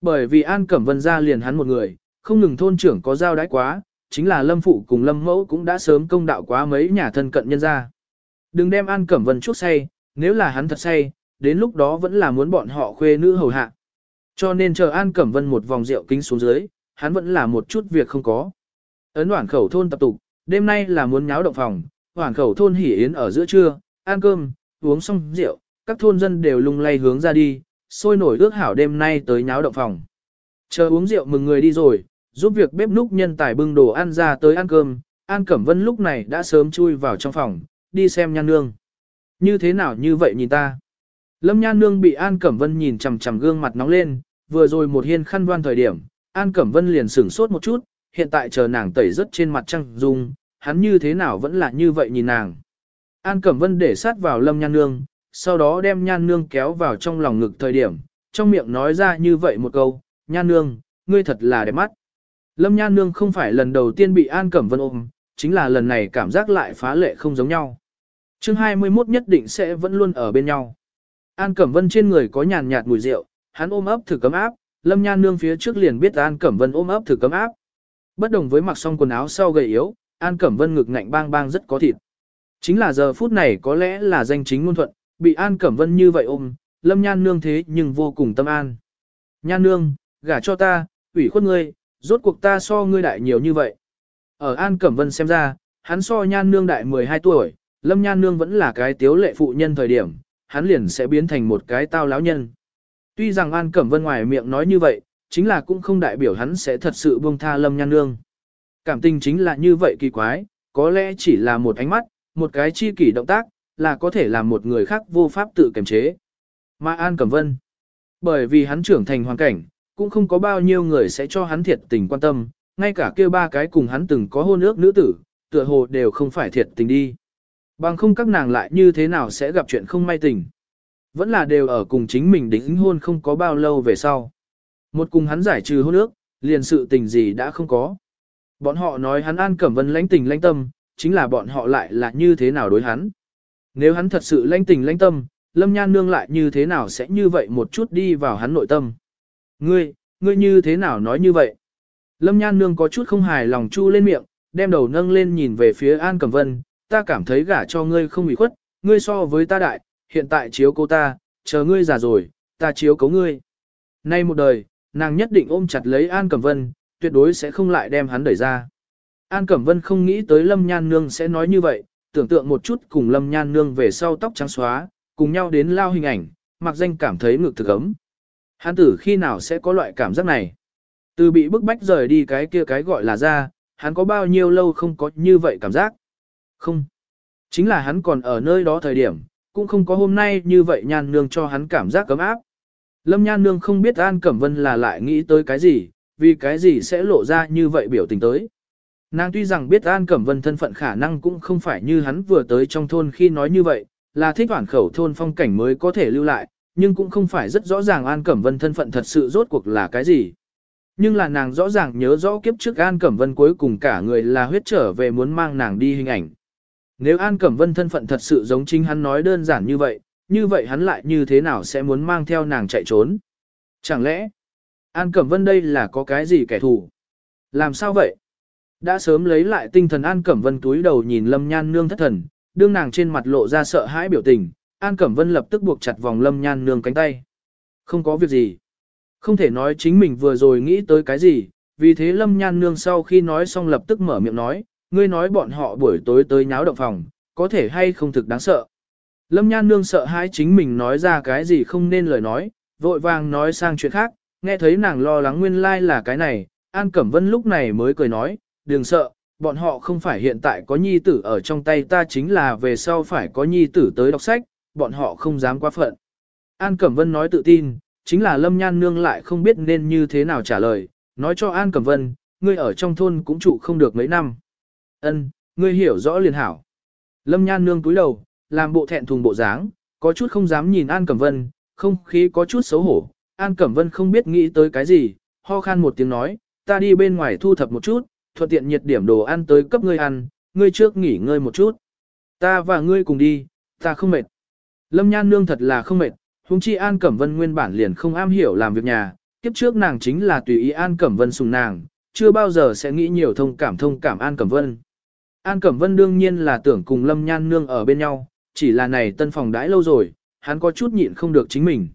Bởi vì An Cẩm Vân ra liền hắn một người, không ngừng thôn trưởng có giao đái quá, chính là Lâm Phụ cùng Lâm Mẫu cũng đã sớm công đạo quá mấy nhà thân cận nhân ra. Đừng đem An Cẩm Vân chuốc say, nếu là hắn thật say, đến lúc đó vẫn là muốn bọn họ khuê nữ hầu hạ. Cho nên chờ An Cẩm Vân một vòng rượu kính xuống dưới, hắn vẫn là một chút việc không có. Ấn đoạn khẩu thôn tập tục, đêm nay là muốn nháo động phòng, hoàn khẩu thôn hỉ yến ở giữa trưa, ăn cơm, uống xong rượu, các thôn dân đều lung lay hướng ra đi, sôi nổi ước hảo đêm nay tới nháo động phòng. Chờ uống rượu mừng người đi rồi, giúp việc bếp núc nhân tài bưng đồ ăn ra tới ăn cơm, An Cẩm Vân lúc này đã sớm chui vào trong phòng, đi xem nhan nương. Như thế nào như vậy nhìn ta? Lâm nhan nương bị An Cẩm Vân nhìn chằm chằm gương mặt nóng lên, vừa rồi một hiên khăn đoan thời điểm, An Cẩm Vân liền sửng sốt một chút, hiện tại chờ nàng tẩy rất trên mặt trăng dung, hắn như thế nào vẫn là như vậy nhìn nàng. An Cẩm Vân để sát vào Lâm Nhan Nương, sau đó đem Nhan Nương kéo vào trong lòng ngực thời điểm, trong miệng nói ra như vậy một câu, Nhan Nương, ngươi thật là đẹp mắt. Lâm Nhan Nương không phải lần đầu tiên bị An Cẩm Vân ôm, chính là lần này cảm giác lại phá lệ không giống nhau. chương 21 nhất định sẽ vẫn luôn ở bên nhau. An Cẩm Vân trên người có nhàn nhạt mùi rượu, hắn ôm ấp thử cấm áp, Lâm Nhan Nương phía trước liền biết An Cẩm Vân ôm ấp thử cấm áp. Bất đồng với mặc xong quần áo sau gầy yếu, An Cẩm Vân ngực ngạnh bang bang rất có thịt. Chính là giờ phút này có lẽ là danh chính ngôn thuận, bị An Cẩm Vân như vậy ôm, Lâm Nhan Nương thế nhưng vô cùng tâm an. Nhan Nương, gả cho ta, ủy khuất ngươi, rốt cuộc ta so ngươi đại nhiều như vậy. Ở An Cẩm Vân xem ra, hắn so Nhan Nương đại 12 tuổi, Lâm Nhan Nương vẫn là cái tiếu lệ phụ nhân thời điểm, hắn liền sẽ biến thành một cái tao lão nhân. Tuy rằng An Cẩm Vân ngoài miệng nói như vậy, chính là cũng không đại biểu hắn sẽ thật sự buông tha Lâm Nhan Nương. Cảm tình chính là như vậy kỳ quái, có lẽ chỉ là một ánh mắt, một cái chi kỷ động tác, là có thể làm một người khác vô pháp tự kiềm chế. Mà An Cẩm Vân, bởi vì hắn trưởng thành hoàn cảnh, cũng không có bao nhiêu người sẽ cho hắn thiệt tình quan tâm, ngay cả kia ba cái cùng hắn từng có hôn ước nữ tử, tựa hồ đều không phải thiệt tình đi. Bằng không các nàng lại như thế nào sẽ gặp chuyện không may tình. Vẫn là đều ở cùng chính mình đính hôn không có bao lâu về sau. Một cùng hắn giải trừ hôn ước, liền sự tình gì đã không có. Bọn họ nói hắn An Cẩm Vân lãnh tình lãnh tâm, chính là bọn họ lại là như thế nào đối hắn. Nếu hắn thật sự lãnh tình lãnh tâm, Lâm Nhan Nương lại như thế nào sẽ như vậy một chút đi vào hắn nội tâm. Ngươi, ngươi như thế nào nói như vậy? Lâm Nhan Nương có chút không hài lòng chu lên miệng, đem đầu nâng lên nhìn về phía An Cẩm Vân, ta cảm thấy gả cho ngươi không bị khuất, ngươi so với ta đại, hiện tại chiếu cô ta, chờ ngươi già rồi, ta chiếu cấu ngươi. Nay một đời, nàng nhất định ôm chặt lấy An Cẩm Vân, tuyệt đối sẽ không lại đem hắn đẩy ra. An Cẩm Vân không nghĩ tới Lâm Nhan Nương sẽ nói như vậy, tưởng tượng một chút cùng Lâm Nhan Nương về sau tóc trắng xóa, cùng nhau đến lao hình ảnh, mặc danh cảm thấy ngực thực ấm. Hắn tử khi nào sẽ có loại cảm giác này? Từ bị bức bách rời đi cái kia cái gọi là ra, hắn có bao nhiêu lâu không có như vậy cảm giác? Không. Chính là hắn còn ở nơi đó thời điểm, cũng không có hôm nay như vậy nhan nương cho hắn cảm giác cấm áp. Lâm nhan nương không biết An Cẩm Vân là lại nghĩ tới cái gì, vì cái gì sẽ lộ ra như vậy biểu tình tới. Nàng tuy rằng biết An Cẩm Vân thân phận khả năng cũng không phải như hắn vừa tới trong thôn khi nói như vậy, là thích hoàn khẩu thôn phong cảnh mới có thể lưu lại, nhưng cũng không phải rất rõ ràng An Cẩm Vân thân phận thật sự rốt cuộc là cái gì. Nhưng là nàng rõ ràng nhớ rõ kiếp trước An Cẩm Vân cuối cùng cả người là huyết trở về muốn mang nàng đi hình ảnh. Nếu An Cẩm Vân thân phận thật sự giống chính hắn nói đơn giản như vậy, như vậy hắn lại như thế nào sẽ muốn mang theo nàng chạy trốn? Chẳng lẽ, An Cẩm Vân đây là có cái gì kẻ thù? Làm sao vậy? Đã sớm lấy lại tinh thần An Cẩm Vân túi đầu nhìn Lâm Nhan Nương thất thần, đương nàng trên mặt lộ ra sợ hãi biểu tình, An Cẩm Vân lập tức buộc chặt vòng Lâm Nhan Nương cánh tay. Không có việc gì. Không thể nói chính mình vừa rồi nghĩ tới cái gì, vì thế Lâm Nhan Nương sau khi nói xong lập tức mở miệng nói, ngươi nói bọn họ buổi tối tới nháo động phòng, có thể hay không thực đáng sợ. Lâm Nhan Nương sợ hãi chính mình nói ra cái gì không nên lời nói, vội vàng nói sang chuyện khác, nghe thấy nàng lo lắng nguyên lai like là cái này, An Cẩm Vân lúc này mới cười nói, đừng sợ, bọn họ không phải hiện tại có nhi tử ở trong tay ta chính là về sau phải có nhi tử tới đọc sách, bọn họ không dám quá phận. An Cẩm Vân nói tự tin, chính là Lâm Nhan Nương lại không biết nên như thế nào trả lời, nói cho An Cẩm Vân, ngươi ở trong thôn cũng trụ không được mấy năm. Ân, ngươi hiểu rõ liền hảo. Lâm Nhan Nương túi đầu, làm bộ thẹn thùng bộ dáng, có chút không dám nhìn An Cẩm Vân, không khí có chút xấu hổ. An Cẩm Vân không biết nghĩ tới cái gì, ho khan một tiếng nói, ta đi bên ngoài thu thập một chút, thuận tiện nhiệt điểm đồ ăn tới cấp ngươi ăn, ngươi trước nghỉ ngơi một chút. Ta và ngươi cùng đi, ta không mệt. Lâm Nhan Nương thật là không mệt, huống chi An Cẩm Vân nguyên bản liền không am hiểu làm việc nhà, kiếp trước nàng chính là tùy ý An Cẩm Vân sùng nàng, chưa bao giờ sẽ nghĩ nhiều thông cảm thông cảm An Cẩm Vân. An Cẩm Vân đương nhiên là tưởng cùng Lâm Nhan Nương ở bên nhau, chỉ là này tân phòng đãi lâu rồi, hắn có chút nhịn không được chính mình.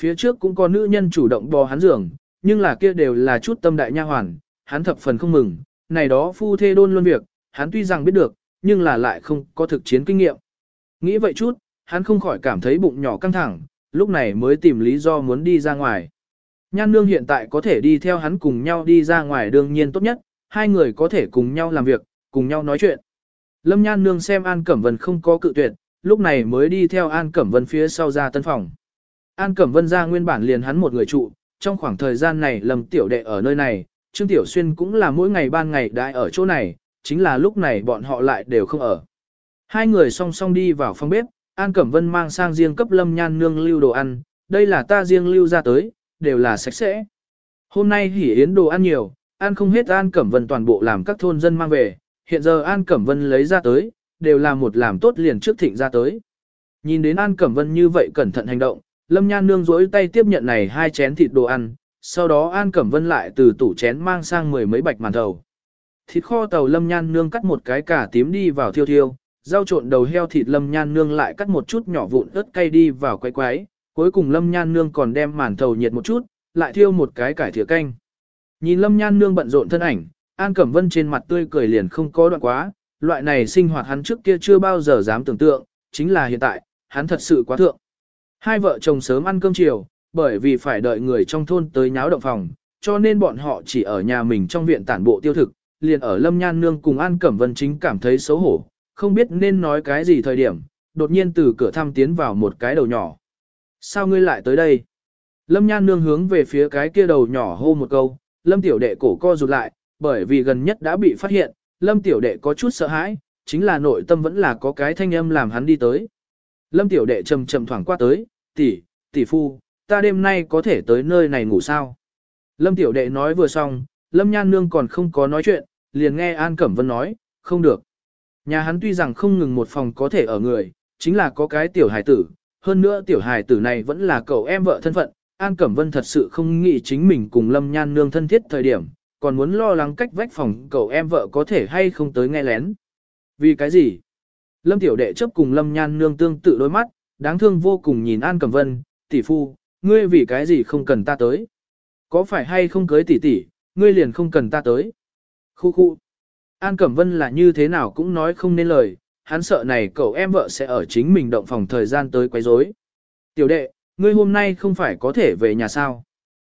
Phía trước cũng có nữ nhân chủ động bò hắn giường, nhưng là kia đều là chút tâm đại nha hoàn, hắn thập phần không mừng, này đó phu thê đôn luôn việc, hắn tuy rằng biết được, nhưng là lại không có thực chiến kinh nghiệm. Nghĩ vậy chút, hắn không khỏi cảm thấy bụng nhỏ căng thẳng, lúc này mới tìm lý do muốn đi ra ngoài. Nhan nương hiện tại có thể đi theo hắn cùng nhau đi ra ngoài đương nhiên tốt nhất, hai người có thể cùng nhau làm việc, cùng nhau nói chuyện. Lâm Nhan nương xem An Cẩm Vân không có cự tuyệt, lúc này mới đi theo An Cẩm Vân phía sau ra tân phòng. An Cẩm Vân ra nguyên bản liền hắn một người trụ, trong khoảng thời gian này Lâm Tiểu Đệ ở nơi này, Trương Tiểu Xuyên cũng là mỗi ngày ban ngày đại ở chỗ này, chính là lúc này bọn họ lại đều không ở. Hai người song song đi vào phòng bếp, An Cẩm Vân mang sang riêng cấp Lâm Nhan nương lưu đồ ăn, đây là ta riêng lưu ra tới, đều là sạch sẽ. Hôm nay hỉ yến đồ ăn nhiều, ăn không hết An Cẩm Vân toàn bộ làm các thôn dân mang về, hiện giờ An Cẩm Vân lấy ra tới, đều là một làm tốt liền trước thịnh ra tới. Nhìn đến An Cẩm Vân như vậy cẩn thận hành động, Lâm Nhan nương rỗi tay tiếp nhận này hai chén thịt đồ ăn, sau đó An Cẩm Vân lại từ tủ chén mang sang mười mấy bạch màn thầu. Thịt kho tàu Lâm Nhan nương cắt một cái cả tím đi vào thiêu thiêu, rau trộn đầu heo thịt Lâm Nhan nương lại cắt một chút nhỏ vụn ớt cay đi vào quay quái, cuối cùng Lâm Nhan nương còn đem màn thầu nhiệt một chút, lại thiêu một cái cải thìa canh. Nhìn Lâm Nhan nương bận rộn thân ảnh, An Cẩm Vân trên mặt tươi cười liền không có đoạn quá, loại này sinh hoạt hắn trước kia chưa bao giờ dám tưởng tượng, chính là hiện tại, hắn thật sự quá thượng. Hai vợ chồng sớm ăn cơm chiều, bởi vì phải đợi người trong thôn tới nháo động phòng, cho nên bọn họ chỉ ở nhà mình trong viện tản bộ tiêu thực, liền ở Lâm Nhan Nương cùng An Cẩm Vân chính cảm thấy xấu hổ, không biết nên nói cái gì thời điểm, đột nhiên từ cửa thăm tiến vào một cái đầu nhỏ. Sao ngươi lại tới đây? Lâm Nhan Nương hướng về phía cái kia đầu nhỏ hô một câu, Lâm Tiểu Đệ cổ co rụt lại, bởi vì gần nhất đã bị phát hiện, Lâm Tiểu Đệ có chút sợ hãi, chính là nội tâm vẫn là có cái thanh âm làm hắn đi tới. Lâm Tiểu Đệ chậm chậm thoảng qua tới, tỷ, tỷ phu, ta đêm nay có thể tới nơi này ngủ sao? Lâm Tiểu Đệ nói vừa xong, Lâm Nhan Nương còn không có nói chuyện, liền nghe An Cẩm Vân nói, không được. Nhà hắn tuy rằng không ngừng một phòng có thể ở người, chính là có cái tiểu hài tử, hơn nữa tiểu hài tử này vẫn là cậu em vợ thân phận, An Cẩm Vân thật sự không nghĩ chính mình cùng Lâm Nhan Nương thân thiết thời điểm, còn muốn lo lắng cách vách phòng cậu em vợ có thể hay không tới nghe lén. Vì cái gì? Lâm Tiểu Đệ chấp cùng Lâm Nhan Nương tương tự đôi mắt, đáng thương vô cùng nhìn An Cẩm Vân, tỷ phu, ngươi vì cái gì không cần ta tới? Có phải hay không cưới tỷ tỷ, ngươi liền không cần ta tới? Khu khu. An Cẩm Vân là như thế nào cũng nói không nên lời, hắn sợ này cậu em vợ sẽ ở chính mình động phòng thời gian tới quấy rối. Tiểu đệ, ngươi hôm nay không phải có thể về nhà sao?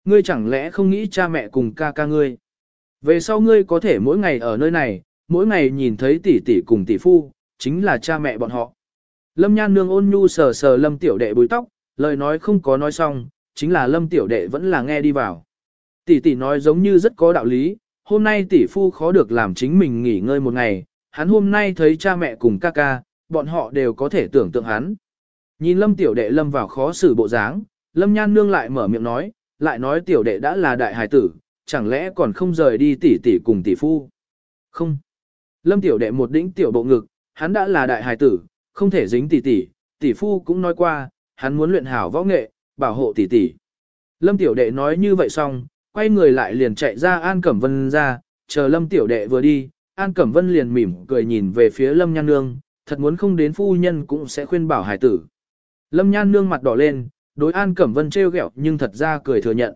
Ngươi chẳng lẽ không nghĩ cha mẹ cùng ca ca ngươi? Về sau ngươi có thể mỗi ngày ở nơi này, mỗi ngày nhìn thấy tỷ tỷ cùng tỷ phu, chính là cha mẹ bọn họ. Lâm Nhan Nương ôn nhu sờ sờ Lâm Tiểu Đệ búi tóc, lời nói không có nói xong, chính là Lâm Tiểu Đệ vẫn là nghe đi vào. Tỷ tỷ nói giống như rất có đạo lý, hôm nay tỷ phu khó được làm chính mình nghỉ ngơi một ngày, hắn hôm nay thấy cha mẹ cùng ca ca, bọn họ đều có thể tưởng tượng hắn. Nhìn Lâm Tiểu Đệ Lâm vào khó xử bộ dáng, Lâm Nhan Nương lại mở miệng nói, lại nói Tiểu Đệ đã là đại hài tử, chẳng lẽ còn không rời đi tỷ tỷ cùng tỷ phu? Không. Lâm Tiểu Đệ một đĩnh tiểu bộ ngực, hắn đã là đại hài tử, không thể dính tỷ tỷ, tỷ phu cũng nói qua, hắn muốn luyện hảo võ nghệ, bảo hộ tỷ tỷ. Lâm Tiểu Đệ nói như vậy xong, quay người lại liền chạy ra An Cẩm Vân ra, chờ Lâm Tiểu Đệ vừa đi, An Cẩm Vân liền mỉm cười nhìn về phía Lâm Nhan Nương, thật muốn không đến phu nhân cũng sẽ khuyên bảo hài tử. Lâm Nhan Nương mặt đỏ lên, đối An Cẩm Vân trêu ghẹo nhưng thật ra cười thừa nhận.